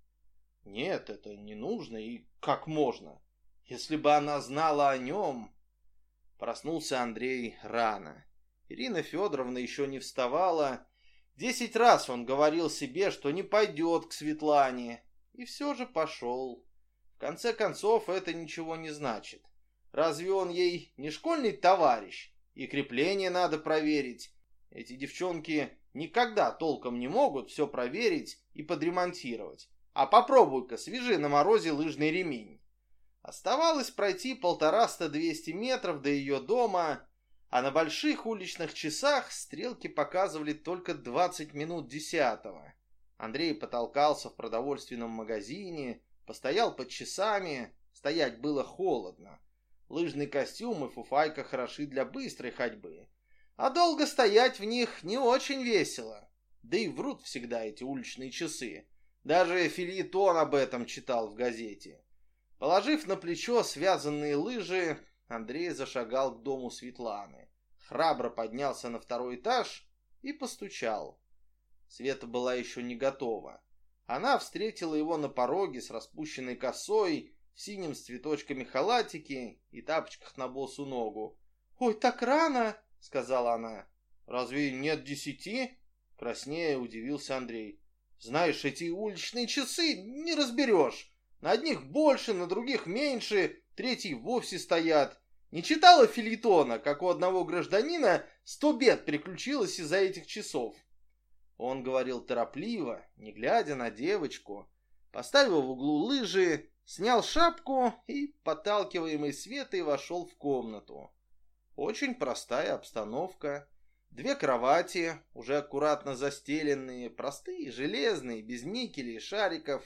Нет, это не нужно и как можно? Если бы она знала о нем... Проснулся Андрей рано. Ирина Федоровна еще не вставала. Десять раз он говорил себе, что не пойдет к Светлане. И все же пошел. В конце концов, это ничего не значит. Разве он ей не школьный товарищ? И крепление надо проверить, эти девчонки никогда толком не могут все проверить и подремонтировать. А попробуй-ка, свяжи на морозе лыжный ремень. Оставалось пройти полтораста-двести метров до ее дома, а на больших уличных часах стрелки показывали только 20 минут десятого. Андрей потолкался в продовольственном магазине, Постоял под часами, стоять было холодно. Лыжный костюм и фуфайка хороши для быстрой ходьбы. А долго стоять в них не очень весело. Да и врут всегда эти уличные часы. Даже Филитон об этом читал в газете. Положив на плечо связанные лыжи, Андрей зашагал к дому Светланы. Храбро поднялся на второй этаж и постучал. Света была еще не готова. Она встретила его на пороге с распущенной косой, в синем с цветочками халатике и тапочках на босу ногу. «Ой, так рано!» — сказала она. «Разве нет десяти?» — краснея удивился Андрей. «Знаешь, эти уличные часы не разберешь. На одних больше, на других меньше, третьи вовсе стоят. Не читала филитона, как у одного гражданина сто бед приключилось из-за этих часов. Он говорил торопливо, не глядя на девочку, поставил в углу лыжи, снял шапку и, подталкиваемый Светой, вошел в комнату. Очень простая обстановка. Две кровати, уже аккуратно застеленные, простые, железные, без никелей и шариков.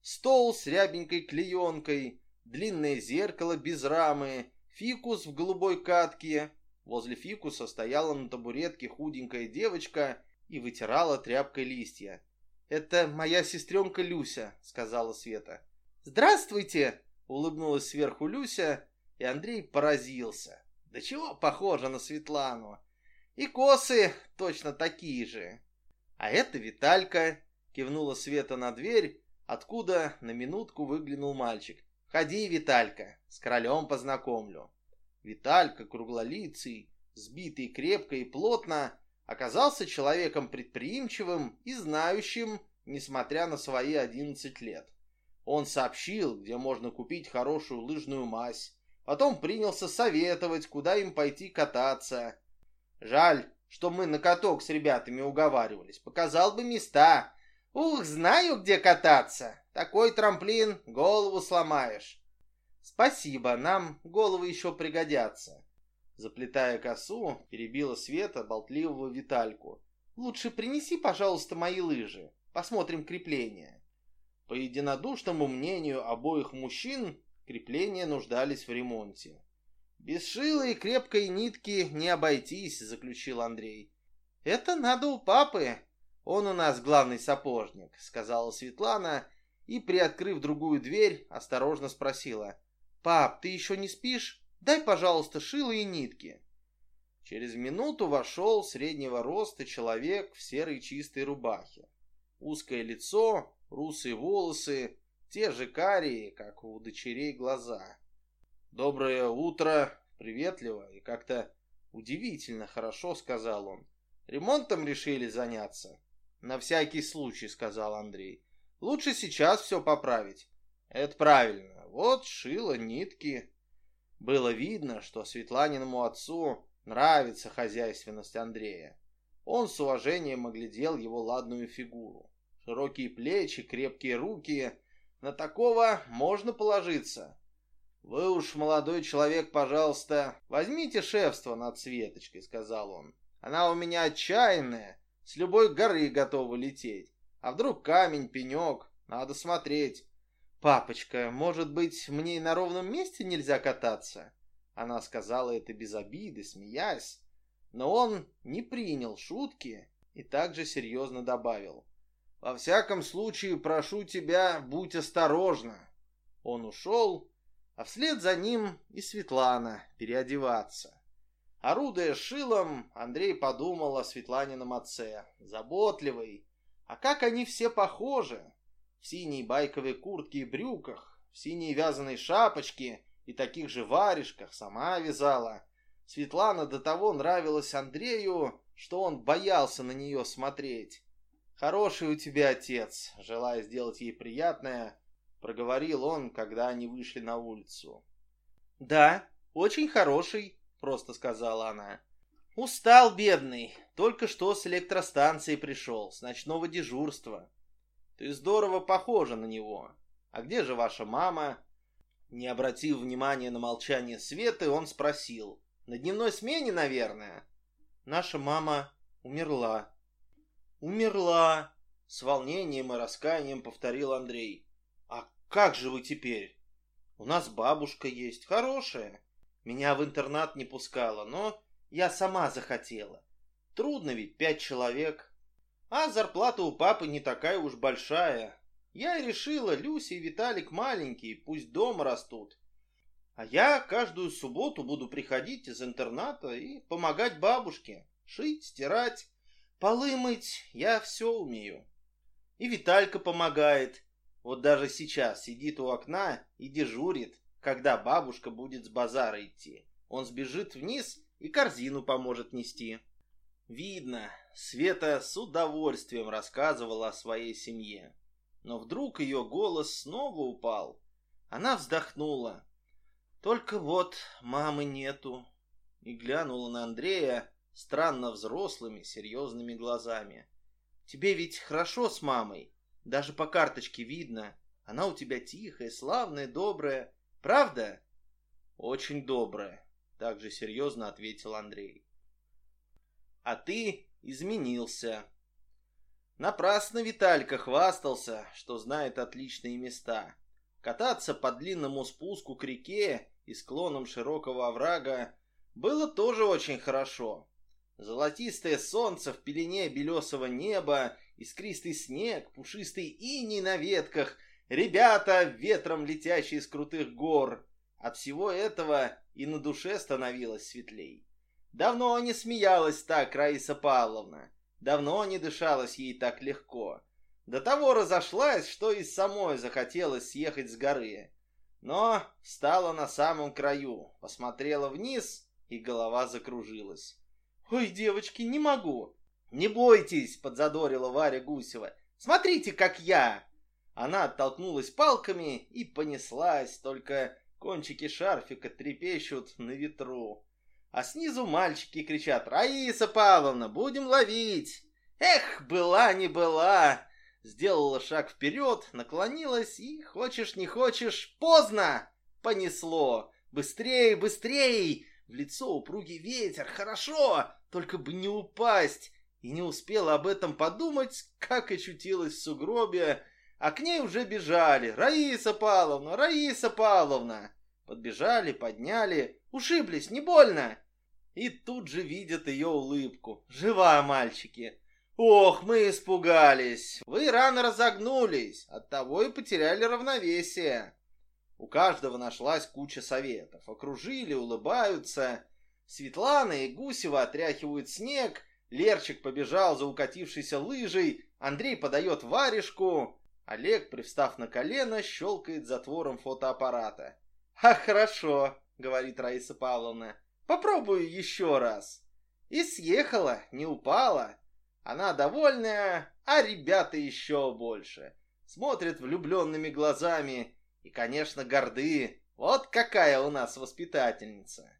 Стол с рябенькой клеенкой, длинное зеркало без рамы, фикус в голубой катке. Возле фикуса стояла на табуретке худенькая девочка и вытирала тряпкой листья. «Это моя сестренка Люся», — сказала Света. «Здравствуйте!» — улыбнулась сверху Люся, и Андрей поразился. «Да чего похоже на Светлану? И косы точно такие же». «А это Виталька», — кивнула Света на дверь, откуда на минутку выглянул мальчик. «Ходи, Виталька, с королем познакомлю». Виталька, круглолицый, сбитый крепко и плотно, оказался человеком предприимчивым и знающим, несмотря на свои 11 лет. Он сообщил, где можно купить хорошую лыжную мазь, потом принялся советовать, куда им пойти кататься. Жаль, что мы на каток с ребятами уговаривались, показал бы места. Ух, знаю, где кататься. Такой трамплин, голову сломаешь. Спасибо, нам головы еще пригодятся. Заплетая косу, перебила Света болтливого Витальку. «Лучше принеси, пожалуйста, мои лыжи. Посмотрим крепление». По единодушному мнению обоих мужчин, крепления нуждались в ремонте. «Без шила и крепкой нитки не обойтись», — заключил Андрей. «Это надо у папы. Он у нас главный сапожник», — сказала Светлана и, приоткрыв другую дверь, осторожно спросила. «Пап, ты еще не спишь?» Дай, пожалуйста, шило и нитки. Через минуту вошел среднего роста человек в серой чистой рубахе. Узкое лицо, русые волосы, те же карие, как у дочерей глаза. «Доброе утро!» Приветливо и как-то удивительно хорошо сказал он. «Ремонтом решили заняться?» «На всякий случай», — сказал Андрей. «Лучше сейчас все поправить». «Это правильно. Вот шило, нитки, было видно, что Светланиному отцу нравится хозяйственность Андрея. Он с уважением оглядел его ладную фигуру. Широкие плечи, крепкие руки. На такого можно положиться. «Вы уж, молодой человек, пожалуйста, возьмите шефство над Светочкой», — сказал он. «Она у меня отчаянная, с любой горы готова лететь. А вдруг камень, пенек, надо смотреть. «Папочка, может быть, мне и на ровном месте нельзя кататься?» Она сказала это без обиды, смеясь, но он не принял шутки и также серьезно добавил. «Во всяком случае, прошу тебя, будь осторожна». Он ушел, а вслед за ним и Светлана переодеваться. Орудуя шилом, Андрей подумал о Светланином отце, заботливый. А как они все похожи! в синей байковой куртке и брюках, в синей вязаной шапочке и таких же варежках сама вязала. Светлана до того нравилась Андрею, что он боялся на нее смотреть. «Хороший у тебя отец», — желая сделать ей приятное, проговорил он, когда они вышли на улицу. «Да, очень хороший», — просто сказала она. «Устал, бедный, только что с электростанции пришел, с ночного дежурства. Ты здорово похожа на него. А где же ваша мама?» Не обратив внимания на молчание Светы, он спросил. «На дневной смене, наверное?» «Наша мама умерла». «Умерла!» С волнением и раскаянием повторил Андрей. «А Как же вы теперь? У нас бабушка есть, хорошая. Меня в интернат не пускала, но я сама захотела. Трудно ведь, пять человек. А зарплата у папы не такая уж большая. Я и решила, Люся и Виталик маленькие, пусть дома растут. А я каждую субботу буду приходить из интерната и помогать бабушке. Шить, стирать, полы мыть, я все умею. И Виталька помогает. Вот даже сейчас сидит у окна и дежурит, когда бабушка будет с базара идти. Он сбежит вниз и корзину поможет нести. Видно, Света с удовольствием рассказывала о своей семье. Но вдруг ее голос снова упал. Она вздохнула. Только вот мамы нету. И глянула на Андрея странно взрослыми, серьезными глазами. Тебе ведь хорошо с мамой. Даже по карточке видно. Она у тебя тихая, славная, добрая. Правда? Очень добрая, также серьезно ответил Андрей. А ты изменился. Напрасно Виталька хвастался, что знает отличные места. Кататься по длинному спуску к реке и склонам широкого оврага было тоже очень хорошо. Золотистое солнце в пелене белесого неба, искристый снег, пушистый иней на ветках, ребята, ветром летящие с крутых гор. От всего этого и на душе становилось светлей. Давно не смеялась так Раиса Павловна. Давно не дышалось ей так легко. До того разошлась, что и самой захотелось съехать с горы. Но встала на самом краю, посмотрела вниз, и голова закружилась. «Ой, девочки, не могу!» «Не бойтесь!» — подзадорила Варя Гусева. «Смотрите, как я!» Она оттолкнулась палками и понеслась, только кончики шарфика трепещут на ветру а снизу мальчики кричат «Раиса Павловна, будем ловить!» Эх, была не была! Сделала шаг вперед, наклонилась и, хочешь не хочешь, поздно! Понесло! Быстрей, быстрей! В лицо упругий ветер, хорошо, только бы не упасть! И не успела об этом подумать, как очутилась в сугробе, а к ней уже бежали. «Раиса Павловна! Раиса Павловна!» Подбежали, подняли, ушиблись, не больно. И тут же видят ее улыбку. Жива, мальчики. Ох, мы испугались. Вы рано разогнулись, оттого и потеряли равновесие. У каждого нашлась куча советов. Окружили, улыбаются. Светлана и Гусева отряхивают снег. Лерчик побежал за укатившейся лыжей. Андрей подает варежку. Олег, привстав на колено, щелкает затвором фотоаппарата. «А хорошо», — говорит Раиса Павловна. «Попробую еще раз». И съехала, не упала. Она довольная, а ребята еще больше. Смотрят влюбленными глазами и, конечно, горды. Вот какая у нас воспитательница.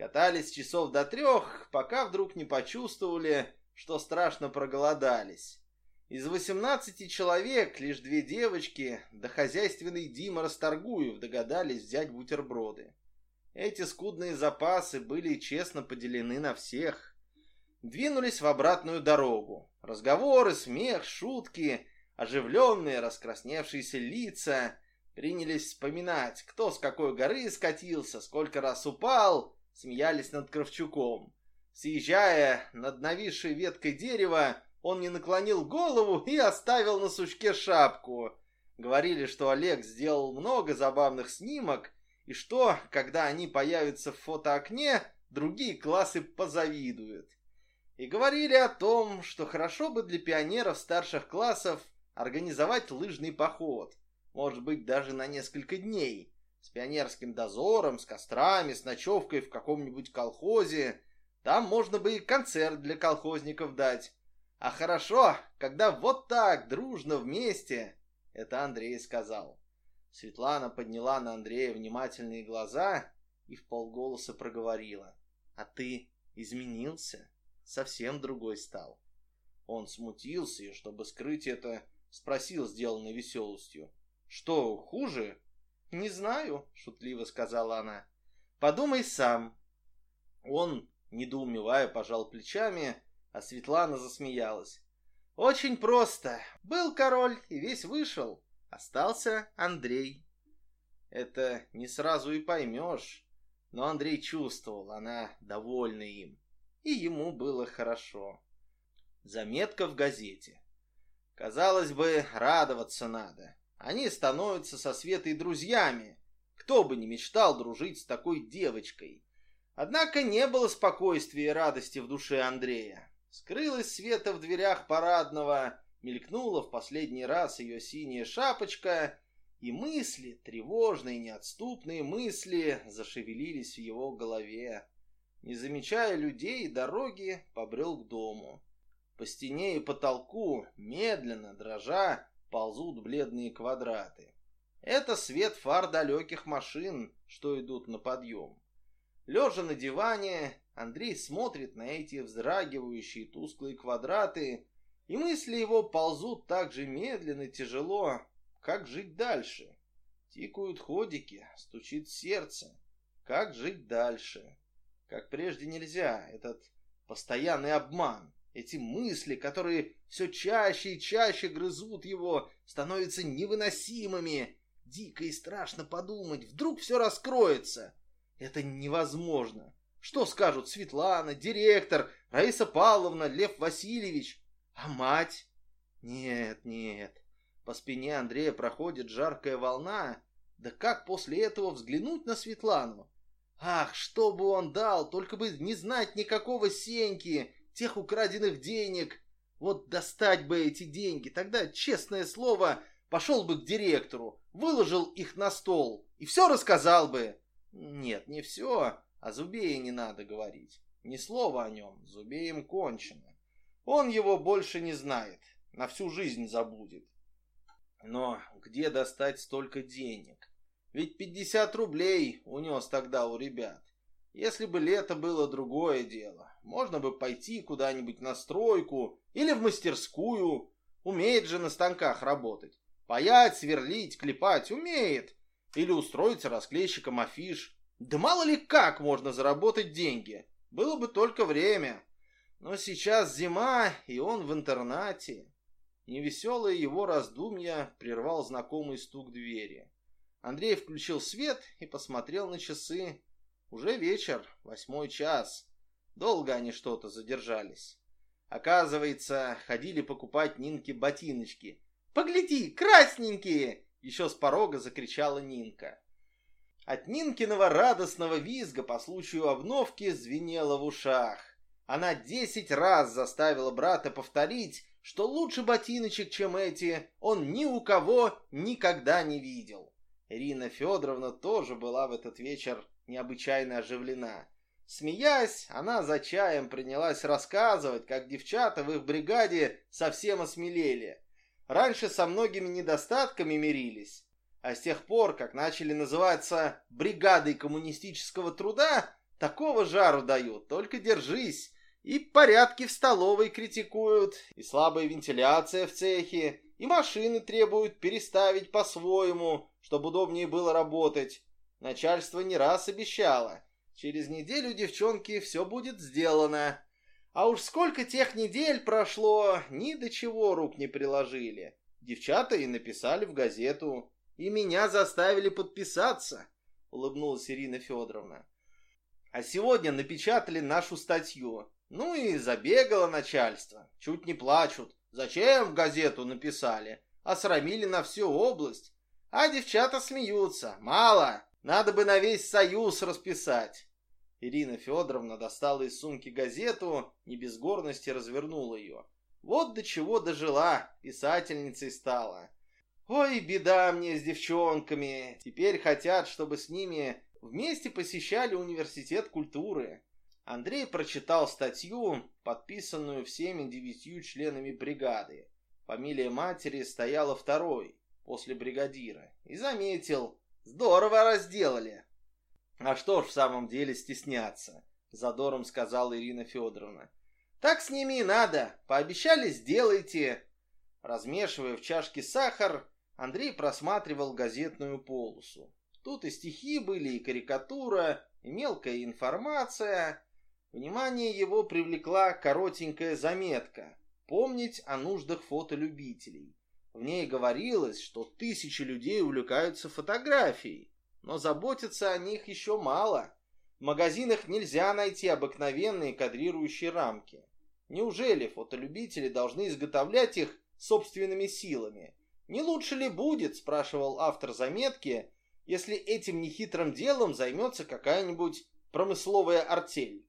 Катались часов до трех, пока вдруг не почувствовали, что страшно проголодались. Из восемнадцати человек лишь две девочки, да хозяйственный Дима Расторгуев догадались взять бутерброды. Эти скудные запасы были честно поделены на всех. Двинулись в обратную дорогу. Разговоры, смех, шутки, оживленные, раскрасневшиеся лица принялись вспоминать, кто с какой горы скатился, сколько раз упал, смеялись над Кравчуком. Съезжая над нависшей веткой дерева, он не наклонил голову и оставил на сучке шапку. Говорили, что Олег сделал много забавных снимок, и что, когда они появятся в фотоокне, другие классы позавидуют. И говорили о том, что хорошо бы для пионеров старших классов организовать лыжный поход, может быть, даже на несколько дней, с пионерским дозором, с кострами, с ночевкой в каком-нибудь колхозе. Там можно бы и концерт для колхозников дать. А хорошо, когда вот так, дружно, вместе, это Андрей сказал. Светлана подняла на Андрея внимательные глаза и в полголоса проговорила. А ты изменился? Совсем другой стал. Он смутился и, чтобы скрыть это, спросил, сделанной веселостью. Что, хуже? Не знаю, шутливо сказала она. Подумай сам. Он, недоумевая, пожал плечами, а Светлана засмеялась. Очень просто. Был король и весь вышел. Остался Андрей. Это не сразу и поймешь, но Андрей чувствовал, она довольна им, и ему было хорошо. Заметка в газете. Казалось бы, радоваться надо. Они становятся со Светой друзьями. Кто бы не мечтал дружить с такой девочкой. Однако не было спокойствия и радости в душе Андрея. Скрылась Света в дверях парадного, мелькнула в последний раз ее синяя шапочка, и мысли, тревожные, неотступные мысли, зашевелились в его голове. Не замечая людей и дороги, побрел к дому. По стене и потолку, медленно, дрожа, ползут бледные квадраты. Это свет фар далеких машин, что идут на подъем. Лежа на диване, Андрей смотрит на эти вздрагивающие тусклые квадраты, и мысли его ползут так же медленно и тяжело, как жить дальше. Тикают ходики, стучит сердце. Как жить дальше? Как прежде нельзя, этот постоянный обман. Эти мысли, которые все чаще и чаще грызут его, становятся невыносимыми. Дико и страшно подумать, вдруг все раскроется. Это невозможно. Что скажут Светлана, директор, Раиса Павловна, Лев Васильевич? А мать? Нет, нет. По спине Андрея проходит жаркая волна. Да как после этого взглянуть на Светлану? Ах, что бы он дал, только бы не знать никакого Сеньки, тех украденных денег. Вот достать бы эти деньги, тогда, честное слово, пошел бы к директору, выложил их на стол и все рассказал бы. Нет, не все, а Зубее не надо говорить. Ни слова о нем, Зубеем кончено. Он его больше не знает, на всю жизнь забудет. Но где достать столько денег? Ведь 50 рублей унес тогда у ребят. Если бы лето было другое дело, можно бы пойти куда-нибудь на стройку или в мастерскую. Умеет же на станках работать. Паять, сверлить, клепать умеет. Или устроиться расклейщиком афиш. Да мало ли как можно заработать деньги. Было бы только время. Но сейчас зима, и он в интернате. Невеселое его раздумья прервал знакомый стук двери. Андрей включил свет и посмотрел на часы. Уже вечер, восьмой час. Долго они что-то задержались. Оказывается, ходили покупать Нинке ботиночки. «Погляди, красненькие!» Еще с порога закричала Нинка. От Нинкиного радостного визга по случаю обновки звенело в ушах. Она десять раз заставила брата повторить, что лучше ботиночек, чем эти, он ни у кого никогда не видел. Ирина Федоровна тоже была в этот вечер необычайно оживлена. Смеясь, она за чаем принялась рассказывать, как девчата в их бригаде совсем осмелели. Раньше со многими недостатками мирились, а с тех пор, как начали называться бригадой коммунистического труда, такого жару дают, только держись. И порядки в столовой критикуют, и слабая вентиляция в цехе, и машины требуют переставить по-своему, чтобы удобнее было работать. Начальство не раз обещало. Через неделю, девчонки, все будет сделано. А уж сколько тех недель прошло, ни до чего рук не приложили. Девчата и написали в газету. И меня заставили подписаться, улыбнулась Ирина Федоровна. А сегодня напечатали нашу статью. Ну и забегало начальство. Чуть не плачут. Зачем в газету написали? Осрамили на всю область. А девчата смеются. Мало. Надо бы на весь союз расписать. Ирина Федоровна достала из сумки газету, не без гордости развернула ее. Вот до чего дожила, писательницей стала. Ой, беда мне с девчонками. Теперь хотят, чтобы с ними вместе посещали университет культуры. Андрей прочитал статью, подписанную всеми девятью членами бригады. Фамилия матери стояла второй, после бригадира, и заметил, здорово разделали. А что ж в самом деле стесняться, задором сказала Ирина Федоровна. Так с ними и надо, пообещали, сделайте. Размешивая в чашке сахар, Андрей просматривал газетную полосу. Тут и стихи были, и карикатура, и мелкая информация. Внимание его привлекла коротенькая заметка «Помнить о нуждах фотолюбителей». В ней говорилось, что тысячи людей увлекаются фотографией, но заботиться о них еще мало. В магазинах нельзя найти обыкновенные кадрирующие рамки. Неужели фотолюбители должны изготовлять их собственными силами? Не лучше ли будет, спрашивал автор заметки, если этим нехитрым делом займется какая-нибудь промысловая артель?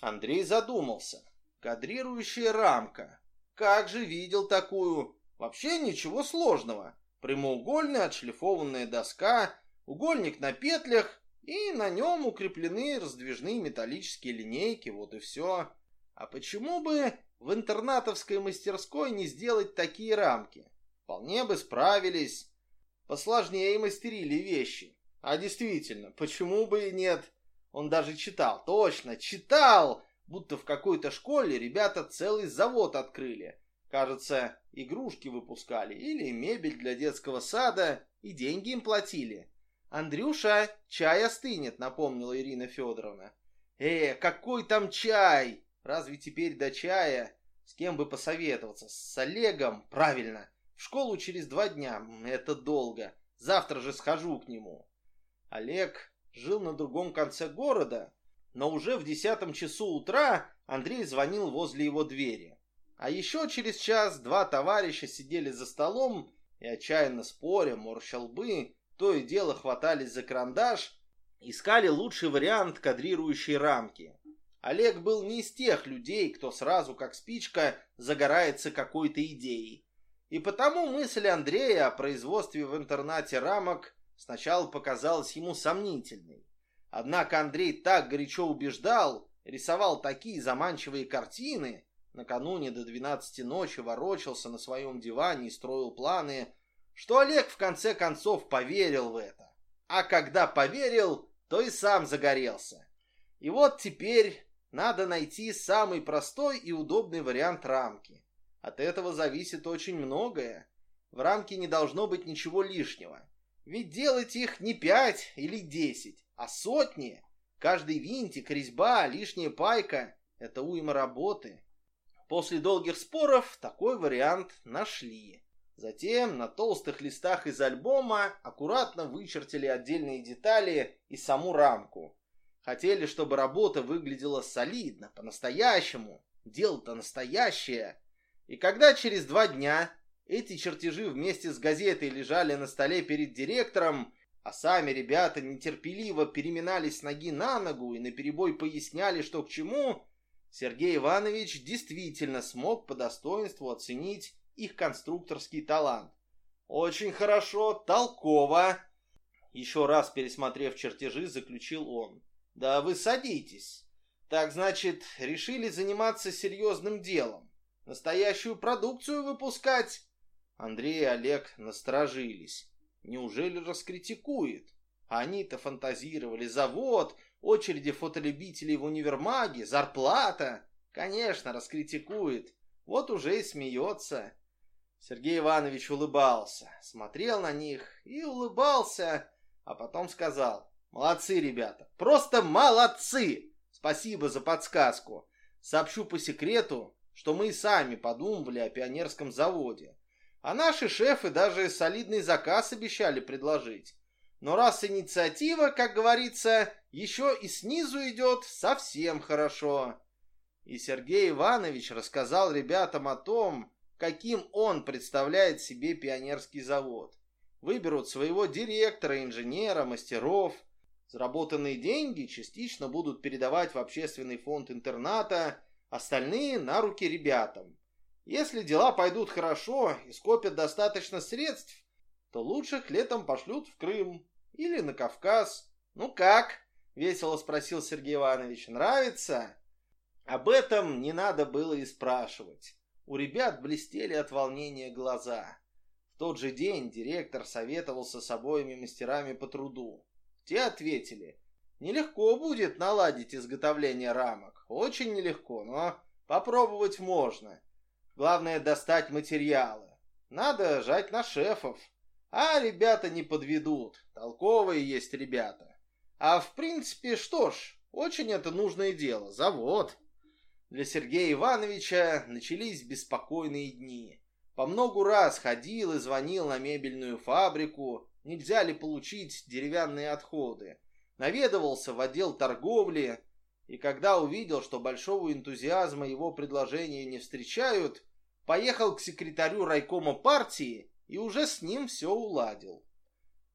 Андрей задумался. Кадрирующая рамка. Как же видел такую? Вообще ничего сложного. Прямоугольная отшлифованная доска, угольник на петлях, и на нем укреплены раздвижные металлические линейки, вот и все. А почему бы в интернатовской мастерской не сделать такие рамки? Вполне бы справились. Посложнее мастерили вещи. А действительно, почему бы и нет? Он даже читал, точно, читал, будто в какой-то школе ребята целый завод открыли. Кажется, игрушки выпускали или мебель для детского сада, и деньги им платили. «Андрюша, чай остынет», — напомнила Ирина Федоровна. «Э, какой там чай? Разве теперь до чая? С кем бы посоветоваться? С Олегом? Правильно. В школу через два дня. Это долго. Завтра же схожу к нему». Олег жил на другом конце города, но уже в десятом часу утра Андрей звонил возле его двери. А еще через час два товарища сидели за столом и, отчаянно споря, морща лбы, то и дело хватались за карандаш, искали лучший вариант кадрирующей рамки. Олег был не из тех людей, кто сразу, как спичка, загорается какой-то идеей. И потому мысль Андрея о производстве в интернате рамок сначала показалась ему сомнительной. Однако Андрей так горячо убеждал, рисовал такие заманчивые картины, накануне до 12 ночи ворочался на своем диване и строил планы, что Олег в конце концов поверил в это. А когда поверил, то и сам загорелся. И вот теперь надо найти самый простой и удобный вариант рамки. От этого зависит очень многое. В рамке не должно быть ничего лишнего. Ведь делать их не пять или десять, а сотни. Каждый винтик, резьба, лишняя пайка — это уйма работы. После долгих споров такой вариант нашли. Затем на толстых листах из альбома аккуратно вычертили отдельные детали и саму рамку. Хотели, чтобы работа выглядела солидно, по-настоящему. Дело-то настоящее. И когда через два дня эти чертежи вместе с газетой лежали на столе перед директором, а сами ребята нетерпеливо переминались ноги на ногу и наперебой поясняли, что к чему, Сергей Иванович действительно смог по достоинству оценить их конструкторский талант. «Очень хорошо, толково!» Еще раз пересмотрев чертежи, заключил он. «Да вы садитесь. Так, значит, решили заниматься серьезным делом. Настоящую продукцию выпускать?» Андрей и Олег насторожились. Неужели раскритикует? Они-то фантазировали. Завод, очереди фотолюбителей в универмаге, зарплата. Конечно, раскритикует. Вот уже и смеется. Сергей Иванович улыбался, смотрел на них и улыбался, а потом сказал, «Молодцы, ребята, просто молодцы! Спасибо за подсказку. Сообщу по секрету, что мы и сами подумывали о пионерском заводе. А наши шефы даже солидный заказ обещали предложить. Но раз инициатива, как говорится, еще и снизу идет, совсем хорошо. И Сергей Иванович рассказал ребятам о том, каким он представляет себе пионерский завод. Выберут своего директора, инженера, мастеров. Заработанные деньги частично будут передавать в общественный фонд интерната, остальные на руки ребятам. Если дела пойдут хорошо и скопят достаточно средств, то лучших летом пошлют в Крым или на Кавказ. Ну как? Весело спросил Сергей Иванович. Нравится? Об этом не надо было и спрашивать. У ребят блестели от волнения глаза. В тот же день директор советовался с обоими мастерами по труду. Те ответили, нелегко будет наладить изготовление рамок. Очень нелегко, но попробовать можно. Главное достать материалы. Надо жать на шефов. А ребята не подведут. Толковые есть ребята. А в принципе, что ж, очень это нужное дело. Завод. Для Сергея Ивановича начались беспокойные дни. По многу раз ходил и звонил на мебельную фабрику, нельзя ли получить деревянные отходы. Наведывался в отдел торговли, и когда увидел, что большого энтузиазма его предложения не встречают, поехал к секретарю райкома партии и уже с ним все уладил.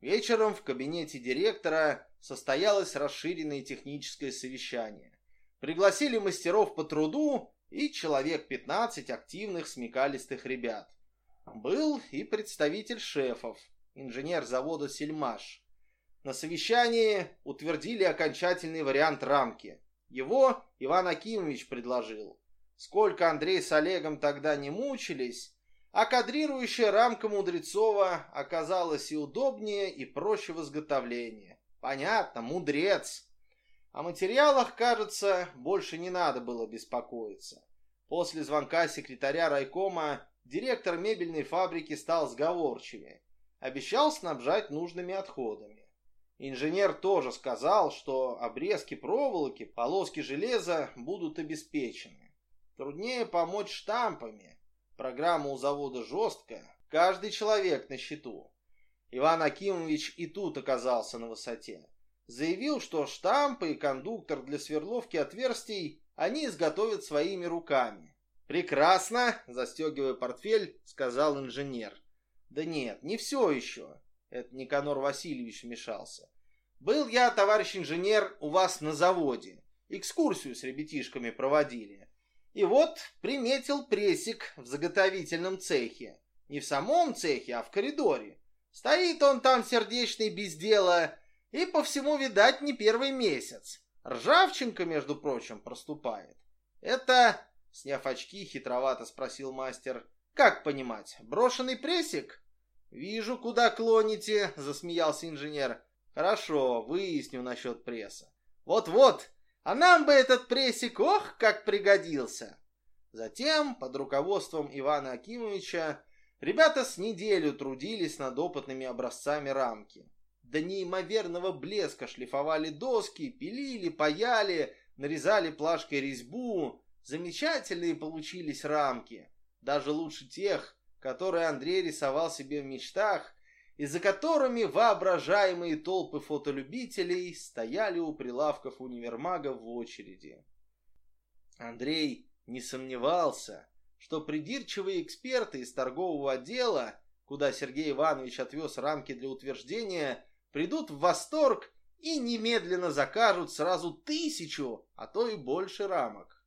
Вечером в кабинете директора состоялось расширенное техническое совещание. Пригласили мастеров по труду и человек 15 активных смекалистых ребят. Был и представитель шефов, инженер завода «Сельмаш». На совещании утвердили окончательный вариант рамки. Его Иван Акимович предложил. Сколько Андрей с Олегом тогда не мучились, а кадрирующая рамка Мудрецова оказалась и удобнее, и проще в изготовлении. Понятно, мудрец. О материалах, кажется, больше не надо было беспокоиться. После звонка секретаря райкома директор мебельной фабрики стал сговорчивее. Обещал снабжать нужными отходами. Инженер тоже сказал, что обрезки проволоки, полоски железа будут обеспечены. Труднее помочь штампами. Программа у завода жесткая, каждый человек на счету. Иван Акимович и тут оказался на высоте. Заявил, что штампы и кондуктор для сверловки отверстий они изготовят своими руками. «Прекрасно!» – застегивая портфель, сказал инженер. «Да нет, не все еще!» – это Никанор Васильевич вмешался. «Был я, товарищ инженер, у вас на заводе. Экскурсию с ребятишками проводили. И вот приметил прессик в заготовительном цехе. Не в самом цехе, а в коридоре. Стоит он там сердечный без дела, и по всему, видать, не первый месяц. Ржавчинка, между прочим, проступает. Это, сняв очки, хитровато спросил мастер, как понимать, брошенный прессик? Вижу, куда клоните, засмеялся инженер. Хорошо, выясню насчет пресса. Вот-вот, а нам бы этот прессик, ох, как пригодился. Затем, под руководством Ивана Акимовича, ребята с неделю трудились над опытными образцами рамки. До неимоверного блеска шлифовали доски, пилили, паяли, нарезали плашкой резьбу. Замечательные получились рамки, даже лучше тех, которые Андрей рисовал себе в мечтах и за которыми воображаемые толпы фотолюбителей стояли у прилавков универмага в очереди. Андрей не сомневался, что придирчивые эксперты из торгового отдела, куда Сергей Иванович отвез рамки для утверждения, придут в восторг и немедленно закажут сразу тысячу, а то и больше рамок.